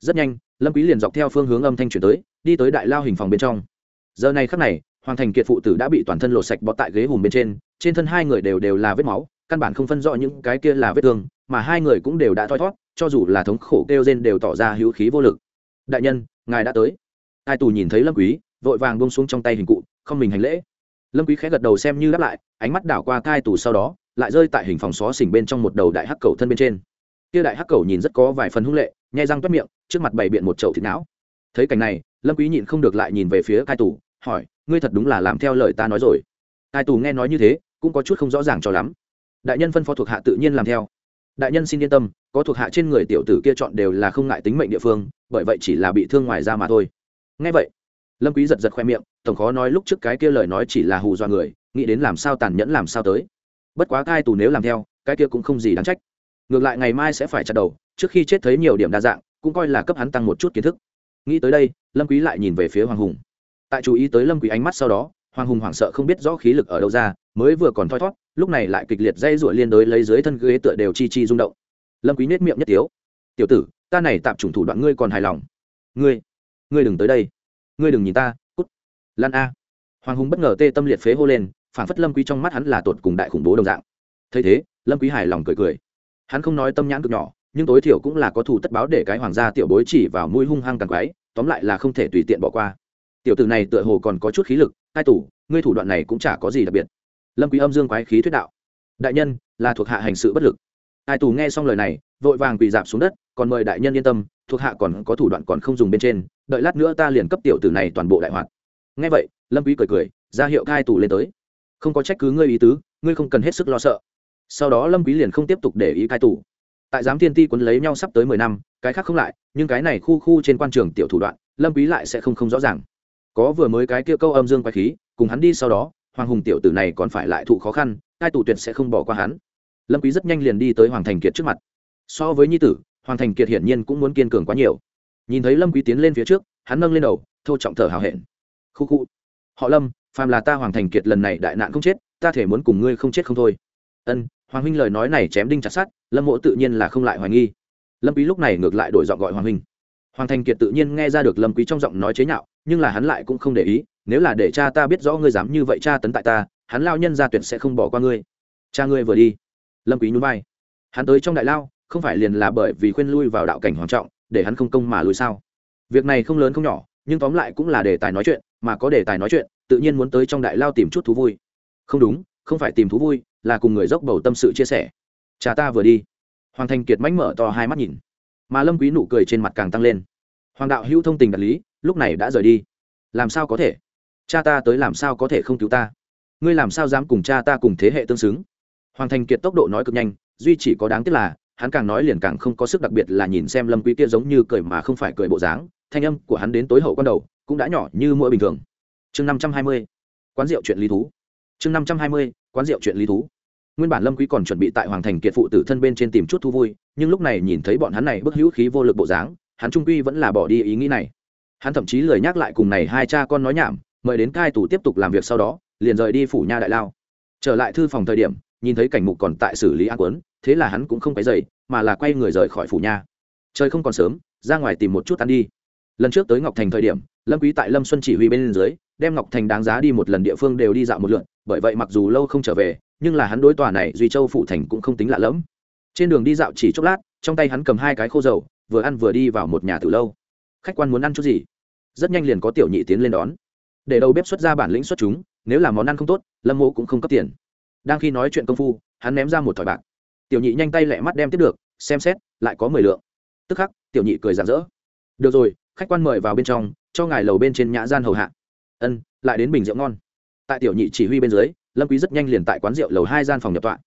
Rất nhanh lâm quý liền dọc theo phương hướng âm thanh chuyển tới đi tới đại lao hình phòng bên trong. Giờ này khắc này hoàng thành kiệt phụ tử đã bị toàn thân lột sạch bọt tại ghế hùm bên trên trên thân hai người đều đều là vết máu căn bản không phân rõ những cái kia là vết thương mà hai người cũng đều đã thoi thoát, cho dù là thống khổ kêu rên đều tỏ ra hữu khí vô lực. Đại nhân ngài đã tới. Hai tù nhìn thấy lâm quý vội vàng buông xuống trong tay hình cụ, không mình hành lễ. Lâm quý khẽ gật đầu xem như đáp lại, ánh mắt đảo qua cai tù sau đó, lại rơi tại hình phòng xó xỉnh bên trong một đầu đại hắc cầu thân bên trên. Kia đại hắc cầu nhìn rất có vài phần hung lệ, nhai răng toét miệng, trước mặt bày biện một chậu thịt não. Thấy cảnh này, lâm quý nhịn không được lại nhìn về phía cai tù, hỏi, ngươi thật đúng là làm theo lời ta nói rồi. Cai tù nghe nói như thế, cũng có chút không rõ ràng cho lắm. Đại nhân phân phó thuộc hạ tự nhiên làm theo. Đại nhân xin yên tâm, có thuộc hạ trên người tiểu tử kia chọn đều là không ngại tính mệnh địa phương, bởi vậy chỉ là bị thương ngoài ra mà thôi. Nghe vậy lâm quý giật giật khoe miệng, tổng khó nói lúc trước cái kia lời nói chỉ là hù dọa người, nghĩ đến làm sao tàn nhẫn làm sao tới. Bất quá cai tù nếu làm theo, cái kia cũng không gì đáng trách. Ngược lại ngày mai sẽ phải chặt đầu, trước khi chết thấy nhiều điểm đa dạng, cũng coi là cấp hắn tăng một chút kiến thức. Nghĩ tới đây, lâm quý lại nhìn về phía hoàng hùng. Tại chú ý tới lâm quý ánh mắt sau đó, hoàng hùng hoảng sợ không biết rõ khí lực ở đâu ra, mới vừa còn thoi thoát lúc này lại kịch liệt dây ruổi liên đối lấy dưới thân ghế tựa đều chi chi rung động. Lâm quý nết miệng nhất tiếu. Tiểu tử, ta này tạm trùng thủ đoạn ngươi còn hài lòng. Ngươi ngươi đừng tới đây ngươi đừng nhìn ta, cút. Lan a. Hoàng hùng bất ngờ tê tâm liệt phế hô lên phản phất lâm quý trong mắt hắn là tột cùng đại khủng bố đồng dạng. Thấy thế, lâm quý hài lòng cười cười. Hắn không nói tâm nhãn cực nhỏ, nhưng tối thiểu cũng là có thù tất báo để cái hoàng gia tiểu bối chỉ vào mũi hung hăng càng quái, tóm lại là không thể tùy tiện bỏ qua. Tiểu tử này tựa hồ còn có chút khí lực, hai tủ ngươi thủ đoạn này cũng chả có gì đặc biệt. Lâm quý âm dương quái khí thuyết đạo. Đại nhân, là thuộc hạ hành sự bất lực. Hai tù nghe xong lời này, vội vàng quỳ dạp xuống đất, còn mời đại nhân yên tâm, thuộc hạ còn có thủ đoạn còn không dùng bên trên đợi lát nữa ta liền cấp tiểu tử này toàn bộ đại hoạt. Nghe vậy, lâm quý cười cười, ra hiệu cai tù lên tới. Không có trách cứ ngươi ý tứ, ngươi không cần hết sức lo sợ. Sau đó lâm quý liền không tiếp tục để ý cai tù. Tại giám thiên ti quấn lấy nhau sắp tới mười năm, cái khác không lại, nhưng cái này khu khu trên quan trường tiểu thủ đoạn, lâm quý lại sẽ không không rõ ràng. Có vừa mới cái kia câu âm dương quái khí, cùng hắn đi sau đó, hoàng hùng tiểu tử này còn phải lại thụ khó khăn, cai tù tuyệt sẽ không bỏ qua hắn. Lâm quý rất nhanh liền đi tới hoàng thành kiệt trước mặt. So với nhi tử, hoàng thành kiệt hiển nhiên cũng muốn kiên cường quá nhiều nhìn thấy lâm quý tiến lên phía trước, hắn nâng lên đầu, thô trọng thở hào hẹn. Khu khu. Họ lâm, phàm là ta hoàng thành kiệt lần này đại nạn không chết, ta thể muốn cùng ngươi không chết không thôi. Ân, hoàng huynh lời nói này chém đinh chặt sát lâm mộ tự nhiên là không lại hoài nghi. Lâm quý lúc này ngược lại đổi giọng gọi hoàng huynh. Hoàng thành kiệt tự nhiên nghe ra được lâm quý trong giọng nói chế nhạo, nhưng là hắn lại cũng không để ý, nếu là để cha ta biết rõ ngươi dám như vậy cha tấn tại ta, hắn lao nhân gia tuyệt sẽ không bỏ qua ngươi. Cha ngươi vừa đi. Lâm quý nhún vai. Hắn tới trong đại lao, không phải liền là bởi vì khuyên lui vào đạo cảnh hoàng trọng để hắn không công mà lùi sao? Việc này không lớn không nhỏ, nhưng tóm lại cũng là đề tài nói chuyện, mà có đề tài nói chuyện, tự nhiên muốn tới trong đại lao tìm chút thú vui. Không đúng, không phải tìm thú vui, là cùng người dốc bầu tâm sự chia sẻ. Cha ta vừa đi. Hoàng thành kiệt mánh mở to hai mắt nhìn. Mà lâm quý nụ cười trên mặt càng tăng lên. Hoàng đạo hữu thông tình đạt lý, lúc này đã rời đi. Làm sao có thể? Cha ta tới làm sao có thể không cứu ta? Ngươi làm sao dám cùng cha ta cùng thế hệ tương xứng? Hoàng thành kiệt tốc độ nói cực nhanh, duy chỉ có đáng tiếc là hắn càng nói liền càng không có sức đặc biệt là nhìn xem lâm quý kia giống như cười mà không phải cười bộ dáng, thanh âm của hắn đến tối hậu quan đầu cũng đã nhỏ như mỗi bình thường. Chương năm trăm hai mươi, quán rượu chuyện lý thú. Chương năm trăm hai mươi, quán rượu chuyện lý thú. Nguyên bản lâm quý còn chuẩn bị tại hoàng thành kiệt phụ tử thân bên trên tìm chút thú vui, nhưng lúc này nhìn thấy bọn hắn này bức hữu khí vô lực bộ dáng, hắn trung quy vẫn là bỏ đi ý nghĩ này. Hắn thậm chí lời nhắc lại cùng này hai cha con nói nhảm, mời đến cai tù tiếp tục làm việc sau đó, liền rời đi phủ nha đại lao. Trở lại thư phòng thời điểm nhìn thấy cảnh mục còn tại xử lý an quấn thế là hắn cũng không phải dậy mà là quay người rời khỏi phủ nha trời không còn sớm, ra ngoài tìm một chút ăn đi. Lần trước tới ngọc thành thời điểm, lâm quý tại lâm xuân chỉ huy bên dưới, đem ngọc thành đáng giá đi một lần địa phương đều đi dạo một lượt bởi vậy mặc dù lâu không trở về, nhưng là hắn đối tòa này duy châu phụ thành cũng không tính lạ lẫm. Trên đường đi dạo chỉ chốc lát, trong tay hắn cầm hai cái khô dầu, vừa ăn vừa đi vào một nhà từ lâu. Khách quan muốn ăn chút gì? Rất nhanh liền có tiểu nhị tiến lên đón. Để đầu bếp xuất ra bản lĩnh xuất chúng, nếu là món ăn không tốt, lâm mộ cũng không cấp tiền đang khi nói chuyện công phu, hắn ném ra một thỏi bạc. Tiểu nhị nhanh tay lẹ mắt đem tiếp được, xem xét, lại có mười lượng. Tức khắc, tiểu nhị cười rạng rỡ. Được rồi, khách quan mời vào bên trong, cho ngài lầu bên trên nhã gian hầu hạ. Ân, lại đến bình rượu ngon. Tại tiểu nhị chỉ huy bên dưới, lâm quý rất nhanh liền tại quán rượu lầu hai gian phòng nhập tọa.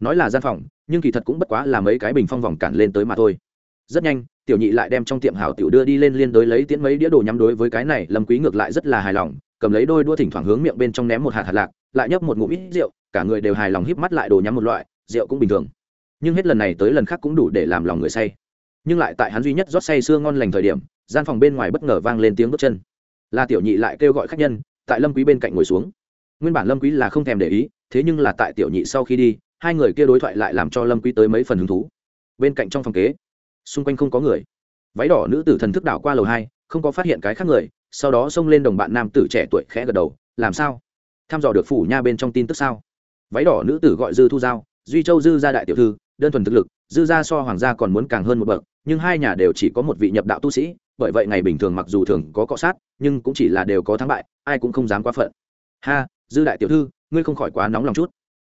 Nói là gian phòng, nhưng kỳ thật cũng bất quá là mấy cái bình phong vòng cản lên tới mà thôi. Rất nhanh, tiểu nhị lại đem trong tiệm hảo tiểu đưa đi lên liên đối lấy tiễn mấy đĩa đồ nhắm đối với cái này, lâm quý ngược lại rất là hài lòng, cầm lấy đôi đua thỉnh thoảng hướng miệng bên trong ném một hạt hạt lạc, lại nhấp một ngụm ít rượu cả người đều hài lòng híp mắt lại đồ nhắm một loại, rượu cũng bình thường. Nhưng hết lần này tới lần khác cũng đủ để làm lòng người say. Nhưng lại tại hắn duy nhất rót say sưa ngon lành thời điểm, gian phòng bên ngoài bất ngờ vang lên tiếng bước chân. La tiểu nhị lại kêu gọi khách nhân, tại lâm quý bên cạnh ngồi xuống. Nguyên bản lâm quý là không thèm để ý, thế nhưng là tại tiểu nhị sau khi đi, hai người kia đối thoại lại làm cho lâm quý tới mấy phần hứng thú. Bên cạnh trong phòng kế, xung quanh không có người. Váy đỏ nữ tử thần thức đảo qua lầu hai, không có phát hiện cái khác người, sau đó xông lên đồng bạn nam tử trẻ tuổi khẽ gật đầu, làm sao? Tham dò được phủ nha bên trong tin tức sao? Váy đỏ nữ tử gọi dư thu giao, duy châu dư gia đại tiểu thư, đơn thuần thực lực, dư gia so hoàng gia còn muốn càng hơn một bậc, nhưng hai nhà đều chỉ có một vị nhập đạo tu sĩ, bởi vậy ngày bình thường mặc dù thường có cọ sát, nhưng cũng chỉ là đều có thắng bại, ai cũng không dám quá phận. Ha, dư đại tiểu thư, ngươi không khỏi quá nóng lòng chút.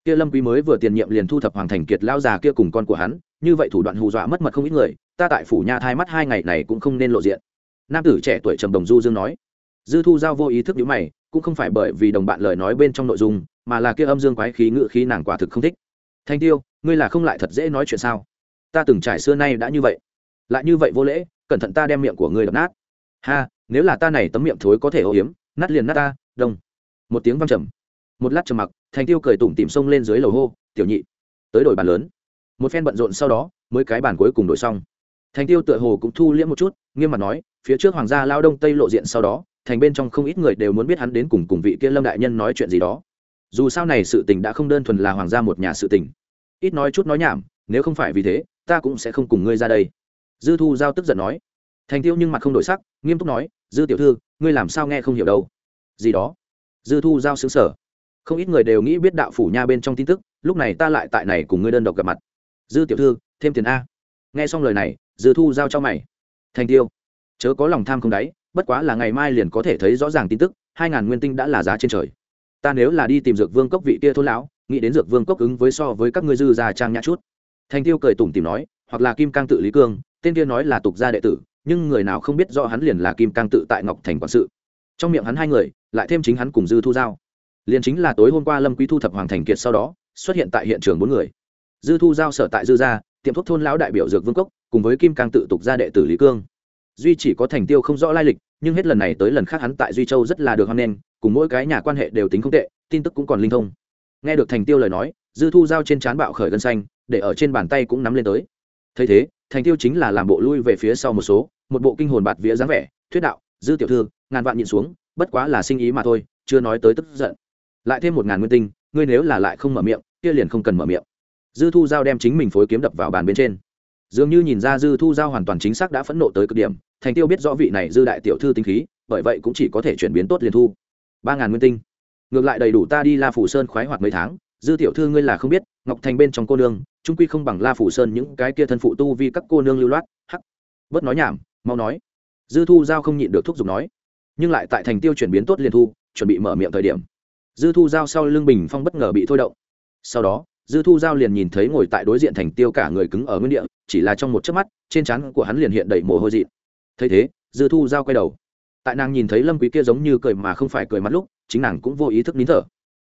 Kia lâm quý mới vừa tiền nhiệm liền thu thập hoàng thành kiệt lao già kia cùng con của hắn, như vậy thủ đoạn hù dọa mất mật không ít người, ta tại phủ nha thai mắt hai ngày này cũng không nên lộ diện. Nam tử trẻ tuổi trầm đồng du dương nói. Dư thu giao vô ý thức nhíu mày, cũng không phải bởi vì đồng bạn lời nói bên trong nội dung mà là kia âm dương quái khí ngự khí nàng quả thực không thích. Thanh tiêu, ngươi là không lại thật dễ nói chuyện sao? Ta từng trải xưa nay đã như vậy. Lại như vậy vô lễ, cẩn thận ta đem miệng của ngươi đập nát. Ha, nếu là ta này tấm miệng thối có thể ô hiếm nát liền nát ta, đông. Một tiếng văng trầm. Một lát trầm mặc thành tiêu cười tủm tìm sông lên dưới lầu hô, tiểu nhị, tới đổi bàn lớn. Một phen bận rộn sau đó, mới cái bàn cuối cùng đổi xong. Thành tiêu tựa hồ cũng thu liễm một chút, nghiêm mặt nói, phía trước hoàng gia lao đông tây lộ diện sau đó, thành bên trong không ít người đều muốn biết hắn đến cùng cùng vị kia lâm đại nhân nói chuyện gì đó dù sao này sự tình đã không đơn thuần là hoàng gia một nhà sự tình. Ít nói chút nói nhảm, nếu không phải vì thế, ta cũng sẽ không cùng ngươi ra đây. Dư thu giao tức giận nói. Thành tiêu nhưng mặt không đổi sắc, nghiêm túc nói, dư tiểu thư, ngươi làm sao nghe không hiểu đâu? Gì đó? Dư thu giao xứng sở không ít người đều nghĩ biết đạo phủ nha bên trong tin tức, lúc này ta lại tại này cùng ngươi đơn độc gặp mặt. Dư tiểu thư, thêm tiền a. Nghe xong lời này, dư thu giao cho mày. Thành tiêu, chớ có lòng tham không đáy, bất quá là ngày mai liền có thể thấy rõ ràng tin tức, hai ngàn nguyên tinh đã là giá trên trời ta nếu là đi tìm dược vương cốc vị kia thôn lão, nghĩ đến dược vương cốc ứng với so với các ngươi dư già trang nhã chút. Thành tiêu cười tủm tìm nói, hoặc là kim cang tự lý cương, tên kia nói là tục gia đệ tử, nhưng người nào không biết rõ hắn liền là kim cang tự tại ngọc thành quản sự. Trong miệng hắn hai người, lại thêm chính hắn cùng dư thu giao. Liền chính là tối hôm qua lâm quý thu thập hoàng thành kiệt sau đó, xuất hiện tại hiện trường bốn người. Dư thu giao sở tại dư gia, tiệm thuốc thôn lão đại biểu dược vương cốc, cùng với kim cang tự tục gia đệ tử lý cương duy chỉ có thành tiêu không rõ lai lịch, nhưng hết lần này tới lần khác hắn tại duy châu rất là được hoan nghênh, cùng mỗi cái nhà quan hệ đều tính không tệ, tin tức cũng còn linh thông. Nghe được thành tiêu lời nói, dư thu giao trên trán bạo khởi gân xanh, để ở trên bàn tay cũng nắm lên tới. Thấy thế, thành tiêu chính là làm bộ lui về phía sau một số, một bộ kinh hồn bạt vía dáng vẻ, thuyết đạo, dư tiểu thư, ngàn vạn nhịn xuống, bất quá là sinh ý mà thôi, chưa nói tới tức giận. Lại thêm một ngàn nguyên tinh, ngươi nếu là lại không mở miệng, kia liền không cần mở miệng. Dư thu giao đem chính mình phối kiếm đập vào bàn bên trên dường như nhìn ra dư thu giao hoàn toàn chính xác đã phẫn nộ tới cực điểm, thành tiêu biết rõ vị này dư đại tiểu thư tinh khí, bởi vậy cũng chỉ có thể chuyển biến tốt liền thu. Ba ngàn nguyên tinh. Ngược lại đầy đủ ta đi la phủ sơn khoái hoạt mấy tháng, dư tiểu thư ngươi là không biết, ngọc thành bên trong cô nương, trung quy không bằng la phủ sơn những cái kia thân phụ tu vì các cô nương lưu loát, hắc. Bớt nói nhảm, mau nói. Dư thu giao không nhịn được thúc giục nói. Nhưng lại tại thành tiêu chuyển biến tốt liền thu, chuẩn bị mở miệng thời điểm. Dư thu giao sau lưng bình phong bất ngờ bị thôi động. Sau đó dư thu giao liền nhìn thấy ngồi tại đối diện thành tiêu cả người cứng ở nguyên địa, chỉ là trong một chớp mắt, trên trán của hắn liền hiện đầy mồ hôi dị thấy thế, dư thu giao quay đầu. Tại nàng nhìn thấy lâm quý kia giống như cười mà không phải cười mắt lúc, chính nàng cũng vô ý thức nín thở.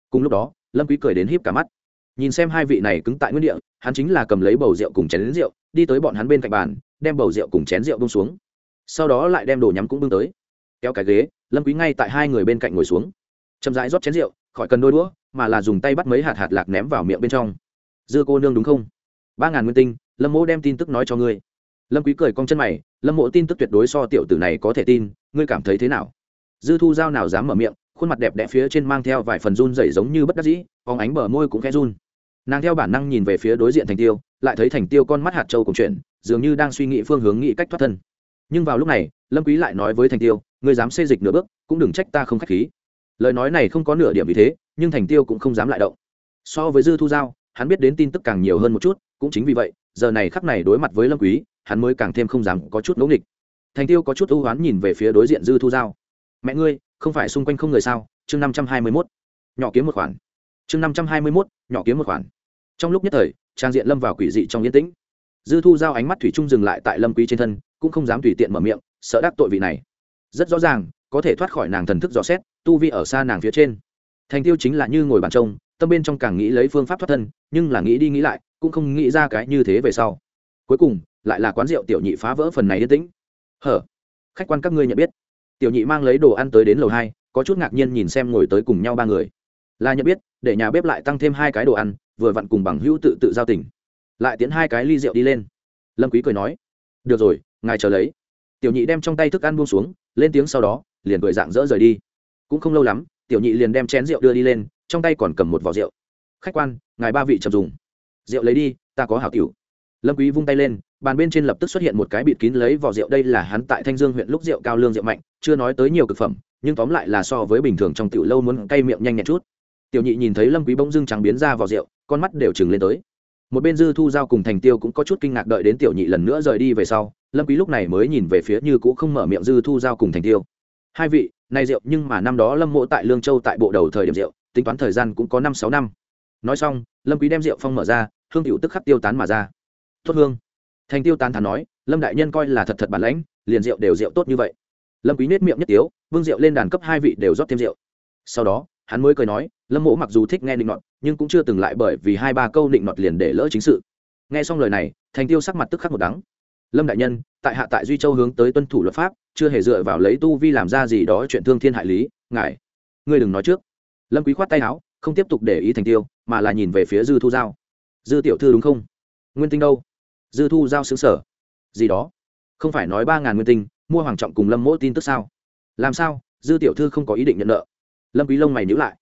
Cùng lúc đó, lâm quý cười đến híp cả mắt. Nhìn xem hai vị này cứng tại nguyên địa, hắn chính là cầm lấy bầu rượu cùng chén rượu, đi tới bọn hắn bên cạnh bàn, đem bầu rượu cùng chén rượu bông xuống. Sau đó lại đem đồ nhắm cũng bưng tới. Kéo cái ghế, lâm quý ngay tại hai người bên cạnh ngồi xuống. Chậm rãi rót chén rượu, khỏi cần đôi đũa mà là dùng tay bắt mấy hạt hạt lạc ném vào miệng bên trong. Dư cô nương đúng không? Ba ngàn nguyên tinh, lâm mỗ đem tin tức nói cho ngươi. Lâm quý cười cong chân mày, lâm mộ tin tức tuyệt đối so tiểu tử này có thể tin, ngươi cảm thấy thế nào? Dư thu giao nào dám mở miệng, khuôn mặt đẹp đẽ phía trên mang theo vài phần run rẩy giống như bất đắc dĩ phóng ánh bờ môi cũng khẽ run. Nàng theo bản năng nhìn về phía đối diện thành tiêu, lại thấy thành tiêu con mắt hạt châu cùng chuyện, dường như đang suy nghĩ phương hướng nghĩ cách thoát thân. Nhưng vào lúc này, lâm quý lại nói với thành tiêu, ngươi dám xê dịch nửa bước, cũng đừng trách ta không khách khí. Lời nói này không có nửa điểm vì thế nhưng thành tiêu cũng không dám lại động. So với dư thu giao, hắn biết đến tin tức càng nhiều hơn một chút, cũng chính vì vậy, giờ này khắc này đối mặt với lâm quý, hắn mới càng thêm không dám có chút ngỗ nghịch. Thành tiêu có chút ưu hoán nhìn về phía đối diện dư thu giao. Mẹ ngươi, không phải xung quanh không người sao? Chương năm trăm hai mươi mốt, nhỏ kiếm một khoản. Chương năm trăm hai mươi mốt, nhỏ kiếm một khoản. Trong lúc nhất thời, trang diện lâm vào quỷ dị trong yên tĩnh. Dư thu giao ánh mắt thủy trung dừng lại tại lâm quý trên thân, cũng không dám tùy tiện mở miệng, sợ đắc tội vị này. Rất rõ ràng, có thể thoát khỏi nàng thần thức rõ xét, tu vi ở xa nàng phía trên thành tiêu chính là như ngồi bàn trông, tâm bên trong càng nghĩ lấy phương pháp thoát thân, nhưng là nghĩ đi nghĩ lại, cũng không nghĩ ra cái như thế về sau. Cuối cùng, lại là quán rượu tiểu nhị phá vỡ phần này yên tĩnh. Hở? Khách quan các ngươi nhận biết. Tiểu nhị mang lấy đồ ăn tới đến lầu hai, có chút ngạc nhiên nhìn xem ngồi tới cùng nhau ba người. Là nhận biết, để nhà bếp lại tăng thêm hai cái đồ ăn, vừa vặn cùng bằng hữu tự tự giao tình. Lại tiến hai cái ly rượu đi lên. Lâm quý cười nói, được rồi, ngài chờ lấy. Tiểu nhị đem trong tay thức ăn buông xuống, lên tiếng sau đó, liền cười dạng dỡ rời đi. Cũng không lâu lắm tiểu nhị liền đem chén rượu đưa đi lên, trong tay còn cầm một vỏ rượu. Khách quan, ngài ba vị chậm dùng. Rượu lấy đi, ta có hảo tiểu. Lâm quý vung tay lên, bàn bên trên lập tức xuất hiện một cái bịt kín lấy vỏ rượu, đây là hắn tại thanh dương huyện lúc rượu cao lương rượu mạnh, chưa nói tới nhiều cực phẩm, nhưng tóm lại là so với bình thường trong tiểu lâu muốn cay miệng nhanh nhẹn chút. Tiểu nhị nhìn thấy lâm quý bỗng dưng trắng biến ra vỏ rượu, con mắt đều trừng lên tới. Một bên dư thu giao cùng thành tiêu cũng có chút kinh ngạc đợi đến tiểu nhị lần nữa rời đi về sau, lâm quý lúc này mới nhìn về phía như cũ không mở miệng dư thu giao cùng thành tiêu. Hai vị này rượu nhưng mà năm đó lâm mộ tại lương châu tại bộ đầu thời điểm rượu, tính toán thời gian cũng có năm sáu năm. Nói xong, lâm quý đem rượu phong mở ra, hương tiểu tức khắc tiêu tán mà ra. Tốt hương. Thành tiêu tán thán nói, lâm đại nhân coi là thật thật bản lãnh, liền rượu đều rượu tốt như vậy. Lâm quý nết miệng nhất tiếu, vương rượu lên đàn cấp hai vị đều rót thêm rượu. Sau đó, hắn mới cười nói, lâm mộ mặc dù thích nghe định nọt, nhưng cũng chưa từng lại bởi vì hai ba câu định nọt liền để lỡ chính sự. Nghe xong lời này, thành tiêu sắc mặt tức khắc một đắng lâm đại nhân, tại hạ tại duy châu hướng tới tuân thủ luật pháp, chưa hề dựa vào lấy tu vi làm ra gì đó chuyện thương thiên hại lý, ngài. Ngươi đừng nói trước. Lâm quý khoát tay áo, không tiếp tục để ý thành tiêu, mà là nhìn về phía dư thu giao. Dư tiểu thư đúng không? Nguyên tinh đâu? Dư thu giao xứng sở gì đó? Không phải nói ba ngàn nguyên tinh, mua hoàng trọng cùng lâm mỗ tin tức sao? Làm sao? Dư tiểu thư không có ý định nhận nợ. Lâm quý lông mày nhíu lại.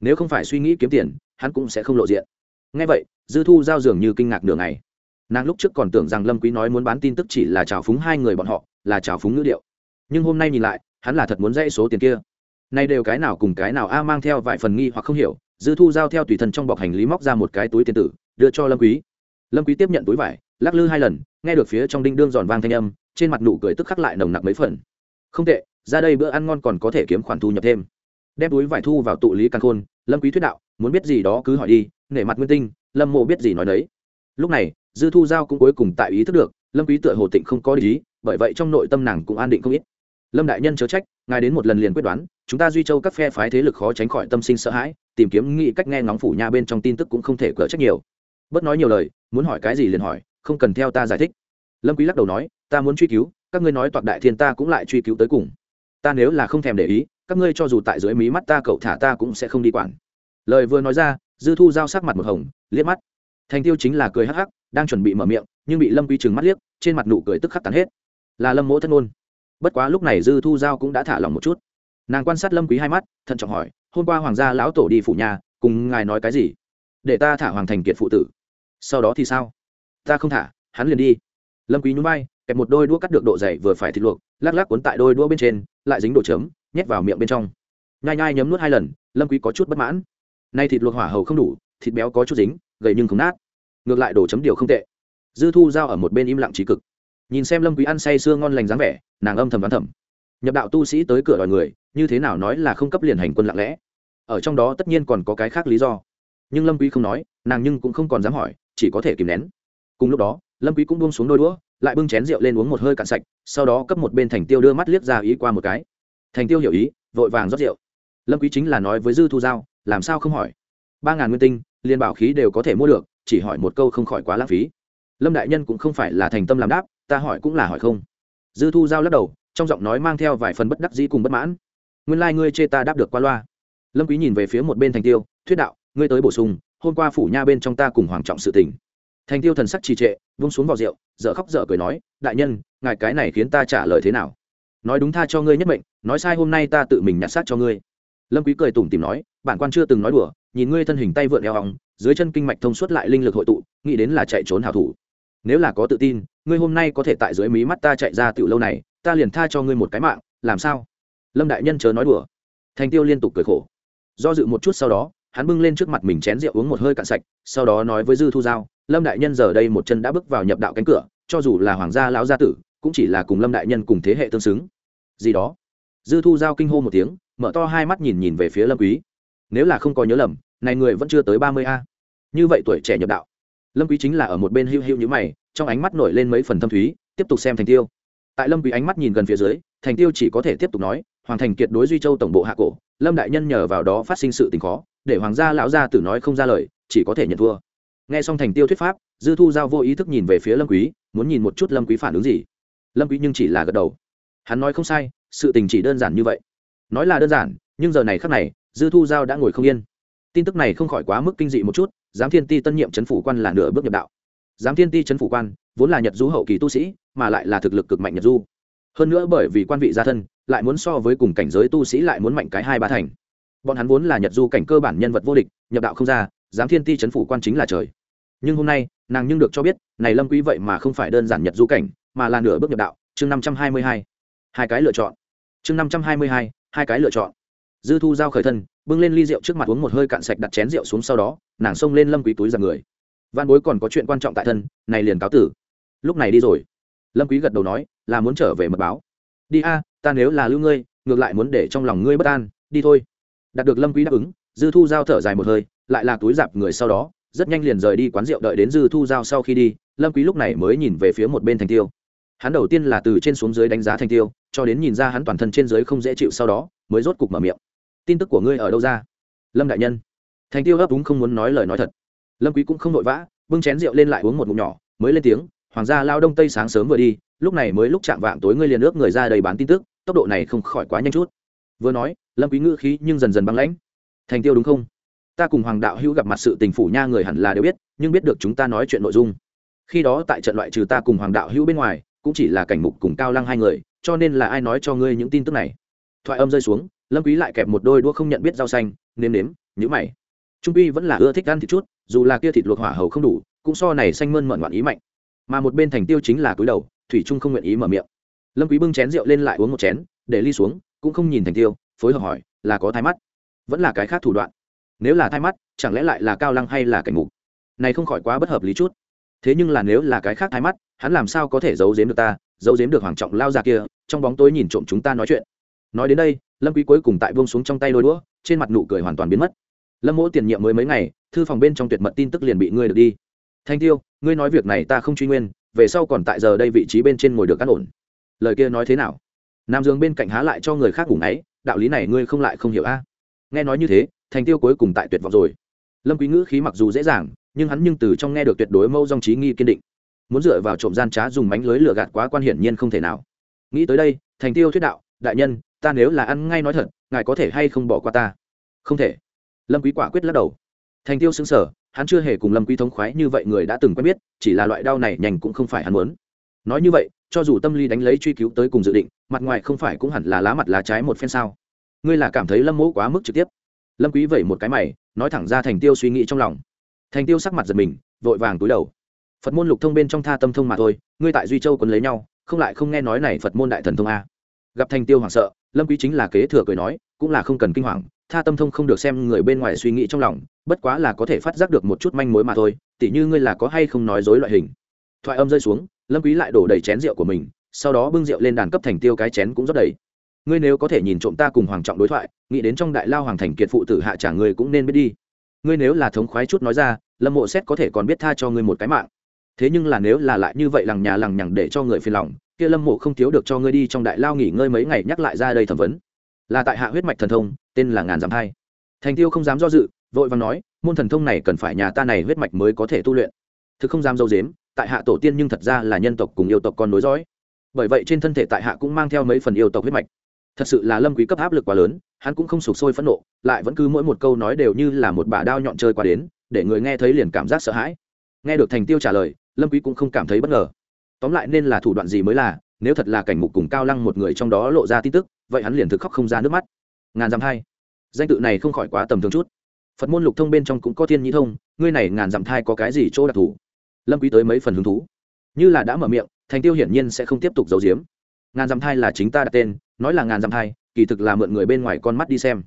Nếu không phải suy nghĩ kiếm tiền, hắn cũng sẽ không lộ diện. Nghe vậy, dư thu giao dường như kinh ngạc nửa ngày nàng lúc trước còn tưởng rằng lâm quý nói muốn bán tin tức chỉ là chào phúng hai người bọn họ, là chào phúng ngữ điệu. Nhưng hôm nay nhìn lại, hắn là thật muốn dãy số tiền kia. Nay đều cái nào cùng cái nào a mang theo vài phần nghi hoặc không hiểu, dư thu giao theo tùy thân trong bọc hành lý móc ra một cái túi tiền tử, đưa cho lâm quý. Lâm quý tiếp nhận túi vải, lắc lư hai lần, nghe được phía trong đinh đương giòn vang thanh âm, trên mặt nụ cười tức khắc lại nồng nặc mấy phần. Không tệ, ra đây bữa ăn ngon còn có thể kiếm khoản thu nhập thêm. Đem túi vải thu vào tụ lý căn khôn, lâm quý thuyết đạo, muốn biết gì đó cứ hỏi đi, nể mặt nguyên tinh, lâm mộ biết gì nói đấy. Lúc này dư thu giao cũng cuối cùng tại ý thức được, lâm quý tựa hồ tịnh không có ý, bởi vậy trong nội tâm nàng cũng an định không ít. Lâm đại nhân chớ trách, ngài đến một lần liền quyết đoán, chúng ta duy châu các phe phái thế lực khó tránh khỏi tâm sinh sợ hãi, tìm kiếm nghĩ cách nghe ngóng phủ nhà bên trong tin tức cũng không thể cỡ trách nhiều. Bất nói nhiều lời, muốn hỏi cái gì liền hỏi, không cần theo ta giải thích. Lâm quý lắc đầu nói, ta muốn truy cứu, các ngươi nói toạc đại thiên ta cũng lại truy cứu tới cùng. Ta nếu là không thèm để ý, các ngươi cho dù tại dưới mí mắt ta cậu thả ta cũng sẽ không đi quản. Lời vừa nói ra, dư thu giao sắc mặt một hồng, liếc mắt. Thành tiêu chính là cười hắc hắc đang chuẩn bị mở miệng, nhưng bị lâm quy trừng mắt liếc, trên mặt nụ cười tức khắc tàn hết. Là lâm mỗ thân ôn bất quá lúc này dư thu giao cũng đã thả lòng một chút. Nàng quan sát lâm quý hai mắt, thận trọng hỏi, hôm qua hoàng gia lão tổ đi phủ nhà, cùng ngài nói cái gì? Để ta thả hoàng thành kiệt phụ tử. Sau đó thì sao? Ta không thả, hắn liền đi. Lâm quý nhún vai kẹp một đôi đũa cắt được độ dày vừa phải thịt luộc, lắc lắc cuốn tại đôi đũa bên trên, lại dính đồ chấm, nhét vào miệng bên trong. Nhai nhai nhấm nuốt hai lần, lâm quý có chút bất mãn. Nay thịt luộc hỏa hầu không đủ, thịt béo có chút dính, gầy nhưng không nát ngược lại đồ chấm điều không tệ. Dư thu giao ở một bên im lặng trí cực. Nhìn xem lâm quý ăn say sưa ngon lành dáng vẻ, nàng âm thầm đoán thầm. Nhập đạo tu sĩ tới cửa đòi người, như thế nào nói là không cấp liền hành quân lặng lẽ. Ở trong đó tất nhiên còn có cái khác lý do. Nhưng lâm quý không nói, nàng nhưng cũng không còn dám hỏi, chỉ có thể kìm nén. Cùng lúc đó, lâm quý cũng buông xuống đôi đũa, lại bưng chén rượu lên uống một hơi cạn sạch, sau đó cấp một bên thành tiêu đưa mắt liếc ra ý qua một cái. Thành tiêu hiểu ý, vội vàng rót rượu. Lâm quý chính là nói với dư thu giao, làm sao không hỏi? Ba ngàn nguyên tinh liên bảo khí đều có thể mua được, chỉ hỏi một câu không khỏi quá lãng phí. Lâm đại nhân cũng không phải là thành tâm làm đáp, ta hỏi cũng là hỏi không. Dư thu giao lắc đầu, trong giọng nói mang theo vài phần bất đắc dĩ cùng bất mãn. Nguyên lai ngươi chê ta đáp được qua loa. Lâm quý nhìn về phía một bên thành tiêu, thuyết đạo, ngươi tới bổ sung, hôm qua phủ nha bên trong ta cùng hoàng trọng sự tình. Thành tiêu thần sắc trì trệ, vung xuống vào rượu, dở khóc dở cười nói, đại nhân, ngài cái này khiến ta trả lời thế nào? Nói đúng tha cho ngươi nhất mệnh, nói sai hôm nay ta tự mình nhặt xác cho ngươi. Lâm quý cười tủm tìm nói, bản quan chưa từng nói đùa nhìn ngươi thân hình tay vượn eo hỏng, dưới chân kinh mạch thông suốt lại linh lực hội tụ, nghĩ đến là chạy trốn hảo thủ. Nếu là có tự tin, ngươi hôm nay có thể tại dưới mí mắt ta chạy ra tiểu lâu này, ta liền tha cho ngươi một cái mạng, làm sao? Lâm đại nhân chớ nói đùa. Thành tiêu liên tục cười khổ. Do dự một chút sau đó, hắn bưng lên trước mặt mình chén rượu uống một hơi cạn sạch, sau đó nói với dư thu giao, lâm đại nhân giờ đây một chân đã bước vào nhập đạo cánh cửa, cho dù là hoàng gia lão gia tử, cũng chỉ là cùng lâm đại nhân cùng thế hệ tương xứng. Gì đó? Dư thu giao kinh hô một tiếng, mở to hai mắt nhìn nhìn về phía lâm quý nếu là không có nhớ lầm, này người vẫn chưa tới ba mươi a. Như vậy tuổi trẻ nhập đạo. Lâm quý chính là ở một bên hưu hưu như mày, trong ánh mắt nổi lên mấy phần thâm thúy, tiếp tục xem thành tiêu. Tại lâm quý ánh mắt nhìn gần phía dưới, thành tiêu chỉ có thể tiếp tục nói, hoàng thành kiệt đối duy châu tổng bộ hạ cổ, lâm đại nhân nhờ vào đó phát sinh sự tình khó, để hoàng gia lão gia tử nói không ra lời, chỉ có thể nhận thua. Nghe xong thành tiêu thuyết pháp, dư thu giao vô ý thức nhìn về phía lâm quý, muốn nhìn một chút lâm quý phản ứng gì. Lâm quý nhưng chỉ là gật đầu. Hắn nói không sai, sự tình chỉ đơn giản như vậy. Nói là đơn giản, nhưng giờ này khắc này dư thu giao đã ngồi không yên. Tin tức này không khỏi quá mức kinh dị một chút, giám thiên ti tân nhiệm chấn phủ quan là nửa bước nhập đạo. Giám thiên ti chấn phủ quan, vốn là nhật du hậu kỳ tu sĩ, mà lại là thực lực cực mạnh nhật du. Hơn nữa bởi vì quan vị gia thân, lại muốn so với cùng cảnh giới tu sĩ lại muốn mạnh cái hai ba thành. Bọn hắn vốn là nhật du cảnh cơ bản nhân vật vô địch, nhập đạo không ra, giám thiên ti chấn phủ quan chính là trời. Nhưng hôm nay, nàng nhưng được cho biết, này lâm quý vậy mà không phải đơn giản nhật du cảnh, mà là nửa bước nhập đạo, chương năm trăm hai mươi hai. Hai cái lựa chọn. Chương năm trăm hai mươi hai hai cái lựa chọn dư thu giao khởi thân, bưng lên ly rượu trước mặt uống một hơi cạn sạch đặt chén rượu xuống sau đó, nàng xông lên lâm quý túi giằng người. Văn bối còn có chuyện quan trọng tại thân, này liền cáo tử. Lúc này đi rồi. Lâm quý gật đầu nói, là muốn trở về mật báo. Đi a, ta nếu là lưu ngươi, ngược lại muốn để trong lòng ngươi bất an, đi thôi. Đạt được lâm quý đáp ứng, dư thu giao thở dài một hơi, lại là túi giạp người sau đó, rất nhanh liền rời đi quán rượu đợi đến dư thu giao sau khi đi, lâm quý lúc này mới nhìn về phía một bên thành tiêu. Hắn đầu tiên là từ trên xuống dưới đánh giá thành tiêu, cho đến nhìn ra hắn toàn thân trên dưới không dễ chịu sau đó, mới rốt cục mở miệng tin tức của ngươi ở đâu ra? Lâm đại nhân. Thành tiêu ấp úng không muốn nói lời nói thật. Lâm quý cũng không vội vã, bưng chén rượu lên lại uống một ngụm nhỏ, mới lên tiếng, hoàng gia lao đông tây sáng sớm vừa đi, lúc này mới lúc chạm vạng tối ngươi liền ước người ra đầy bán tin tức, tốc độ này không khỏi quá nhanh chút. Vừa nói, lâm quý ngữ khí nhưng dần dần băng lãnh. Thành tiêu đúng không? Ta cùng hoàng đạo hữu gặp mặt sự tình phủ nha người hẳn là đều biết, nhưng biết được chúng ta nói chuyện nội dung. Khi đó tại trận loại trừ ta cùng hoàng đạo hữu bên ngoài, cũng chỉ là cảnh mục cùng cao lăng hai người, cho nên là ai nói cho ngươi những tin tức này? Thoại âm rơi xuống lâm quý lại kẹp một đôi đũa không nhận biết rau xanh, nếm nếm, nhíu mày. Trung quy vẫn là ưa thích ăn thịt chút, dù là kia thịt luộc hỏa hầu không đủ, cũng so này xanh mơn mởn ngoạn ý mạnh. Mà một bên thành tiêu chính là cúi đầu, thủy trung không nguyện ý mở miệng. Lâm quý bưng chén rượu lên lại uống một chén, để ly xuống, cũng không nhìn thành tiêu, phối hợp hỏi, là có thai mắt? Vẫn là cái khác thủ đoạn. Nếu là thai mắt, chẳng lẽ lại là cao lăng hay là cảnh ngục này không khỏi quá bất hợp lý chút. Thế nhưng là nếu là cái khác thai mắt, hắn làm sao có thể giấu giếm được ta, giấu giếm được hoàng trọng lao ra kia, trong bóng tối nhìn trộm chúng ta nói chuyện. Nói đến đây lâm quý cuối cùng tại buông xuống trong tay đôi đũa, trên mặt nụ cười hoàn toàn biến mất. Lâm mỗ tiền nhiệm mới mấy ngày, thư phòng bên trong tuyệt mật tin tức liền bị ngươi được đi. Thanh tiêu, ngươi nói việc này ta không truy nguyên, về sau còn tại giờ đây vị trí bên trên ngồi được cắt ổn. Lời kia nói thế nào? Nam dương bên cạnh há lại cho người khác ngủ ngáy, đạo lý này ngươi không lại không hiểu a. Nghe nói như thế thành tiêu cuối cùng tại tuyệt vọng rồi. Lâm quý ngữ khí mặc dù dễ dàng, nhưng hắn nhưng từ trong nghe được tuyệt đối mâu dòng trí nghi kiên định. Muốn dựa vào trộm gian trá dùng mánh lưới lửa gạt quá quan hiển nhiên không thể nào. Nghĩ tới đây thành tiêu thuyết đạo, đại nhân ta nếu là ăn ngay nói thật, ngài có thể hay không bỏ qua ta? Không thể. Lâm quý quả quyết lắc đầu. Thành tiêu sững sờ, hắn chưa hề cùng lâm quý thống khoái như vậy người đã từng quen biết, chỉ là loại đau này nhanh cũng không phải hắn muốn. Nói như vậy, cho dù tâm lý đánh lấy truy cứu tới cùng dự định, mặt ngoài không phải cũng hẳn là lá mặt lá trái một phen sao? Ngươi là cảm thấy lâm mỗ quá mức trực tiếp. Lâm quý vẩy một cái mày, nói thẳng ra thành tiêu suy nghĩ trong lòng. Thành tiêu sắc mặt giật mình, vội vàng túi đầu. Phật môn lục thông bên trong tha tâm thông mà thôi, ngươi tại duy châu còn lấy nhau, không lại không nghe nói này phật môn đại thần thông a gặp thành tiêu hoảng sợ, lâm quý chính là kế thừa cười nói, cũng là không cần kinh hoàng, tha tâm thông không được xem người bên ngoài suy nghĩ trong lòng, bất quá là có thể phát giác được một chút manh mối mà thôi, tỉ như ngươi là có hay không nói dối loại hình. Thoại âm rơi xuống, lâm quý lại đổ đầy chén rượu của mình, sau đó bưng rượu lên đàn cấp thành tiêu cái chén cũng rất đầy. Ngươi nếu có thể nhìn trộm ta cùng hoàng trọng đối thoại, nghĩ đến trong đại lao hoàng thành kiệt phụ tử hạ trả ngươi cũng nên biết đi. Ngươi nếu là thống khoái chút nói ra, lâm mộ xét có thể còn biết tha cho ngươi một cái mạng. Thế nhưng là nếu là lại như vậy lằng nhà lằng nhằng để cho người phiền lòng kia lâm mộ không thiếu được cho ngươi đi trong đại lao nghỉ ngơi mấy ngày nhắc lại ra đây thẩm vấn. Là tại hạ huyết mạch thần thông, tên là ngàn dặm hai. Thành tiêu không dám do dự, vội và nói, môn thần thông này cần phải nhà ta này huyết mạch mới có thể tu luyện. Thực không dám dâu dếm, tại hạ tổ tiên nhưng thật ra là nhân tộc cùng yêu tộc con nối dõi. Bởi vậy trên thân thể tại hạ cũng mang theo mấy phần yêu tộc huyết mạch. Thật sự là lâm quý cấp áp lực quá lớn, hắn cũng không sụp sôi phẫn nộ, lại vẫn cứ mỗi một câu nói đều như là một bả đao nhọn chơi qua đến, để người nghe thấy liền cảm giác sợ hãi. Nghe được thành tiêu trả lời, lâm quý cũng không cảm thấy bất ngờ tóm lại nên là thủ đoạn gì mới là, nếu thật là cảnh mục cùng cao lăng một người trong đó lộ ra tin tức, vậy hắn liền thực khóc không ra nước mắt. Ngàn dặm hai. Danh tự này không khỏi quá tầm thường chút. Phật môn lục thông bên trong cũng có thiên nhĩ thông, ngươi này ngàn dặm thai có cái gì chỗ đặc thù? Lâm quý tới mấy phần hứng thú. Như là đã mở miệng, thành tiêu hiển nhiên sẽ không tiếp tục giấu giếm. Ngàn dặm thai là chính ta đặt tên, nói là ngàn dặm thai, kỳ thực là mượn người bên ngoài con mắt đi xem.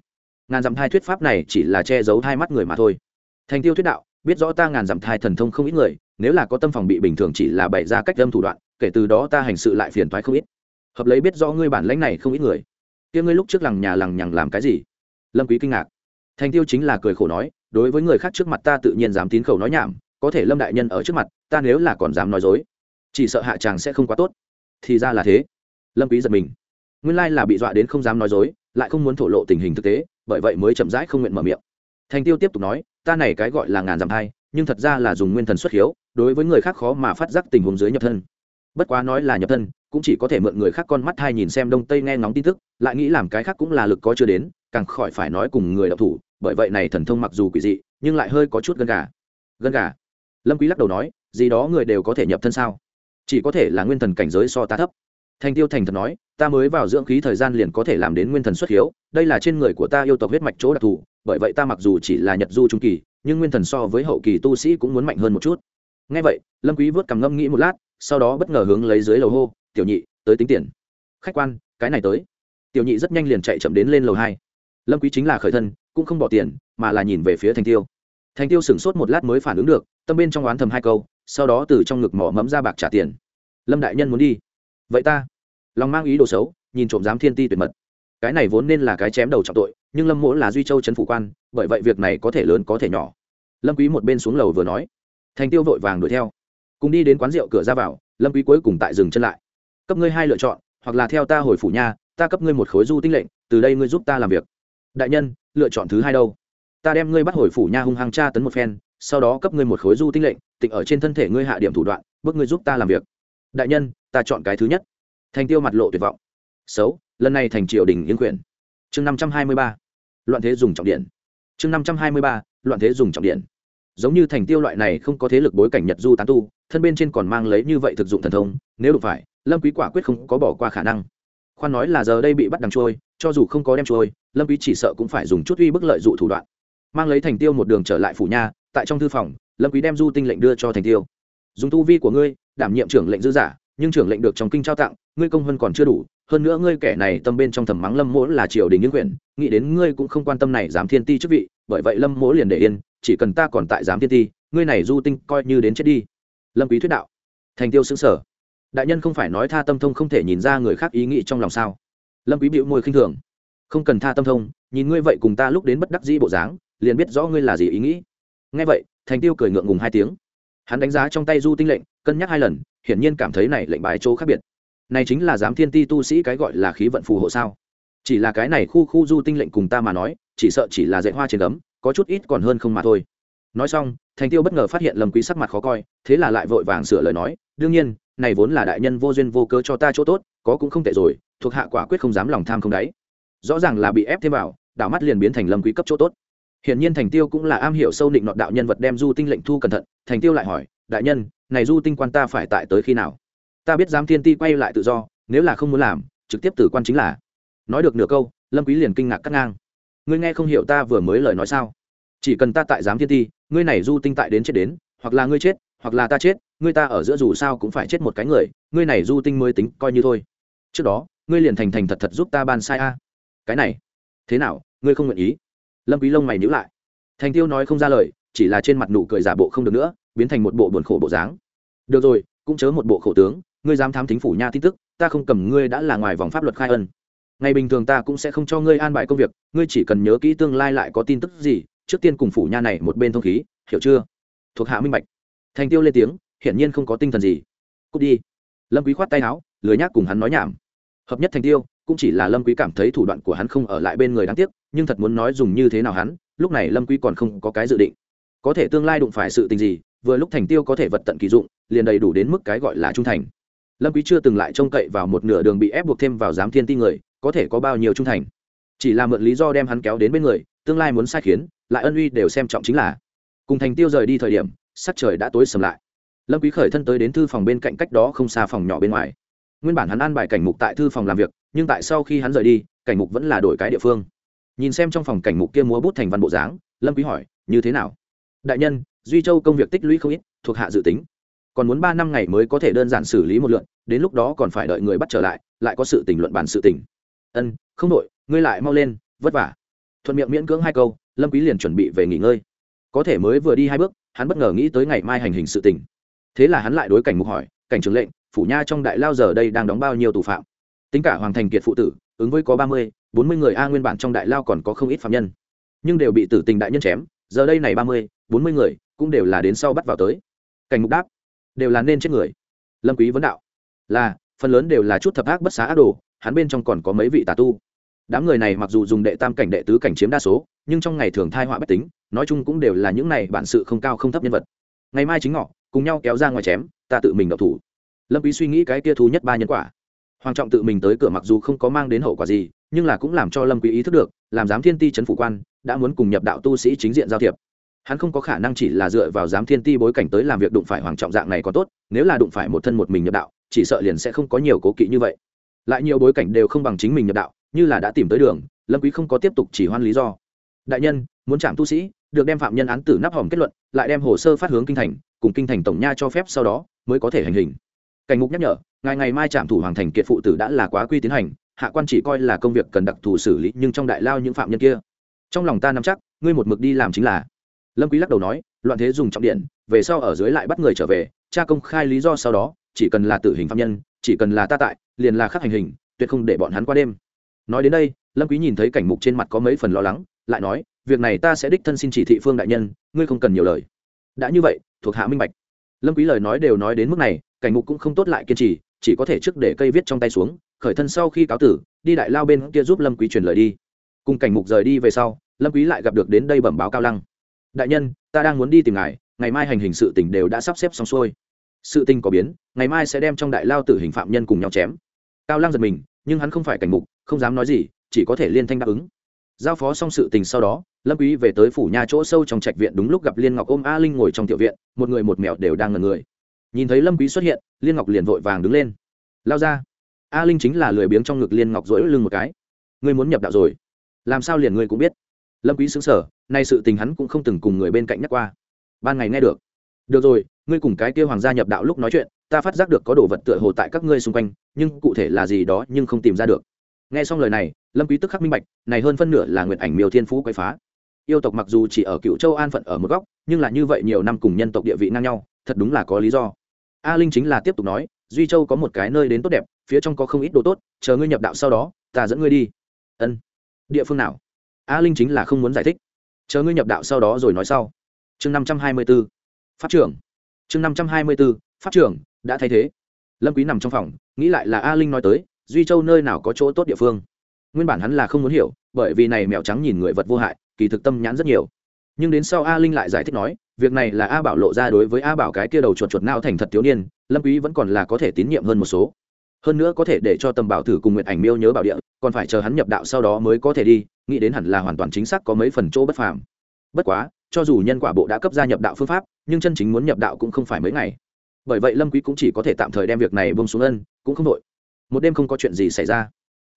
Ngàn dặm thai thuyết pháp này chỉ là che giấu hai mắt người mà thôi. Thành tiêu thuyết đạo biết rõ ta ngàn dặm thai thần thông không ít người, nếu là có tâm phòng bị bình thường chỉ là bày ra cách đâm thủ đoạn, kể từ đó ta hành sự lại phiền toái không ít. Hợp lấy biết rõ ngươi bản lãnh này không ít người. Kia ngươi lúc trước lằng nhà lằng nhằng làm cái gì? Lâm quý kinh ngạc. Thành tiêu chính là cười khổ nói, đối với người khác trước mặt ta tự nhiên dám tín khẩu nói nhảm, có thể lâm đại nhân ở trước mặt, ta nếu là còn dám nói dối, chỉ sợ hạ chàng sẽ không quá tốt. Thì ra là thế. Lâm quý giật mình. Nguyên lai là bị dọa đến không dám nói dối, lại không muốn thổ lộ tình hình thực tế, bởi vậy mới chậm rãi không nguyện mở miệng. Thành tiêu tiếp tục nói ta này cái gọi là ngàn dặm hai, nhưng thật ra là dùng nguyên thần xuất hiếu đối với người khác khó mà phát giác tình huống dưới nhập thân. Bất quá nói là nhập thân cũng chỉ có thể mượn người khác con mắt hai nhìn xem đông tây nghe ngóng tin tức lại nghĩ làm cái khác cũng là lực có chưa đến càng khỏi phải nói cùng người đạo thủ bởi vậy này thần thông mặc dù quỷ dị nhưng lại hơi có chút gân gà. Gân gà? Lâm quý lắc đầu nói gì đó người đều có thể nhập thân sao? Chỉ có thể là nguyên thần cảnh giới so ta thấp. Thành tiêu thành thật nói ta mới vào dưỡng khí thời gian liền có thể làm đến nguyên thần xuất hiếu đây là trên người của ta yêu tộc huyết mạch chỗ đặc thù bởi vậy ta mặc dù chỉ là nhật du trung kỳ, nhưng nguyên thần so với hậu kỳ tu sĩ cũng muốn mạnh hơn một chút. Ngay vậy, lâm quý vớt cầm ngâm nghĩ một lát, sau đó bất ngờ hướng lấy dưới lầu hô, tiểu nhị, tới tính tiền. Khách quan, cái này tới. Tiểu nhị rất nhanh liền chạy chậm đến lên lầu hai. Lâm quý chính là khởi thân, cũng không bỏ tiền, mà là nhìn về phía thành tiêu. Thành tiêu sửng sốt một lát mới phản ứng được, tâm bên trong oán thầm hai câu, sau đó từ trong ngực mỏ mẫm ra bạc trả tiền. Lâm đại nhân muốn đi. Vậy ta. Lòng mang ý đồ xấu, nhìn trộm giám thiên ti tuyệt mật. Cái này vốn nên là cái chém đầu trọng tội nhưng lâm mỗ là duy châu trấn phủ quan bởi vậy việc này có thể lớn có thể nhỏ lâm quý một bên xuống lầu vừa nói thành tiêu vội vàng đuổi theo cùng đi đến quán rượu cửa ra vào lâm quý cuối cùng tại dừng chân lại cấp ngươi hai lựa chọn hoặc là theo ta hồi phủ nha ta cấp ngươi một khối du tinh lệnh từ đây ngươi giúp ta làm việc đại nhân lựa chọn thứ hai đâu ta đem ngươi bắt hồi phủ nha hung hăng tra tấn một phen sau đó cấp ngươi một khối du tinh lệnh tịnh ở trên thân thể ngươi hạ điểm thủ đoạn bước ngươi giúp ta làm việc đại nhân ta chọn cái thứ nhất thành tiêu mặt lộ tuyệt vọng xấu lần này thành triều đình yên quyền chương năm trăm hai mươi ba loạn thế dùng trọng điện. Chương năm trăm hai mươi ba, loạn thế dùng trọng điện. Giống như thành tiêu loại này không có thế lực bối cảnh nhật du tán tu, thân bên trên còn mang lấy như vậy thực dụng thần thông, nếu được phải, lâm quý quả quyết không có bỏ qua khả năng. Khoan nói là giờ đây bị bắt đằng trôi, cho dù không có đem trôi, lâm quý chỉ sợ cũng phải dùng chút uy bức lợi dụ thủ đoạn. Mang lấy thành tiêu một đường trở lại phủ nha, tại trong thư phòng, lâm quý đem du tinh lệnh đưa cho thành tiêu. Dùng tu vi của ngươi, đảm nhiệm trưởng lệnh dư giả nhưng trưởng lệnh được trong kinh trao tặng, ngươi công hơn còn chưa đủ, hơn nữa ngươi kẻ này tâm bên trong thầm mắng lâm mỗ là triều đình những quyền, nghĩ đến ngươi cũng không quan tâm này giám thiên ti chức vị, bởi vậy lâm mỗ liền để yên, chỉ cần ta còn tại giám thiên ti, ngươi này du tinh coi như đến chết đi. Lâm quý thuyết đạo, thành tiêu xứng sở. Đại nhân không phải nói tha tâm thông không thể nhìn ra người khác ý nghĩ trong lòng sao? Lâm quý bĩu môi khinh thường. Không cần tha tâm thông, nhìn ngươi vậy cùng ta lúc đến bất đắc dĩ bộ dáng, liền biết rõ ngươi là gì ý nghĩ. Nghe vậy, thành tiêu cười ngượng ngùng hai tiếng hắn đánh giá trong tay du tinh lệnh, cân nhắc hai lần, hiển nhiên cảm thấy này lệnh bài chỗ khác biệt. Này chính là giám thiên ti tu sĩ cái gọi là khí vận phù hộ sao? Chỉ là cái này khu khu du tinh lệnh cùng ta mà nói, chỉ sợ chỉ là dạy hoa trên gấm, có chút ít còn hơn không mà thôi. Nói xong, thành tiêu bất ngờ phát hiện lâm quý sắc mặt khó coi, thế là lại vội vàng sửa lời nói, đương nhiên, này vốn là đại nhân vô duyên vô cớ cho ta chỗ tốt, có cũng không tệ rồi, thuộc hạ quả quyết không dám lòng tham không đáy. Rõ ràng là bị ép thêm vào, đảo mắt liền biến thành lâm quý cấp chỗ tốt hiển nhiên thành tiêu cũng là am hiểu sâu định nọ đạo nhân vật đem du tinh lệnh thu cẩn thận, thành tiêu lại hỏi, đại nhân, này du tinh quan ta phải tại tới khi nào? Ta biết giám thiên ti quay lại tự do, nếu là không muốn làm, trực tiếp tử quan chính là. Nói được nửa câu, lâm quý liền kinh ngạc cắt ngang. Ngươi nghe không hiểu ta vừa mới lời nói sao? Chỉ cần ta tại giám thiên ti, ngươi này du tinh tại đến chết đến, hoặc là ngươi chết, hoặc là ta chết, ngươi ta ở giữa dù sao cũng phải chết một cái người, ngươi này du tinh mới tính coi như thôi. Trước đó, ngươi liền thành thành thật thật giúp ta ban sai a. Cái này, thế nào, ngươi không nguyện ý? Lâm quý lông mày nhíu lại. Thành tiêu nói không ra lời, chỉ là trên mặt nụ cười giả bộ không được nữa, biến thành một bộ buồn khổ bộ dáng. Được rồi, cũng chớ một bộ khổ tướng, ngươi dám thám thính phủ nha tin tức, ta không cầm ngươi đã là ngoài vòng pháp luật khai ân. Ngày bình thường ta cũng sẽ không cho ngươi an bài công việc, ngươi chỉ cần nhớ kỹ tương lai lại có tin tức gì, trước tiên cùng phủ nha này một bên thông khí, hiểu chưa? Thuộc hạ minh bạch. Thành tiêu lên tiếng, hiển nhiên không có tinh thần gì. Cút đi. Lâm quý khoát tay áo, lười nhác cùng hắn nói nhảm. Hợp nhất thành tiêu cũng chỉ là lâm quý cảm thấy thủ đoạn của hắn không ở lại bên người đáng tiếc, nhưng thật muốn nói dùng như thế nào hắn, lúc này lâm quý còn không có cái dự định. Có thể tương lai đụng phải sự tình gì, vừa lúc thành tiêu có thể vật tận kỳ dụng, liền đầy đủ đến mức cái gọi là trung thành. Lâm quý chưa từng lại trông cậy vào một nửa đường bị ép buộc thêm vào giám thiên ti người, có thể có bao nhiêu trung thành. Chỉ là mượn lý do đem hắn kéo đến bên người, tương lai muốn sai khiến, lại ân uy đều xem trọng chính là. Cùng thành tiêu rời đi thời điểm, sắc trời đã tối sầm lại. Lâm quý khởi thân tới đến thư phòng bên cạnh cách đó không xa phòng nhỏ bên ngoài. Nguyên bản hắn an bài cảnh mục tại thư phòng làm việc nhưng tại sau khi hắn rời đi, cảnh mục vẫn là đổi cái địa phương. Nhìn xem trong phòng cảnh mục kia múa bút thành văn bộ dáng, lâm quý hỏi, như thế nào? Đại nhân, duy châu công việc tích lũy không ít, thuộc hạ dự tính. Còn muốn ba năm ngày mới có thể đơn giản xử lý một lượn đến lúc đó còn phải đợi người bắt trở lại lại có sự tình luận bàn sự tình. Ân, không đội ngươi lại mau lên, vất vả. Thuận miệng miễn cưỡng hai câu, lâm quý liền chuẩn bị về nghỉ ngơi. Có thể mới vừa đi hai bước, hắn bất ngờ nghĩ tới ngày mai hành hình sự tình. Thế là hắn lại đối cảnh mục hỏi, cảnh trưởng lệnh, phủ nha trong đại lao giờ đây đang đóng bao nhiêu tù phạm? Tính cả hoàng thành kiệt phụ tử, ứng với có ba mươi, bốn mươi người a nguyên bản trong đại lao còn có không ít phạm nhân. Nhưng đều bị tử tình đại nhân chém, giờ đây này ba mươi, bốn mươi người cũng đều là đến sau bắt vào tới. Cảnh mục đáp, đều là nên chết người. Lâm quý vấn đạo, là, phần lớn đều là chút thập ác bất xá ác đồ, hắn bên trong còn có mấy vị tà tu. Đám người này mặc dù dùng đệ tam cảnh đệ tứ cảnh chiếm đa số, nhưng trong ngày thường thai họa bất tính, nói chung cũng đều là những này bản sự không cao không thấp nhân vật. Ngày mai chính ngọ, cùng nhau kéo ra ngoài chém, ta tự mình đậu thủ. Lâm quý suy nghĩ cái kia thu nhất ba nhân quả hoàng trọng tự mình tới cửa mặc dù không có mang đến hậu quả gì, nhưng là cũng làm cho lâm quý ý thức được, làm giám thiên ti chấn phủ quan, đã muốn cùng nhập đạo tu sĩ chính diện giao thiệp. Hắn không có khả năng chỉ là dựa vào giám thiên ti bối cảnh tới làm việc đụng phải hoàng trọng dạng này có tốt, nếu là đụng phải một thân một mình nhập đạo, chỉ sợ liền sẽ không có nhiều cố kỵ như vậy. Lại nhiều bối cảnh đều không bằng chính mình nhập đạo, như là đã tìm tới đường, lâm quý không có tiếp tục chỉ hoan lý do. Đại nhân, muốn chạm tu sĩ, được đem phạm nhân án tử nắp hòm kết luận, lại đem hồ sơ phát hướng kinh thành, cùng kinh thành tổng nha cho phép sau đó mới có thể hành hình. Cảnh ngục nhắc nhở ngày ngày mai trạm thủ hoàng thành kiệt phụ tử đã là quá quy tiến hành, hạ quan chỉ coi là công việc cần đặc thù xử lý, nhưng trong đại lao những phạm nhân kia, trong lòng ta nắm chắc, ngươi một mực đi làm chính là. Lâm quý lắc đầu nói, loạn thế dùng trọng điện, về sau ở dưới lại bắt người trở về, cha công khai lý do sau đó, chỉ cần là tử hình phạm nhân, chỉ cần là ta tại, liền là khắc hành hình, tuyệt không để bọn hắn qua đêm. Nói đến đây, lâm quý nhìn thấy cảnh mục trên mặt có mấy phần lo lắng, lại nói, việc này ta sẽ đích thân xin chỉ thị phương đại nhân, ngươi không cần nhiều lời. Đã như vậy, thuộc hạ minh bạch. Lâm quý lời nói đều nói đến mức này, cảnh mục cũng không tốt lại kiên trì chỉ có thể trước để cây viết trong tay xuống, khởi thân sau khi cáo tử, đi đại lao bên kia giúp lâm quý truyền lời đi. Cùng cảnh mục rời đi về sau, lâm quý lại gặp được đến đây bẩm báo cao lăng. Đại nhân, ta đang muốn đi tìm ngài, ngày mai hành hình sự tình đều đã sắp xếp xong xuôi. Sự tình có biến, ngày mai sẽ đem trong đại lao tử hình phạm nhân cùng nhau chém. Cao lăng giật mình, nhưng hắn không phải cảnh mục, không dám nói gì, chỉ có thể liên thanh đáp ứng. Giao phó xong sự tình sau đó, lâm quý về tới phủ nhà chỗ sâu trong trạch viện đúng lúc gặp liên ngọc ôm a linh ngồi trong tiểu viện, một người một mèo đều đang ngẩn người nhìn thấy lâm quý xuất hiện liên ngọc liền vội vàng đứng lên lao ra a linh chính là lười biếng trong ngực liên ngọc rỗi lưng một cái ngươi muốn nhập đạo rồi làm sao liền ngươi cũng biết lâm quý sững sờ nay sự tình hắn cũng không từng cùng người bên cạnh nhắc qua ban ngày nghe được được rồi ngươi cùng cái kia hoàng gia nhập đạo lúc nói chuyện ta phát giác được có đồ vật tựa hồ tại các ngươi xung quanh nhưng cụ thể là gì đó nhưng không tìm ra được nghe xong lời này lâm quý tức khắc minh bạch này hơn phân nửa là nguyện ảnh miêu thiên phú quấy phá yêu tộc mặc dù chỉ ở cựu châu an phận ở một góc nhưng là như vậy nhiều năm cùng nhân tộc địa vị ngang nhau thật đúng là có lý do a linh chính là tiếp tục nói, duy châu có một cái nơi đến tốt đẹp, phía trong có không ít đồ tốt, chờ ngươi nhập đạo sau đó, ta dẫn ngươi đi. Ân. Địa phương nào? A linh chính là không muốn giải thích. Chờ ngươi nhập đạo sau đó rồi nói sau. Chương năm trăm hai mươi b ố pháp trưởng. Chương năm trăm hai mươi b ố pháp trưởng, đã thay thế. Lâm quý nằm trong phòng, nghĩ lại là a linh nói tới, duy châu nơi nào có chỗ tốt địa phương. Nguyên bản hắn là không muốn hiểu, bởi vì này mèo trắng nhìn người vật vô hại, kỳ thực tâm nhãn rất nhiều. Nhưng đến sau a linh lại giải thích nói việc này là a bảo lộ ra đối với a bảo cái kia đầu chuột chuột nao thành thật thiếu niên, lâm quý vẫn còn là có thể tín nhiệm hơn một số. Hơn nữa có thể để cho tầm bảo thử cùng nguyện ảnh miêu nhớ bảo địa, còn phải chờ hắn nhập đạo sau đó mới có thể đi, nghĩ đến hẳn là hoàn toàn chính xác có mấy phần chỗ bất phàm. Bất quá, cho dù nhân quả bộ đã cấp ra nhập đạo phương pháp, nhưng chân chính muốn nhập đạo cũng không phải mấy ngày. Bởi vậy lâm quý cũng chỉ có thể tạm thời đem việc này buông xuống ân, cũng không đội một đêm không có chuyện gì xảy ra.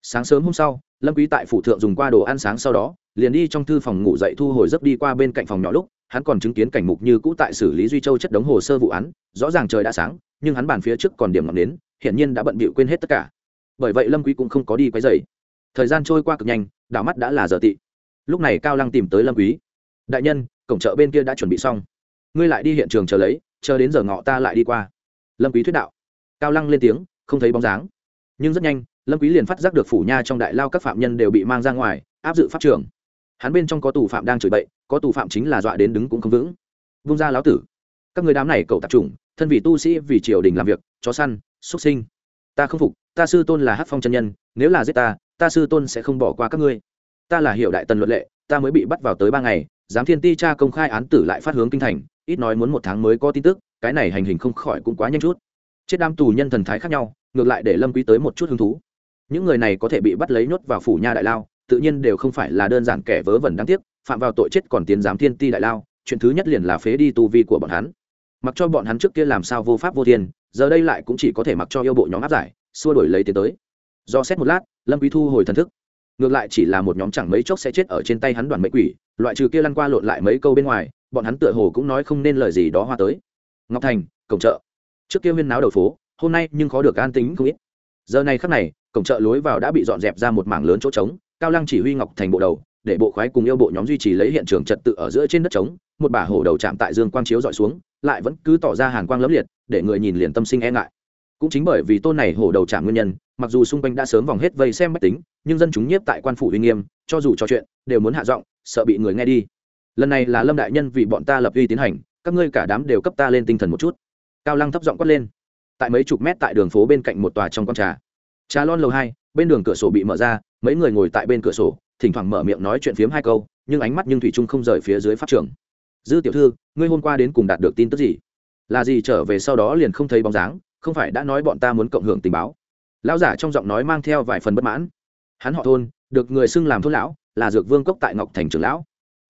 Sáng sớm hôm sau, lâm quý tại phủ thượng dùng qua đồ ăn sáng sau đó, liền đi trong thư phòng ngủ dậy thu hồi giấc đi qua bên cạnh phòng nhỏ lúc hắn còn chứng kiến cảnh mục như cũ tại xử lý duy châu chất đống hồ sơ vụ án, rõ ràng trời đã sáng, nhưng hắn bàn phía trước còn điểm ngọn đến hiển nhiên đã bận bịu quên hết tất cả. Bởi vậy lâm quý cũng không có đi quấy rầy. Thời gian trôi qua cực nhanh, đảo mắt đã là giờ tị. Lúc này cao lăng tìm tới lâm quý. Đại nhân, cổng chợ bên kia đã chuẩn bị xong. Ngươi lại đi hiện trường chờ lấy, chờ đến giờ ngọ ta lại đi qua. Lâm quý thuyết đạo. Cao lăng lên tiếng, không thấy bóng dáng. Nhưng rất nhanh, lâm quý liền phát giác được phủ nha trong đại lao các phạm nhân đều bị mang ra ngoài, áp dự pháp trường. Hắn bên trong có tù phạm đang chửi bậy có tù phạm chính là dọa đến đứng cũng không vững. Vung ra lão tử. Các người đám này cậu tạp chủng, thân vị tu sĩ vì triều đình làm việc, chó săn xuất sinh. Ta không phục, ta sư tôn là hát phong chân nhân, nếu là giết ta ta sư tôn sẽ không bỏ qua các ngươi. Ta là hiệu đại tần luật lệ, ta mới bị bắt vào tới ba ngày, giám thiên ti cha công khai án tử lại phát hướng kinh thành, ít nói muốn một tháng mới có tin tức, cái này hành hình không khỏi cũng quá nhanh chút. Chết đám tù nhân thần thái khác nhau, ngược lại để lâm quý tới một chút hứng thú. Những người này có thể bị bắt lấy nhốt vào phủ nha đại lao, tự nhiên đều không phải là đơn giản kẻ vớ vẩn đáng tiếc phạm vào tội chết còn tiến giám thiên ti đại lao, chuyện thứ nhất liền là phế đi tu vi của bọn hắn. Mặc cho bọn hắn trước kia làm sao vô pháp vô thiên, giờ đây lại cũng chỉ có thể mặc cho yêu bộ nhóm áp giải, xua đổi lấy tiến tới. Do xét một lát, lâm quý thu hồi thần thức. Ngược lại chỉ là một nhóm chẳng mấy chốc sẽ chết ở trên tay hắn đoàn mệnh quỷ, loại trừ kia lăn qua lộn lại mấy câu bên ngoài, bọn hắn tựa hồ cũng nói không nên lời gì đó hoa tới. Ngọc thành, cổng chợ. Trước kia huyên náo đầu phố, hôm nay nhưng khó được an tính không ít. Giờ này khắc này, cổng chợ lối vào đã bị dọn dẹp ra một mảng lớn chỗ trống, cao lăng chỉ huy ngọc thành bộ đầu để bộ khoái cùng yêu bộ nhóm duy trì lấy hiện trường trật tự ở giữa trên đất trống, một bà hổ đầu chạm tại dương quang chiếu dọi xuống, lại vẫn cứ tỏ ra hàn quang lấp liệt, để người nhìn liền tâm sinh e ngại. Cũng chính bởi vì tôn này hổ đầu chạm nguyên nhân, mặc dù xung quanh đã sớm vòng hết vây xem máy tính, nhưng dân chúng nhiếp tại quan phủ uy nghiêm, cho dù trò chuyện, đều muốn hạ giọng, sợ bị người nghe đi. Lần này là lâm đại nhân vì bọn ta lập uy tiến hành, các ngươi cả đám đều cấp ta lên tinh thần một chút. Cao lăng thấp giọng quát lên. Tại mấy chục mét tại đường phố bên cạnh một tòa trong con trà. Trà lon lầu hai, bên đường cửa sổ bị mở ra, mấy người ngồi tại bên cửa sổ thỉnh thoảng mở miệng nói chuyện phiếm hai câu, nhưng ánh mắt nhưng thủy trung không rời phía dưới pháp trường. Dư tiểu thư, ngươi hôm qua đến cùng đạt được tin tức gì? Là gì trở về sau đó liền không thấy bóng dáng, không phải đã nói bọn ta muốn cộng hưởng tình báo? Lão giả trong giọng nói mang theo vài phần bất mãn. Hắn họ thôn, được người xưng làm thôn lão, là dược vương cốc tại ngọc thành trường lão.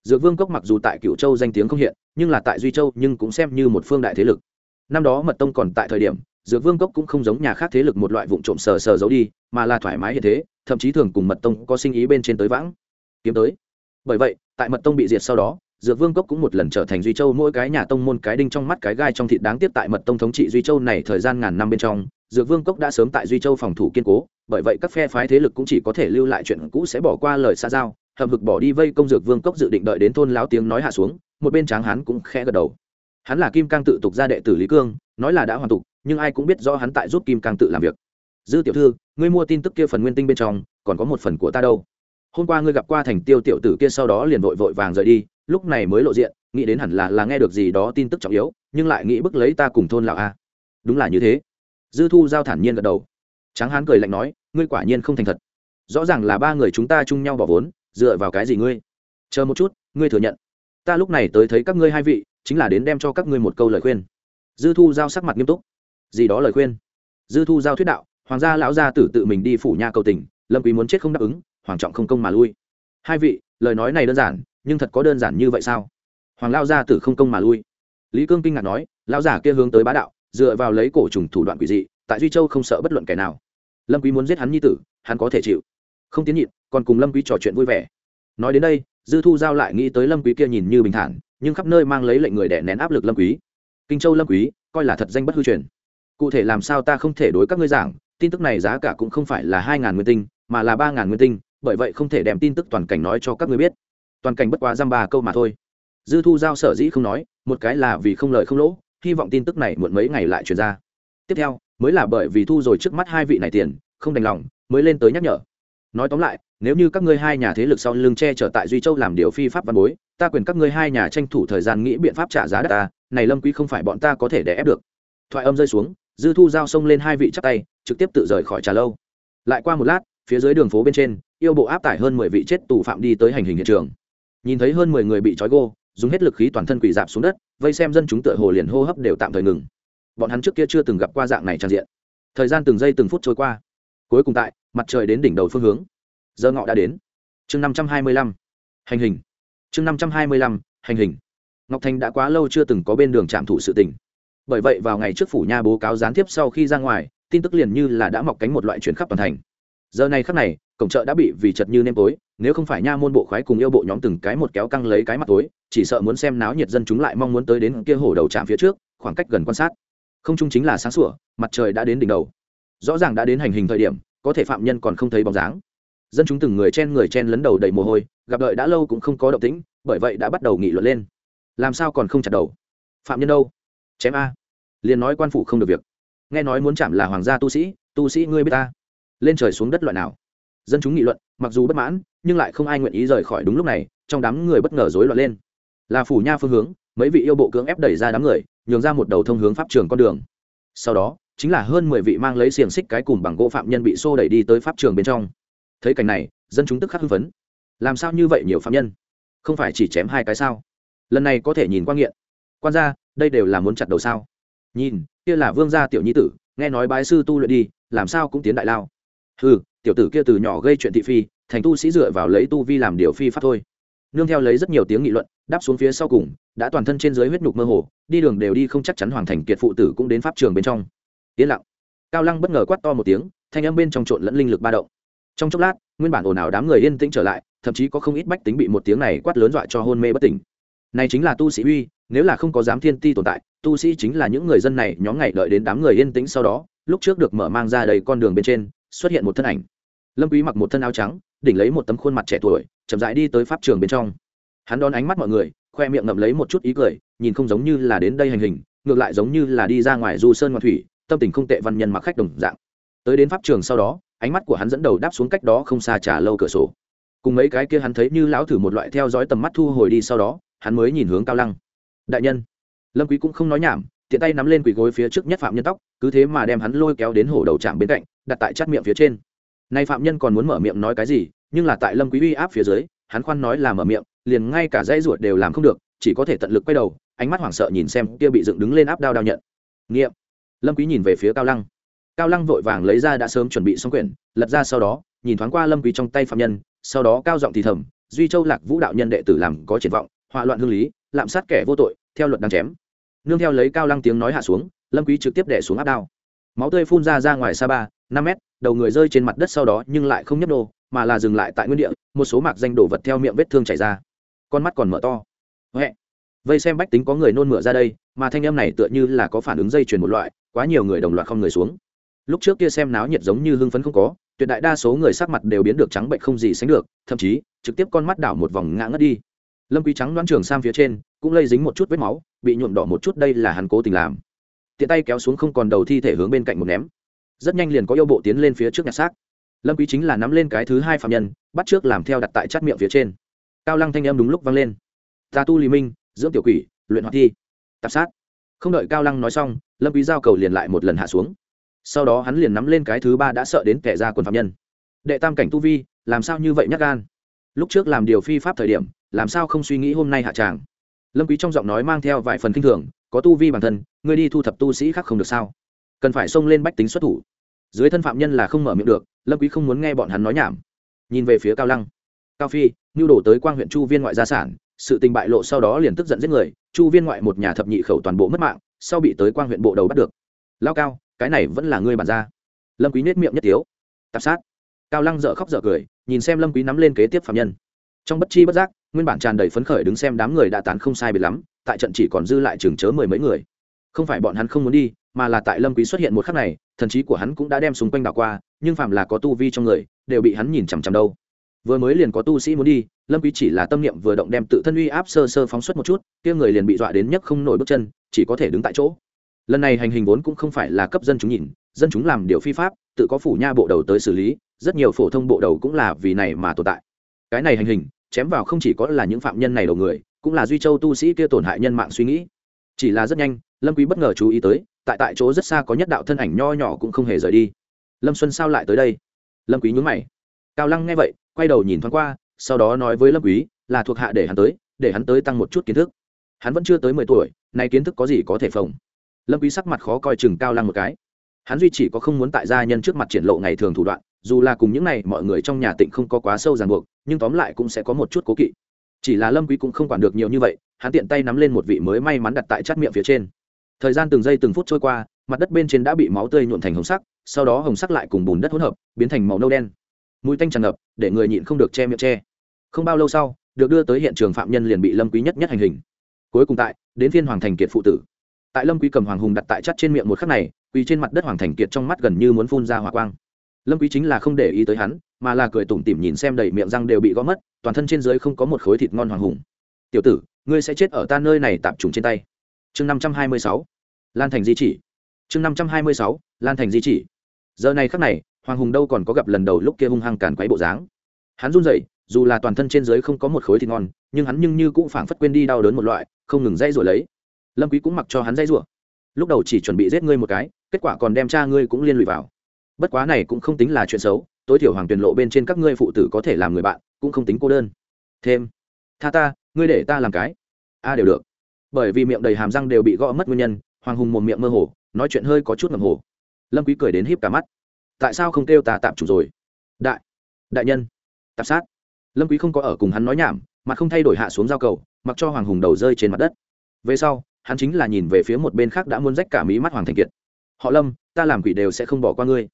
Dược vương cốc mặc dù tại cựu châu danh tiếng không hiện, nhưng là tại duy châu nhưng cũng xem như một phương đại thế lực. Năm đó mật tông còn tại thời điểm, dược vương cốc cũng không giống nhà khác thế lực một loại vụ trộm sờ sờ giấu đi, mà là thoải mái hiện thế thậm chí thường cùng mật tông có sinh ý bên trên tới vãng. Kiếm tới. Bởi vậy, tại mật tông bị diệt sau đó, dược vương cốc cũng một lần trở thành duy châu mỗi cái nhà tông môn cái đinh trong mắt cái gai trong thịt đáng tiếc tại mật tông thống trị duy châu này thời gian ngàn năm bên trong, dược vương cốc đã sớm tại duy châu phòng thủ kiên cố, bởi vậy các phe phái thế lực cũng chỉ có thể lưu lại chuyện cũ sẽ bỏ qua lời xa giao hầm hực bỏ đi vây công dược vương cốc dự định đợi đến thôn láo tiếng nói hạ xuống, một bên tráng hắn cũng khẽ gật đầu. Hắn là kim cang tự tục ra đệ tử lý cương, nói là đã hoàn tục, nhưng ai cũng biết rõ hắn tại giúp kim cang tự làm việc dư tiểu thư, ngươi mua tin tức kia phần nguyên tinh bên trong, còn có một phần của ta đâu? Hôm qua ngươi gặp qua thành tiêu tiểu tử kia sau đó liền vội vội vàng rời đi, lúc này mới lộ diện, nghĩ đến hẳn là là nghe được gì đó tin tức trọng yếu, nhưng lại nghĩ bức lấy ta cùng thôn lão a. Đúng là như thế. Dư thu giao thản nhiên gật đầu. Tráng hán cười lạnh nói, ngươi quả nhiên không thành thật. Rõ ràng là ba người chúng ta chung nhau bỏ vốn, dựa vào cái gì ngươi? Chờ một chút, ngươi thừa nhận. Ta lúc này tới thấy các ngươi hai vị, chính là đến đem cho các ngươi một câu lời khuyên. Dư thu giao sắc mặt nghiêm túc. Gì đó lời khuyên? Dư thu giao thuyết đạo hoàng gia lão gia tử tự mình đi phủ nha cầu tình, lâm quý muốn chết không đáp ứng, hoàng trọng không công mà lui. Hai vị, lời nói này đơn giản, nhưng thật có đơn giản như vậy sao? Hoàng lao gia tử không công mà lui. Lý cương kinh ngạc nói, lão giả kia hướng tới bá đạo, dựa vào lấy cổ trùng thủ đoạn quỷ dị, tại duy châu không sợ bất luận kẻ nào. Lâm quý muốn giết hắn nhi tử, hắn có thể chịu. Không tiến nhịn, còn cùng lâm quý trò chuyện vui vẻ. Nói đến đây, dư thu giao lại nghĩ tới lâm quý kia nhìn như bình thản, nhưng khắp nơi mang lấy lệnh người đè nén áp lực lâm quý. Kinh châu lâm quý, coi là thật danh bất hư truyền. Cụ thể làm sao ta không thể đối các ngươi giảng tin tức này giá cả cũng không phải là hai ngàn nguyên tinh, mà là ba ngàn nguyên tinh, bởi vậy không thể đem tin tức toàn cảnh nói cho các ngươi biết. Toàn cảnh bất quá dăm ba câu mà thôi. Dư thu giao sở dĩ không nói, một cái là vì không lời không lỗ, hy vọng tin tức này muộn mấy ngày lại truyền ra. Tiếp theo, mới là bởi vì thu rồi trước mắt hai vị này tiền, không đành lòng, mới lên tới nhắc nhở. Nói tóm lại, nếu như các ngươi hai nhà thế lực sau lưng che chở tại duy châu làm điều phi pháp văn bối, ta quyền các ngươi hai nhà tranh thủ thời gian nghĩ biện pháp trả giá đất ta, này lâm quý không phải bọn ta có thể đè ép được. Thoại âm rơi xuống, dư thu giao xông lên hai vị chắp tay trực tiếp tự rời khỏi trà lâu. Lại qua một lát, phía dưới đường phố bên trên, yêu bộ áp tải hơn mười vị chết tù phạm đi tới hành hình hiện trường. Nhìn thấy hơn mười người bị trói gô, dùng hết lực khí toàn thân quỳ dạp xuống đất, vây xem dân chúng tựa hồ liền hô hấp đều tạm thời ngừng. Bọn hắn trước kia chưa từng gặp qua dạng này trang diện. Thời gian từng giây từng phút trôi qua. Cuối cùng tại, mặt trời đến đỉnh đầu phương hướng. Giờ ngọ đã đến. Chương năm trăm hai mươi lăm. Hành hình. Chương năm trăm hai mươi lăm, hành hình. Ngọc thành đã quá lâu chưa từng có bên đường trạm thủ sự tình. Bởi vậy vào ngày trước phủ nha bố cáo gián tiếp sau khi ra ngoài tin tức liền như là đã mọc cánh một loại chuyển khắp toàn thành. Giờ này khắc này, cổng chợ đã bị vì chật như nêm tối, nếu không phải nha môn bộ khoái cùng yêu bộ nhóm từng cái một kéo căng lấy cái mặt tối, chỉ sợ muốn xem náo nhiệt dân chúng lại mong muốn tới đến kia hổ đầu trạm phía trước, khoảng cách gần quan sát. Không chung chính là sáng sủa, mặt trời đã đến đỉnh đầu. Rõ ràng đã đến hành hình thời điểm, có thể phạm nhân còn không thấy bóng dáng. Dân chúng từng người chen người chen lấn đầu đầy mồ hôi, gặp đợi đã lâu cũng không có động tĩnh, bởi vậy đã bắt đầu nghị luận lên. Làm sao còn không chặt đầu? Phạm nhân đâu? Chém a. Liền nói quan phủ không được việc nghe nói muốn chạm là hoàng gia tu sĩ tu sĩ ngươi biết ta. Lên trời xuống đất loại nào? Dân chúng nghị luận, mặc dù bất mãn, nhưng lại không ai nguyện ý rời khỏi đúng lúc này, trong đám người bất ngờ rối loạn lên. Là phủ nha phương hướng, mấy vị yêu bộ cưỡng ép đẩy ra đám người, nhường ra một đầu thông hướng pháp trường con đường. Sau đó, chính là hơn mười vị mang lấy xiềng xích cái cùng bằng gỗ phạm nhân bị xô đẩy đi tới pháp trường bên trong. Thấy cảnh này, dân chúng tức khắc hưng phấn. Làm sao như vậy nhiều phạm nhân? Không phải chỉ chém hai cái sao? Lần này có thể nhìn quan nghiện. Quan ra đây đều là muốn chặt đầu sao? Nhìn, kia là vương gia tiểu nhi tử, nghe nói bái sư tu luyện đi, làm sao cũng tiến đại lao. Ừ tiểu tử kia từ nhỏ gây chuyện thị phi, thành tu sĩ dựa vào lấy tu vi làm điều phi pháp thôi. Nương theo lấy rất nhiều tiếng nghị luận, đáp xuống phía sau cùng, đã toàn thân trên dưới huyết nhục mơ hồ, đi đường đều đi không chắc chắn hoàng thành kiệt phụ tử cũng đến pháp trường bên trong. Yên lặng. Cao lăng bất ngờ quát to một tiếng, thanh âm bên trong trộn lẫn linh lực ba động. Trong chốc lát, nguyên bản ồn ào đám người yên tĩnh trở lại, thậm chí có không ít bách tính bị một tiếng này quát lớn dọa cho hôn mê bất tỉnh. Này chính là tu sĩ uy, nếu là không có giám thiên ti tồn tại tu sĩ chính là những người dân này, nhóm ngày đợi đến đám người yên tĩnh sau đó, lúc trước được mở mang ra đầy con đường bên trên, xuất hiện một thân ảnh. Lâm quý mặc một thân áo trắng, đỉnh lấy một tấm khuôn mặt trẻ tuổi, chậm rãi đi tới pháp trường bên trong. Hắn đón ánh mắt mọi người, khoe miệng ngậm lấy một chút ý cười, nhìn không giống như là đến đây hành hình, ngược lại giống như là đi ra ngoài du sơn ngoại thủy, tâm tình không tệ văn nhân mặc khách đồng dạng. Tới đến pháp trường sau đó, ánh mắt của hắn dẫn đầu đáp xuống cách đó không xa trà lâu cửa sổ. Cùng mấy cái kia hắn thấy như lão thử một loại theo dõi tầm mắt thu hồi đi sau đó, hắn mới nhìn hướng cao lăng. Đại nhân lâm quý cũng không nói nhảm, tiện tay nắm lên quỳ gối phía trước nhất phạm nhân tóc, cứ thế mà đem hắn lôi kéo đến hổ đầu trạm bên cạnh, đặt tại chát miệng phía trên. Nay phạm nhân còn muốn mở miệng nói cái gì, nhưng là tại lâm quý uy áp phía dưới, hắn khoan nói là mở miệng, liền ngay cả dây ruột đều làm không được, chỉ có thể tận lực quay đầu, ánh mắt hoảng sợ nhìn xem kia bị dựng đứng lên áp đao đao nhận. Nghiệm. Lâm quý nhìn về phía cao lăng. Cao lăng vội vàng lấy ra đã sớm chuẩn bị xong quyển, lật ra sau đó, nhìn thoáng qua lâm quý trong tay phạm nhân, sau đó cao giọng thì thầm, duy châu lạc vũ đạo nhân đệ tử làm có triển vọng, họa loạn hương lý, lạm sát kẻ vô tội, theo luật đang chém nương theo lấy cao lăng tiếng nói hạ xuống, lâm quý trực tiếp đè xuống áp đao. Máu tươi phun ra ra ngoài xa ba, năm mét, đầu người rơi trên mặt đất sau đó nhưng lại không nhấp nô, mà là dừng lại tại nguyên địa, một số mạc danh đổ vật theo miệng vết thương chảy ra. Con mắt còn mở to. Huệ. vây xem bách tính có người nôn mửa ra đây, mà thanh âm này tựa như là có phản ứng dây chuyền một loại, quá nhiều người đồng loạt không người xuống. Lúc trước kia xem náo nhiệt giống như hưng phấn không có, tuyệt đại đa số người sắc mặt đều biến được trắng bệnh không gì sánh được, thậm chí, trực tiếp con mắt đảo một vòng ngã ngất đi. Lâm quý trắng đoán trường sang phía trên cũng lây dính một chút vết máu, bị nhuộm đỏ một chút đây là hắn cố tình làm. Tiện tay kéo xuống không còn đầu thi thể hướng bên cạnh một ném. Rất nhanh liền có yêu bộ tiến lên phía trước nhặt xác. Lâm quý chính là nắm lên cái thứ hai phạm nhân, bắt trước làm theo đặt tại chát miệng phía trên. Cao lăng thanh em đúng lúc vang lên. Ta tu lý minh, dưỡng tiểu quỷ, luyện hoạt thi. Tạp sát. Không đợi cao lăng nói xong, lâm quý giao cầu liền lại một lần hạ xuống. Sau đó hắn liền nắm lên cái thứ ba đã sợ đến kẻ ra quần phạm nhân. Đệ tam cảnh tu vi, làm sao như vậy nhắc gan? Lúc trước làm điều phi pháp thời điểm, làm sao không suy nghĩ hôm nay hạ tràng? Lâm quý trong giọng nói mang theo vài phần kinh thường, có tu vi bản thân, ngươi đi thu thập tu sĩ khác không được sao? Cần phải xông lên bách tính xuất thủ. Dưới thân phạm nhân là không mở miệng được, lâm quý không muốn nghe bọn hắn nói nhảm. Nhìn về phía cao lăng. Cao phi nhu đổ tới quang huyện chu viên ngoại gia sản, sự tình bại lộ sau đó liền tức giận giết người, chu viên ngoại một nhà thập nhị khẩu toàn bộ mất mạng, sau bị tới quang huyện bộ đầu bắt được. Lao cao, cái này vẫn là ngươi bản gia. Lâm quý nết miệng nhất tiếu. Tạp sát. Cao lăng dở khóc dở cười, nhìn xem lâm quý nắm lên kế tiếp phạm nhân trong bất chi bất giác, nguyên bản tràn đầy phấn khởi đứng xem đám người đã tán không sai biệt lắm, tại trận chỉ còn dư lại chừng chớ mười mấy người. Không phải bọn hắn không muốn đi, mà là tại lâm quý xuất hiện một khắc này, thần trí của hắn cũng đã đem xung quanh đảo qua, nhưng phàm là có tu vi trong người, đều bị hắn nhìn chằm chằm đâu. Vừa mới liền có tu sĩ muốn đi, lâm quý chỉ là tâm niệm vừa động đem tự thân uy áp sơ sơ phóng xuất một chút, kia người liền bị dọa đến nhấc không nổi bước chân, chỉ có thể đứng tại chỗ. Lần này hành hình vốn cũng không phải là cấp dân chúng nhìn, dân chúng làm điều phi pháp, tự có phủ nha bộ đầu tới xử lý, rất nhiều phổ thông bộ đầu cũng là vì này mà tồn tại cái này hành hình, chém vào không chỉ có là những phạm nhân này đầu người, cũng là duy châu tu sĩ kia tổn hại nhân mạng suy nghĩ. Chỉ là rất nhanh, lâm quý bất ngờ chú ý tới, tại tại chỗ rất xa có nhất đạo thân ảnh nho nhỏ cũng không hề rời đi. Lâm xuân sao lại tới đây? Lâm quý nhướng mày. Cao lăng nghe vậy, quay đầu nhìn thoáng qua, sau đó nói với lâm quý, là thuộc hạ để hắn tới, để hắn tới tăng một chút kiến thức. Hắn vẫn chưa tới mười tuổi, nay kiến thức có gì có thể phòng lâm quý sắc mặt khó coi chừng cao lăng một cái. Hắn duy chỉ có không muốn tại gia nhân trước mặt triển lộ ngày thường thủ đoạn dù là cùng những này mọi người trong nhà tịnh không có quá sâu ràng buộc, nhưng tóm lại cũng sẽ có một chút cố kỵ. Chỉ là lâm quý cũng không quản được nhiều như vậy, hắn tiện tay nắm lên một vị mới may mắn đặt tại chát miệng phía trên. Thời gian từng giây từng phút trôi qua, mặt đất bên trên đã bị máu tươi nhuộn thành hồng sắc, sau đó hồng sắc lại cùng bùn đất hỗn hợp, biến thành màu nâu đen. Mũi tanh tràn ngập, để người nhịn không được che miệng che. Không bao lâu sau, được đưa tới hiện trường phạm nhân liền bị lâm quý nhất nhất hành hình. Cuối cùng tại, đến phiên hoàng thành kiệt phụ tử. Tại lâm quý cầm hoàng hùng đặt tại chắt trên miệng một khắc này, quỳ trên mặt đất hoàng thành kiệt trong mắt gần như muốn phun ra hỏa quang lâm quý chính là không để ý tới hắn, mà là cười tủm tỉm nhìn xem đầy miệng răng đều bị gõ mất, toàn thân trên dưới không có một khối thịt ngon hoàng hùng. Tiểu tử, ngươi sẽ chết ở ta nơi này tạm trùng trên tay. Chương năm trăm hai mươi sáu. Lan thành di chỉ. Chương năm trăm hai mươi sáu, lan thành di chỉ. Giờ này khắc này, hoàng hùng đâu còn có gặp lần đầu lúc kia hung hăng càn quấy bộ dáng. Hắn run rẩy, dù là toàn thân trên dưới không có một khối thịt ngon, nhưng hắn nhưng như cũng phảng phất quên đi đau đớn một loại, không ngừng dây rủa lấy. Lâm quý cũng mặc cho hắn dây rủa. Lúc đầu chỉ chuẩn bị giết ngươi một cái, kết quả còn đem cha ngươi cũng liên lụy vào bất quá này cũng không tính là chuyện xấu, tối thiểu hoàng tuyển lộ bên trên các ngươi phụ tử có thể làm người bạn, cũng không tính cô đơn. Thêm, tha ta, ngươi để ta làm cái. A đều được. Bởi vì miệng đầy hàm răng đều bị gõ mất nguyên nhân, hoàng hùng một miệng mơ hồ, nói chuyện hơi có chút ngầm hồ. Lâm quý cười đến híp cả mắt. Tại sao không kêu ta tạm chủ rồi? Đại đại nhân tạp sát. Lâm quý không có ở cùng hắn nói nhảm, mà không thay đổi hạ xuống giao cầu, mặc cho hoàng hùng đầu rơi trên mặt đất. Về sau, hắn chính là nhìn về phía một bên khác đã muốn rách cả mí mắt hoàng thành kiệt. Họ lâm, ta làm quỷ đều sẽ không bỏ qua ngươi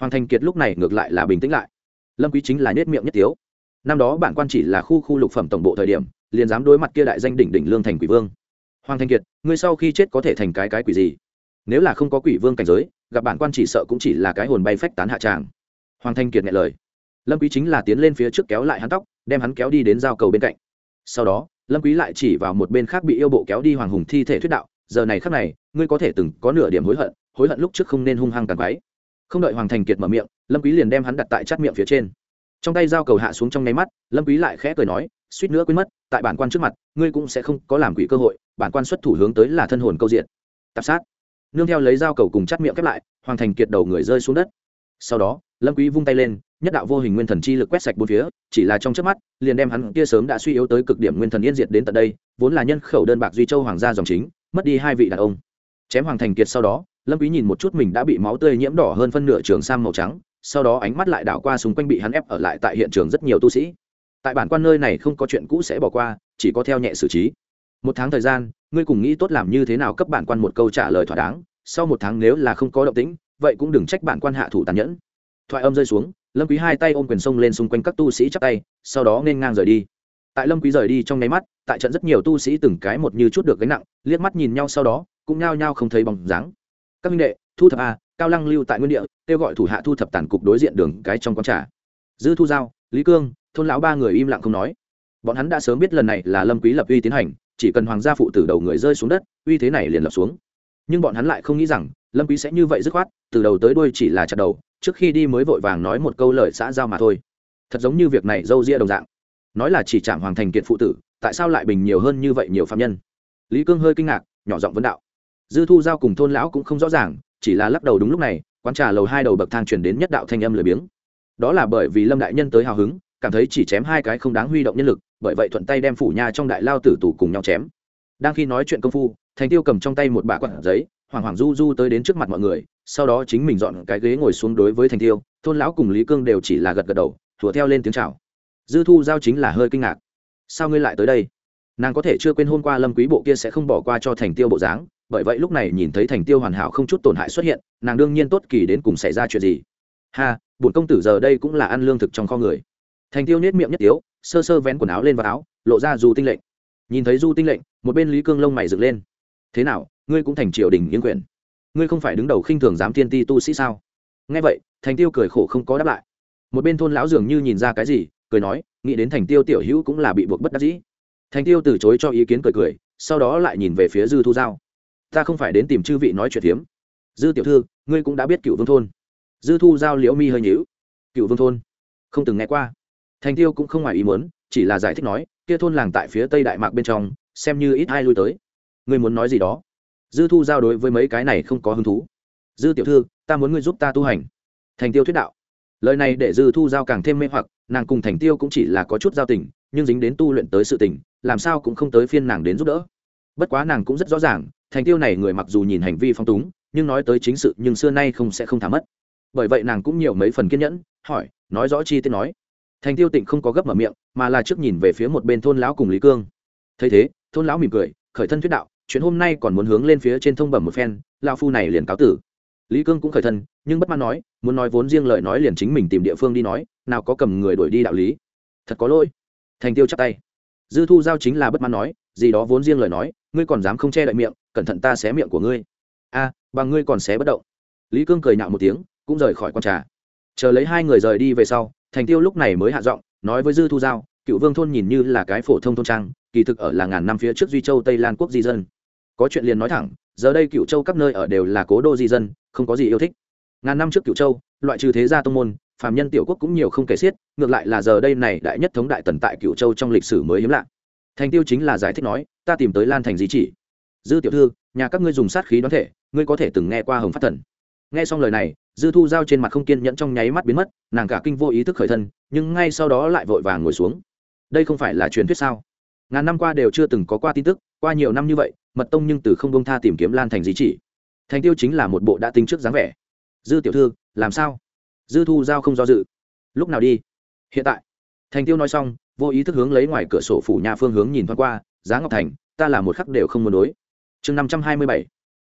hoàng thành kiệt lúc này ngược lại là bình tĩnh lại. Lâm quý chính là nết miệng nhất tiếu. Năm đó bản quan chỉ là khu khu lục phẩm tổng bộ thời điểm, liền dám đối mặt kia đại danh đỉnh đỉnh lương thành quỷ vương. Hoàng thành kiệt, ngươi sau khi chết có thể thành cái cái quỷ gì? Nếu là không có quỷ vương cảnh giới, gặp bản quan chỉ sợ cũng chỉ là cái hồn bay phách tán hạ tràng. Hoàng thanh kiệt nghe lời. Lâm quý chính là tiến lên phía trước kéo lại hắn tóc, đem hắn kéo đi đến giao cầu bên cạnh. Sau đó, lâm quý lại chỉ vào một bên khác bị yêu bộ kéo đi hoàng hùng thi thể thuyết đạo, giờ này khắc này, ngươi có thể từng có nửa điểm hối hận hối hận lúc trước không nên hung hăng tàn quái không đợi hoàng thành kiệt mở miệng, lâm quý liền đem hắn đặt tại chát miệng phía trên. Trong tay dao cầu hạ xuống trong nháy mắt, lâm quý lại khẽ cười nói, suýt nữa quên mất, tại bản quan trước mặt, ngươi cũng sẽ không có làm quỷ cơ hội, bản quan xuất thủ hướng tới là thân hồn câu diện. Tạp sát. Nương theo lấy dao cầu cùng chát miệng khép lại, hoàng thành kiệt đầu người rơi xuống đất. Sau đó, lâm quý vung tay lên, nhất đạo vô hình nguyên thần chi lực quét sạch bốn phía, chỉ là trong chớp mắt, liền đem hắn kia sớm đã suy yếu tới cực điểm nguyên thần yên diệt đến tận đây, vốn là nhân khẩu đơn bạc duy châu hoàng gia dòng chính, mất đi hai vị đàn ông. Chém hoàng thành kiệt sau đó lâm quý nhìn một chút mình đã bị máu tươi nhiễm đỏ hơn phân nửa trường sam màu trắng, sau đó ánh mắt lại đảo qua xung quanh bị hắn ép ở lại tại hiện trường rất nhiều tu sĩ. Tại bản quan nơi này không có chuyện cũ sẽ bỏ qua, chỉ có theo nhẹ xử trí. Một tháng thời gian, ngươi cùng nghĩ tốt làm như thế nào cấp bản quan một câu trả lời thỏa đáng, sau một tháng nếu là không có động tĩnh, vậy cũng đừng trách bản quan hạ thủ tàn nhẫn. Thoại âm rơi xuống, lâm quý hai tay ôm quyền sông lên xung quanh các tu sĩ chắp tay, sau đó nên ngang rời đi. Tại lâm quý rời đi trong nháy mắt, tại trận rất nhiều tu sĩ từng cái một như chút được gánh nặng, liếc mắt nhìn nhau sau đó, cũng nhao nhao không thấy bóng dáng các minh đệ, thu thập a, cao lăng lưu tại nguyên địa, kêu gọi thủ hạ thu thập tàn cục đối diện đường cái trong quán trà. Dư thu giao, lý cương, thôn lão ba người im lặng không nói. Bọn hắn đã sớm biết lần này là lâm quý lập uy tiến hành, chỉ cần hoàng gia phụ tử đầu người rơi xuống đất, uy thế này liền lập xuống. Nhưng bọn hắn lại không nghĩ rằng, lâm quý sẽ như vậy dứt khoát, từ đầu tới đuôi chỉ là chặt đầu, trước khi đi mới vội vàng nói một câu lời xã giao mà thôi. Thật giống như việc này dâu ria đồng dạng. Nói là chỉ chạm hoàng thành kiệt phụ tử, tại sao lại bình nhiều hơn như vậy nhiều phạm nhân? Lý cương hơi kinh ngạc, nhỏ giọng vấn đạo dư thu giao cùng thôn lão cũng không rõ ràng, chỉ là lắc đầu đúng lúc này, quán trà lầu hai đầu bậc thang chuyển đến nhất đạo thanh âm lười biếng. Đó là bởi vì lâm đại nhân tới hào hứng, cảm thấy chỉ chém hai cái không đáng huy động nhân lực, bởi vậy thuận tay đem phủ nha trong đại lao tử tù cùng nhau chém. Đang khi nói chuyện công phu, thành tiêu cầm trong tay một bả quạt giấy hoàng hoàng du du tới đến trước mặt mọi người, sau đó chính mình dọn cái ghế ngồi xuống đối với thành tiêu, thôn lão cùng lý cương đều chỉ là gật gật đầu thùa theo lên tiếng chào. Dư thu giao chính là hơi kinh ngạc. Sao ngươi lại tới đây? Nàng có thể chưa quên hôm qua lâm quý bộ kia sẽ không bỏ qua cho thành tiêu bộ dáng bởi vậy lúc này nhìn thấy thành tiêu hoàn hảo không chút tổn hại xuất hiện, nàng đương nhiên tốt kỳ đến cùng xảy ra chuyện gì. Ha, bổn công tử giờ đây cũng là ăn lương thực trong kho người. Thành tiêu nết miệng nhất tiếu, sơ sơ vén quần áo lên vào áo, lộ ra du tinh lệnh. Nhìn thấy du tinh lệnh, một bên lý cương lông mày dựng lên. Thế nào, ngươi cũng thành triều đình yên quyền? Ngươi không phải đứng đầu khinh thường dám thiên ti tu sĩ sao? Nghe vậy, thành tiêu cười khổ không có đáp lại. Một bên thôn lão dường như nhìn ra cái gì, cười nói, nghĩ đến thành tiêu tiểu hữu cũng là bị buộc bất đắc dĩ. Thành tiêu từ chối cho ý kiến cười cười, sau đó lại nhìn về phía dư thu giao ta không phải đến tìm chư vị nói chuyện hiếm. Dư tiểu thư, ngươi cũng đã biết cựu vương thôn. Dư thu giao liễu mi hơi nhữu cựu vương thôn? Không từng nghe qua. Thành tiêu cũng không ngoài ý muốn, chỉ là giải thích nói, kia thôn làng tại phía tây đại mạc bên trong, xem như ít ai lui tới. Ngươi muốn nói gì đó? Dư thu giao đối với mấy cái này không có hứng thú. Dư tiểu thư, ta muốn ngươi giúp ta tu hành. Thành tiêu thuyết đạo. Lời này để dư thu giao càng thêm mê hoặc, nàng cùng thành tiêu cũng chỉ là có chút giao tình, nhưng dính đến tu luyện tới sự tình, làm sao cũng không tới phiên nàng đến giúp đỡ. Bất quá nàng cũng rất rõ ràng thành tiêu này người mặc dù nhìn hành vi phong túng, nhưng nói tới chính sự nhưng xưa nay không sẽ không thả mất. Bởi vậy nàng cũng nhiều mấy phần kiên nhẫn, hỏi, nói rõ chi tiết nói. Thành tiêu tịnh không có gấp mở miệng, mà là trước nhìn về phía một bên thôn lão cùng lý cương. Thấy thế, thôn lão mỉm cười, khởi thân thuyết đạo, chuyện hôm nay còn muốn hướng lên phía trên thông bẩm một phen lao phu này liền cáo tử. Lý cương cũng khởi thân, nhưng bất mãn nói, muốn nói vốn riêng lời nói liền chính mình tìm địa phương đi nói, nào có cầm người đuổi đi đạo lý. Thật có lỗi. Thành tiêu chắp tay. Dư thu giao chính là bất mãn nói, gì đó vốn riêng lời nói, ngươi còn dám không che đậy miệng cẩn thận ta xé miệng của ngươi. A bằng ngươi còn xé bất động. Lý cương cười nhạo một tiếng, cũng rời khỏi con trà. Chờ lấy hai người rời đi về sau, thành tiêu lúc này mới hạ giọng, nói với dư thu giao, cựu vương thôn nhìn như là cái phổ thông thôn trang, kỳ thực ở là ngàn năm phía trước duy châu tây lan quốc di dân. Có chuyện liền nói thẳng, giờ đây cựu châu các nơi ở đều là cố đô di dân, không có gì yêu thích. Ngàn năm trước cựu châu, loại trừ thế gia tông môn, phàm nhân tiểu quốc cũng nhiều không kể xiết, ngược lại là giờ đây này đại nhất thống đại tần tại cựu châu trong lịch sử mới hiếm lạ. Thành tiêu chính là giải thích nói, ta tìm tới lan thành di chỉ dư tiểu thư, nhà các ngươi dùng sát khí đoán thể, ngươi có thể từng nghe qua hồng phát thần. Nghe xong lời này, dư thu giao trên mặt không kiên nhẫn trong nháy mắt biến mất, nàng cả kinh vô ý thức khởi thân, nhưng ngay sau đó lại vội vàng ngồi xuống. Đây không phải là truyền thuyết sao? Ngàn năm qua đều chưa từng có qua tin tức, qua nhiều năm như vậy, mật tông nhưng từ không bông tha tìm kiếm lan thành di chỉ. Thành tiêu chính là một bộ đã tính trước dáng vẻ. Dư tiểu thư, làm sao? Dư thu giao không do dự. Lúc nào đi? Hiện tại. Thành tiêu nói xong, vô ý thức hướng lấy ngoài cửa sổ phủ nhà phương hướng nhìn thoáng qua, giá ngọc thành, ta là một khắc đều không muốn đối chương năm trăm hai mươi bảy,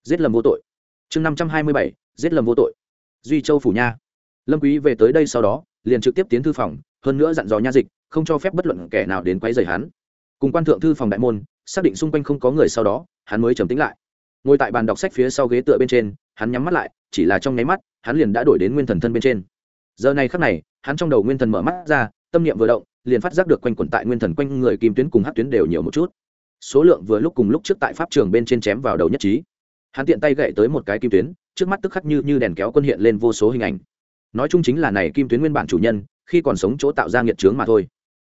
giết lầm vô tội. chương năm trăm hai mươi bảy, giết lầm vô tội. Duy châu phủ nha. Lâm quý về tới đây sau đó, liền trực tiếp tiến thư phòng, hơn nữa dặn dò nha dịch, không cho phép bất luận kẻ nào đến quấy rầy hắn. Cùng quan thượng thư phòng đại môn, xác định xung quanh không có người sau đó, hắn mới trầm tĩnh lại. Ngồi tại bàn đọc sách phía sau ghế tựa bên trên, hắn nhắm mắt lại, chỉ là trong nháy mắt, hắn liền đã đổi đến nguyên thần thân bên trên. Giờ này khắc này, hắn trong đầu nguyên thần mở mắt ra, tâm niệm vừa động, liền phát giác được quanh quẩn tại nguyên thần quanh người kim tuyến cùng hát tuyến đều nhiều một chút số lượng vừa lúc cùng lúc trước tại pháp trường bên trên chém vào đầu nhất trí. Hắn tiện tay gậy tới một cái kim tuyến, trước mắt tức khắc như như đèn kéo quân hiện lên vô số hình ảnh. Nói chung chính là này kim tuyến nguyên bản chủ nhân, khi còn sống chỗ tạo ra nghiệt trướng mà thôi.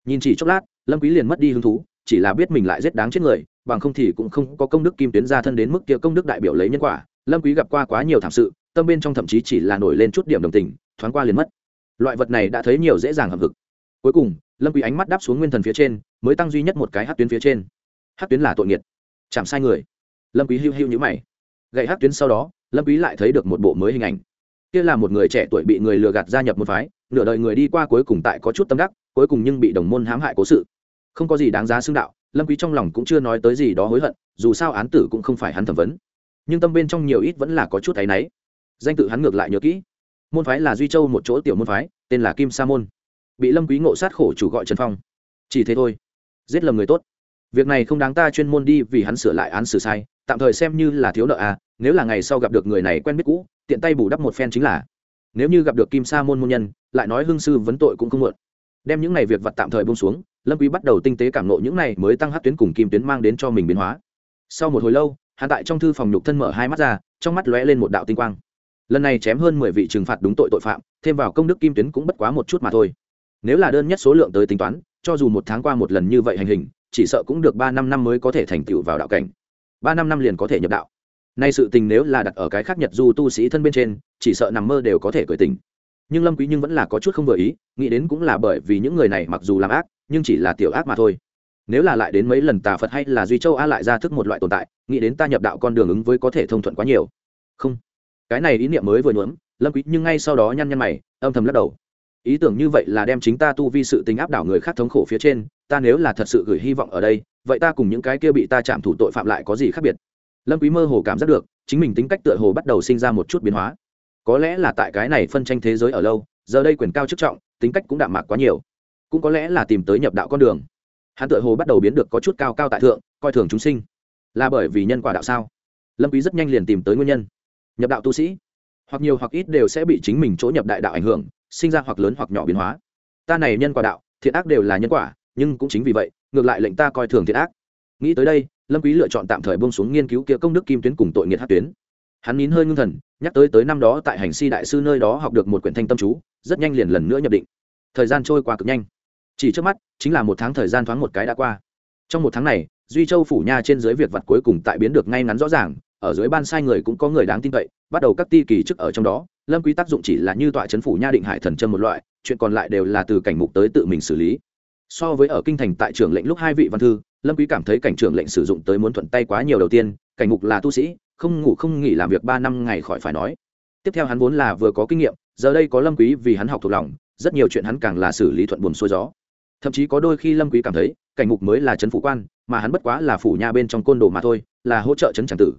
Nhìn chỉ chốc lát, lâm quý liền mất đi hứng thú, chỉ là biết mình lại rất đáng chết người, bằng không thì cũng không có công đức kim tuyến ra thân đến mức kia công đức đại biểu lấy nhân quả. Lâm quý gặp qua quá nhiều thảm sự, tâm bên trong thậm chí chỉ là nổi lên chút điểm đồng tình, thoáng qua liền mất. Loại vật này đã thấy nhiều dễ dàng hầm hực. Cuối cùng, lâm quý ánh mắt đáp xuống nguyên thần phía trên, mới tăng duy nhất một cái hất tuyến phía trên hát tuyến là tội nghiệt. Chạm sai người. Lâm quý hưu hưu như mày. Gậy hát tuyến sau đó, lâm quý lại thấy được một bộ mới hình ảnh. Kia là một người trẻ tuổi bị người lừa gạt gia nhập một phái, nửa đời người đi qua cuối cùng tại có chút tâm đắc, cuối cùng nhưng bị đồng môn hãm hại cố sự. Không có gì đáng giá xưng đạo, lâm quý trong lòng cũng chưa nói tới gì đó hối hận, dù sao án tử cũng không phải hắn thẩm vấn. Nhưng tâm bên trong nhiều ít vẫn là có chút thấy nấy. danh tự hắn ngược lại nhớ kỹ. Môn phái là duy châu một chỗ tiểu môn phái, tên là kim sa môn. Bị lâm quý ngộ sát khổ chủ gọi trần phong. Chỉ thế thôi. Giết lầm người tốt việc này không đáng ta chuyên môn đi vì hắn sửa lại án xử sai, tạm thời xem như là thiếu nợ à nếu là ngày sau gặp được người này quen biết cũ, tiện tay bù đắp một phen chính là. Nếu như gặp được kim sa môn môn nhân, lại nói hương sư vấn tội cũng không muộn. Đem những này việc vặt tạm thời bông xuống, lâm quý bắt đầu tinh tế cảm nộ những này mới tăng hát tuyến cùng kim tuyến mang đến cho mình biến hóa. Sau một hồi lâu hạ tại trong thư phòng nhục thân mở hai mắt ra, trong mắt lóe lên một đạo tinh quang. Lần này chém hơn mười vị trừng phạt đúng tội tội phạm, thêm vào công đức kim tuyến cũng bất quá một chút mà thôi. Nếu là đơn nhất số lượng tới tính toán, cho dù một tháng qua một lần như vậy hành hình chỉ sợ cũng được ba năm năm mới có thể thành tựu vào đạo cảnh. Ba năm năm liền có thể nhập đạo. Nay sự tình nếu là đặt ở cái khác nhật du tu sĩ thân bên trên, chỉ sợ nằm mơ đều có thể cởi tình nhưng lâm quý nhưng vẫn là có chút không vừa ý, nghĩ đến cũng là bởi vì những người này mặc dù làm ác, nhưng chỉ là tiểu ác mà thôi. Nếu là lại đến mấy lần tà phật hay là duy châu a lại ra thức một loại tồn tại, nghĩ đến ta nhập đạo con đường ứng với có thể thông thuận quá nhiều. Không. Cái này ý niệm mới vừa nhuốm, lâm quý nhưng ngay sau đó nhăn nhăn mày, âm thầm lắc đầu ý tưởng như vậy là đem chính ta tu vi sự tình áp đảo người khác thống khổ phía trên, ta nếu là thật sự gửi hy vọng ở đây, vậy ta cùng những cái kia bị ta chạm thủ tội phạm lại có gì khác biệt? Lâm quý mơ hồ cảm giác được, chính mình tính cách tựa hồ bắt đầu sinh ra một chút biến hóa. Có lẽ là tại cái này phân tranh thế giới ở lâu, giờ đây quyền cao chức trọng, tính cách cũng đạm mạc quá nhiều. Cũng có lẽ là tìm tới nhập đạo con đường. Hắn tựa hồ bắt đầu biến được có chút cao cao tại thượng, coi thường chúng sinh. Là bởi vì nhân quả đạo sao? Lâm quý rất nhanh liền tìm tới nguyên nhân. Nhập đạo tu sĩ, hoặc nhiều hoặc ít đều sẽ bị chính mình chỗ nhập đại đạo ảnh hưởng sinh ra hoặc lớn hoặc nhỏ biến hóa. Ta này nhân quả đạo, thiện ác đều là nhân quả, nhưng cũng chính vì vậy, ngược lại lệnh ta coi thường thiện ác. Nghĩ tới đây, lâm quý lựa chọn tạm thời buông xuống nghiên cứu kia công đức kim tuyến cùng tội nghiệt hắc tuyến. Hắn nín hơi ngưng thần, nhắc tới tới năm đó tại hành si đại sư nơi đó học được một quyển thanh tâm chú, rất nhanh liền lần nữa nhập định. Thời gian trôi qua cực nhanh. Chỉ trước mắt, chính là một tháng thời gian thoáng một cái đã qua. Trong một tháng này, duy châu phủ nha trên dưới việc vật cuối cùng tại biến được ngay ngắn rõ ràng ở dưới ban sai người cũng có người đáng tin cậy, bắt đầu các ti kỳ chức ở trong đó, lâm quý tác dụng chỉ là như tọa chấn phủ nha định hải thần chân một loại, chuyện còn lại đều là từ cảnh mục tới tự mình xử lý. So với ở kinh thành tại trưởng lệnh lúc hai vị văn thư, lâm quý cảm thấy cảnh trưởng lệnh sử dụng tới muốn thuận tay quá nhiều đầu tiên, cảnh mục là tu sĩ, không ngủ không nghỉ làm việc ba năm ngày khỏi phải nói. Tiếp theo hắn vốn là vừa có kinh nghiệm, giờ đây có lâm quý vì hắn học thuộc lòng, rất nhiều chuyện hắn càng là xử lý thuận buồm xuôi gió. Thậm chí có đôi khi lâm quý cảm thấy, cảnh mục mới là chấn phủ quan, mà hắn bất quá là phủ nha bên trong côn đồ mà thôi, là hỗ trợ chấn tràng tử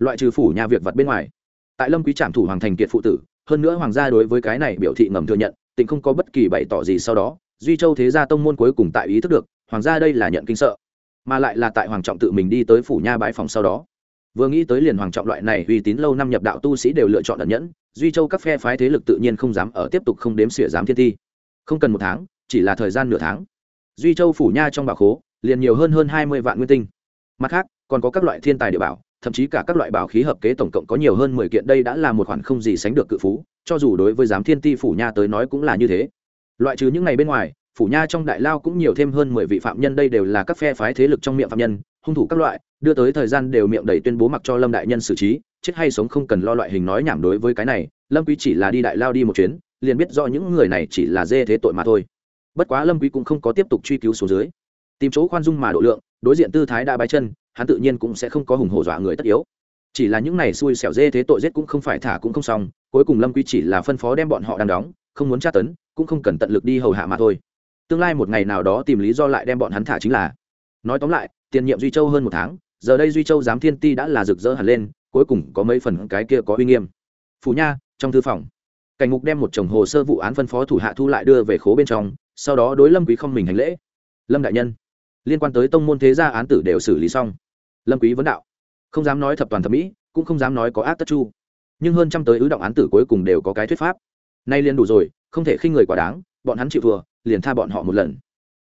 loại trừ phủ nha việc vật bên ngoài. Tại lâm quý trạm thủ hoàng thành kiệt phụ tử, hơn nữa hoàng gia đối với cái này biểu thị ngầm thừa nhận, tình không có bất kỳ bày tỏ gì sau đó, duy châu thế gia tông môn cuối cùng tại ý thức được, hoàng gia đây là nhận kinh sợ, mà lại là tại hoàng trọng tự mình đi tới phủ nha bãi phòng sau đó. Vừa nghĩ tới liền hoàng trọng loại này uy tín lâu năm nhập đạo tu sĩ đều lựa chọn ẩn nhẫn, duy châu các phe phái thế lực tự nhiên không dám ở tiếp tục không đếm xỉa dám thiên thi. Không cần một tháng, chỉ là thời gian nửa tháng, duy châu phủ nha trong bảo khố, liền nhiều hơn hơn hai mươi vạn nguyên tinh. Mặt khác, còn có các loại thiên tài địa bảo thậm chí cả các loại bảo khí hợp kế tổng cộng có nhiều hơn mười kiện, đây đã là một khoản không gì sánh được cự phú, cho dù đối với giám thiên ti phủ nha tới nói cũng là như thế. Loại trừ những ngày bên ngoài, phủ nha trong đại lao cũng nhiều thêm hơn mười vị phạm nhân, đây đều là các phe phái thế lực trong miệng phạm nhân, hung thủ các loại, đưa tới thời gian đều miệng đầy tuyên bố mặc cho lâm đại nhân xử trí, chết hay sống không cần lo loại hình nói nhảm đối với cái này, lâm quý chỉ là đi đại lao đi một chuyến, liền biết rõ những người này chỉ là dê thế tội mà thôi. Bất quá lâm quý cũng không có tiếp tục truy cứu số dưới. Tìm chỗ khoan dung mà độ lượng, đối diện tư thái đã bái chân hắn tự nhiên cũng sẽ không có hùng hổ dọa người tất yếu. Chỉ là những này xui xẻo dê thế tội giết cũng không phải thả cũng không xong, cuối cùng lâm quý chỉ là phân phó đem bọn họ đang đóng, không muốn tra tấn, cũng không cần tận lực đi hầu hạ mà thôi. Tương lai một ngày nào đó tìm lý do lại đem bọn hắn thả chính là. Nói tóm lại, tiền nhiệm duy châu hơn một tháng, giờ đây duy châu giám thiên ti đã là rực rỡ hẳn lên, cuối cùng có mấy phần cái kia có uy nghiêm. Phú nha, trong thư phòng, cảnh ngục đem một chồng hồ sơ vụ án phân phó thủ hạ thu lại đưa về khố bên trong, sau đó đối lâm quý không mình hành lễ. Lâm đại nhân liên quan tới tông môn thế gia án tử đều xử lý xong. Lâm quý vấn đạo, không dám nói thập toàn thập mỹ, cũng không dám nói có ác tất chu. Nhưng hơn trăm tới ứ động án tử cuối cùng đều có cái thuyết pháp. Nay liền đủ rồi, không thể khinh người quá đáng, bọn hắn chịu vừa liền tha bọn họ một lần.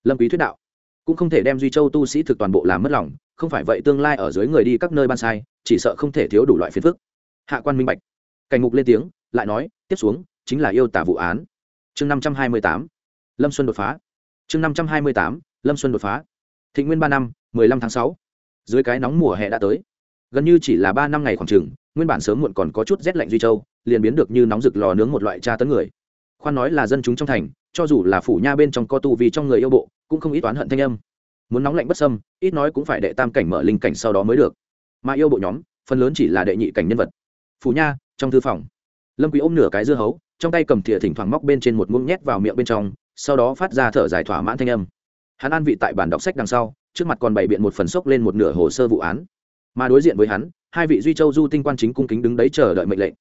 Lâm quý thuyết đạo, cũng không thể đem duy châu tu sĩ thực toàn bộ làm mất lòng, không phải vậy tương lai ở dưới người đi các nơi ban sai, chỉ sợ không thể thiếu đủ loại phiền phức. Hạ quan minh bạch. Cảnh ngục lên tiếng, lại nói, tiếp xuống, chính là yêu tả vụ án. Chương năm trăm hai mươi tám, lâm xuân đột phá. Chương năm trăm hai mươi tám, lâm xuân đột phá thịnh nguyên ba năm, mười lăm tháng sáu. Dưới cái nóng mùa hè đã tới. Gần như chỉ là ba năm ngày khoảng chừng, nguyên bản sớm muộn còn có chút rét lạnh duy châu, liền biến được như nóng rực lò nướng một loại tra tấn người. Khoan nói là dân chúng trong thành, cho dù là phủ nha bên trong co tu vì trong người yêu bộ, cũng không ít oán hận thanh âm. Muốn nóng lạnh bất sâm ít nói cũng phải đệ tam cảnh mở linh cảnh sau đó mới được. Mà yêu bộ nhóm, phần lớn chỉ là đệ nhị cảnh nhân vật. Phủ nha, trong thư phòng. Lâm quý ôm nửa cái dưa hấu, trong tay cầm thìa thỉnh thoảng móc bên trên một muỗng nhét vào miệng bên trong, sau đó phát ra thở dài thỏa mãn thanh âm hắn an vị tại bàn đọc sách đằng sau, trước mặt còn bày biện một phần sốc lên một nửa hồ sơ vụ án. Mà đối diện với hắn, hai vị duy châu du tinh quan chính cung kính đứng đấy chờ đợi mệnh lệnh.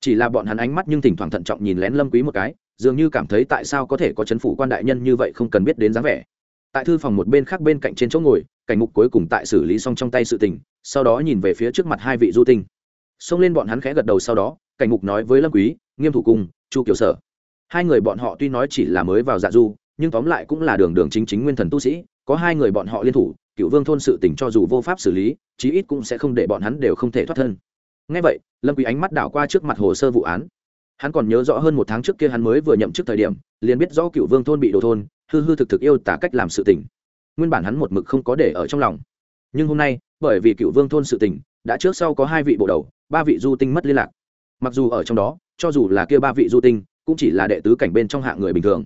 Chỉ là bọn hắn ánh mắt nhưng thỉnh thoảng thận trọng nhìn lén lâm quý một cái, dường như cảm thấy tại sao có thể có chấn phủ quan đại nhân như vậy không cần biết đến dáng vẻ. Tại thư phòng một bên khác bên cạnh trên chỗ ngồi, cảnh mục cuối cùng tại xử lý xong trong tay sự tình, sau đó nhìn về phía trước mặt hai vị du tinh. Xông lên bọn hắn khẽ gật đầu sau đó, cảnh mục nói với lâm quý, nghiêm thủ cung, chu kiều sở. Hai người bọn họ tuy nói chỉ là mới vào dạ du nhưng tóm lại cũng là đường đường chính chính nguyên thần tu sĩ, có hai người bọn họ liên thủ, cựu vương thôn sự tình cho dù vô pháp xử lý, chí ít cũng sẽ không để bọn hắn đều không thể thoát thân. Ngay vậy, lâm quý ánh mắt đảo qua trước mặt hồ sơ vụ án. Hắn còn nhớ rõ hơn một tháng trước kia hắn mới vừa nhậm chức thời điểm, liền biết rõ cựu vương thôn bị đổ thôn, hư hư thực thực yêu tả cách làm sự tình. Nguyên bản hắn một mực không có để ở trong lòng. Nhưng hôm nay, bởi vì cựu vương thôn sự tình, đã trước sau có hai vị bộ đầu, ba vị du tinh mất liên lạc. Mặc dù ở trong đó, cho dù là kia ba vị du tinh, cũng chỉ là đệ tứ cảnh bên trong hạng người bình thường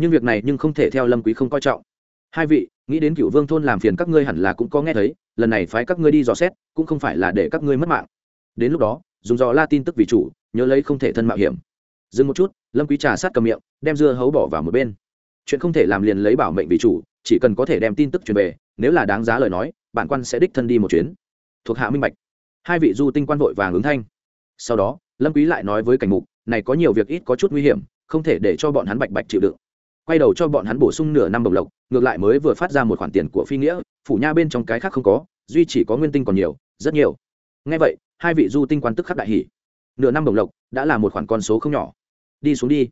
nhưng việc này nhưng không thể theo lâm quý không coi trọng. Hai vị, nghĩ đến cựu vương thôn làm phiền các ngươi hẳn là cũng có nghe thấy, lần này phái các ngươi đi dò xét, cũng không phải là để các ngươi mất mạng. Đến lúc đó, dùng dò la tin tức vì chủ, nhớ lấy không thể thân mạo hiểm. Dừng một chút, lâm quý trà sát cầm miệng, đem dưa hấu bỏ vào một bên. Chuyện không thể làm liền lấy bảo mệnh vì chủ, chỉ cần có thể đem tin tức truyền về, nếu là đáng giá lời nói, bản quan sẽ đích thân đi một chuyến. Thuộc hạ minh bạch. Hai vị du tinh quan vội vàng ứng thanh. Sau đó, lâm quý lại nói với cảnh mục, này có nhiều việc ít có chút nguy hiểm, không thể để cho bọn hắn bạch bạch chịu đựng quay đầu cho bọn hắn bổ sung nửa năm đồng lộc, ngược lại mới vừa phát ra một khoản tiền của phi nghĩa, phủ nha bên trong cái khác không có, duy chỉ có nguyên tinh còn nhiều, rất nhiều. Ngay vậy, hai vị du tinh quan tức khắc đại hỉ. Nửa năm đồng lộc đã là một khoản con số không nhỏ. Đi xuống đi.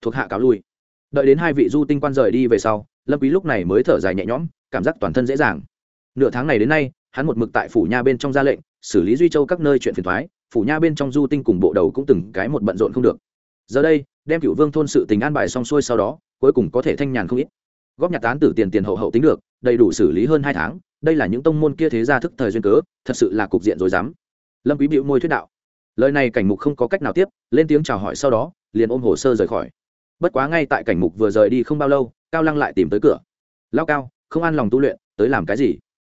Thuộc hạ cáo lui. Đợi đến hai vị du tinh quan rời đi về sau, lâm quý lúc này mới thở dài nhẹ nhõm, cảm giác toàn thân dễ dàng. Nửa tháng này đến nay, hắn một mực tại phủ nha bên trong ra lệnh, xử lý duy châu các nơi chuyện phiền toái, phủ nha bên trong du tinh cùng bộ đầu cũng từng cái một bận rộn không được. Giờ đây, đem cựu vương thôn sự tình an bài xong xuôi sau đó cuối cùng có thể thanh nhàn không ít. Góp nhặt tán tử tiền tiền hậu hậu tính được, đầy đủ xử lý hơn hai tháng, đây là những tông môn kia thế gia thức thời duyên cớ, thật sự là cục diện rồi dám lâm quý bĩu môi thuyết đạo. Lời này cảnh mục không có cách nào tiếp, lên tiếng chào hỏi sau đó, liền ôm hồ sơ rời khỏi. Bất quá ngay tại cảnh mục vừa rời đi không bao lâu, cao lăng lại tìm tới cửa. Lao cao, không an lòng tu luyện, tới làm cái gì?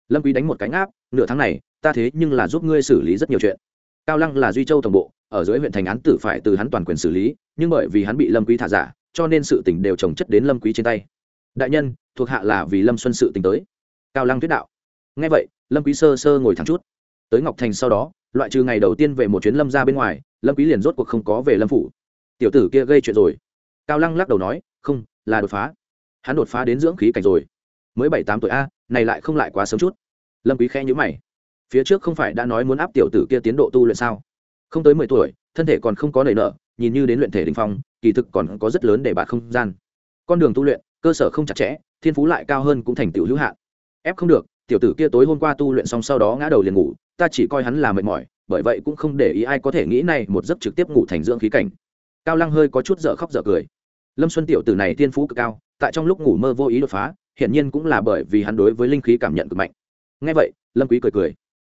Lâm quý đánh một cánh áp nửa tháng này, ta thế nhưng là giúp ngươi xử lý rất nhiều chuyện. Cao lăng là duy châu tổng bộ, ở dưới huyện thành án tử phải từ hắn toàn quyền xử lý, nhưng bởi vì hắn bị lâm quý thả giả cho nên sự tình đều trồng chất đến lâm quý trên tay. Đại nhân, thuộc hạ là vì lâm xuân sự tình tới. Cao lăng tuyết đạo. Nghe vậy, lâm quý sơ sơ ngồi thẳng chút. Tới ngọc thành sau đó, loại trừ ngày đầu tiên về một chuyến lâm ra bên ngoài, lâm quý liền rốt cuộc không có về lâm phủ. Tiểu tử kia gây chuyện rồi. Cao lăng lắc đầu nói, không, là đột phá. Hắn đột phá đến dưỡng khí cảnh rồi. Mới bảy tám tuổi a, này lại không lại quá sớm chút. Lâm quý khẽ nhíu mày. Phía trước không phải đã nói muốn áp tiểu tử kia tiến độ tu luyện sao? Không tới mười tuổi, thân thể còn không có nảy nở, nhìn như đến luyện thể đỉnh phong kỳ thực còn có rất lớn để bạt không gian. Con đường tu luyện, cơ sở không chặt chẽ, thiên phú lại cao hơn cũng thành tiểu hữu hạn. Ép không được, tiểu tử kia tối hôm qua tu luyện xong sau đó ngã đầu liền ngủ, ta chỉ coi hắn là mệt mỏi, bởi vậy cũng không để ý ai có thể nghĩ này một giấc trực tiếp ngủ thành dưỡng khí cảnh. Cao lăng hơi có chút dở khóc dở cười. Lâm xuân tiểu tử này thiên phú cực cao, tại trong lúc ngủ mơ vô ý đột phá, hiển nhiên cũng là bởi vì hắn đối với linh khí cảm nhận cực mạnh. Ngay vậy, lâm quý cười cười.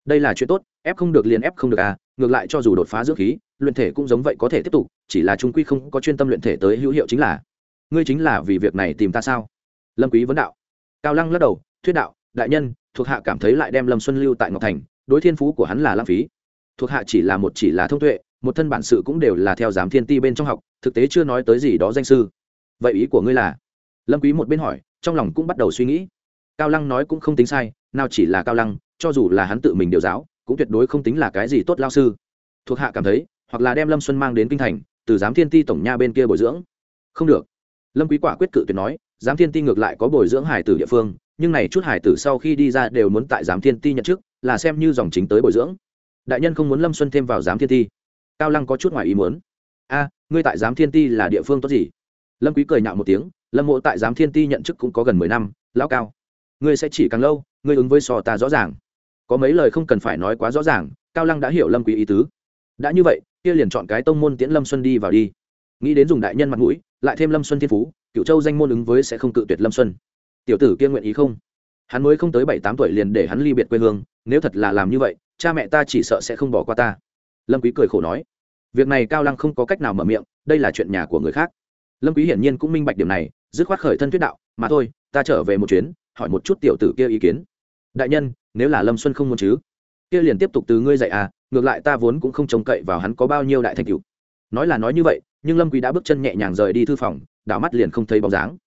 Đây là chuyện tốt, ép không được liền ép không được à ngược lại cho dù đột phá dưỡng khí luyện thể cũng giống vậy có thể tiếp tục, chỉ là chúng quy không có chuyên tâm luyện thể tới hữu hiệu chính là, ngươi chính là vì việc này tìm ta sao? Lâm quý vấn đạo. Cao lăng lắc đầu, thuyết đạo, đại nhân, thuộc hạ cảm thấy lại đem lâm xuân lưu tại ngọc thành, đối thiên phú của hắn là lãng phí. Thuộc hạ chỉ là một chỉ là thông tuệ, một thân bản sự cũng đều là theo giám thiên ti bên trong học, thực tế chưa nói tới gì đó danh sư. Vậy ý của ngươi là? Lâm quý một bên hỏi, trong lòng cũng bắt đầu suy nghĩ. Cao lăng nói cũng không tính sai, nào chỉ là cao lăng, cho dù là hắn tự mình điều giáo, cũng tuyệt đối không tính là cái gì tốt lao sư. Thuộc hạ cảm thấy hoặc là đem lâm xuân mang đến kinh thành, từ giám thiên ti tổng nha bên kia bồi dưỡng. Không được. Lâm quý quả quyết cự tuyệt nói, giám thiên ti ngược lại có bồi dưỡng hải tử địa phương, nhưng này chút hải tử sau khi đi ra đều muốn tại giám thiên ti nhận chức, là xem như dòng chính tới bồi dưỡng. Đại nhân không muốn lâm xuân thêm vào giám thiên ti. Cao lăng có chút ngoài ý muốn. A, ngươi tại giám thiên ti là địa phương tốt gì? Lâm quý cười nhạo một tiếng, lâm mộ tại giám thiên ti nhận chức cũng có gần mười năm, lão cao. Ngươi sẽ chỉ càng lâu, ngươi ứng với sò ta rõ ràng. Có mấy lời không cần phải nói quá rõ ràng, cao lăng đã hiểu lâm quý ý tứ. Đã như vậy kia liền chọn cái tông môn tiễn lâm xuân đi vào đi. Nghĩ đến dùng đại nhân mặt mũi, lại thêm lâm xuân thiên phú cựu châu danh môn ứng với sẽ không cự tuyệt lâm xuân. Tiểu tử kia nguyện ý không? Hắn mới không tới bảy tám tuổi liền để hắn ly biệt quê hương, nếu thật là làm như vậy, cha mẹ ta chỉ sợ sẽ không bỏ qua ta. Lâm quý cười khổ nói, việc này cao lăng không có cách nào mở miệng, đây là chuyện nhà của người khác. Lâm quý hiển nhiên cũng minh bạch điểm này, dứt khoát khởi thân thuyết đạo, mà thôi, ta trở về một chuyến, hỏi một chút tiểu tử kia ý kiến. Đại nhân, nếu là lâm xuân không muốn chứ? Kia liền tiếp tục từ ngươi dạy à ngược lại ta vốn cũng không trông cậy vào hắn có bao nhiêu đại thành tựu. Nói là nói như vậy, nhưng lâm quý đã bước chân nhẹ nhàng rời đi thư phòng, đảo mắt liền không thấy bóng dáng.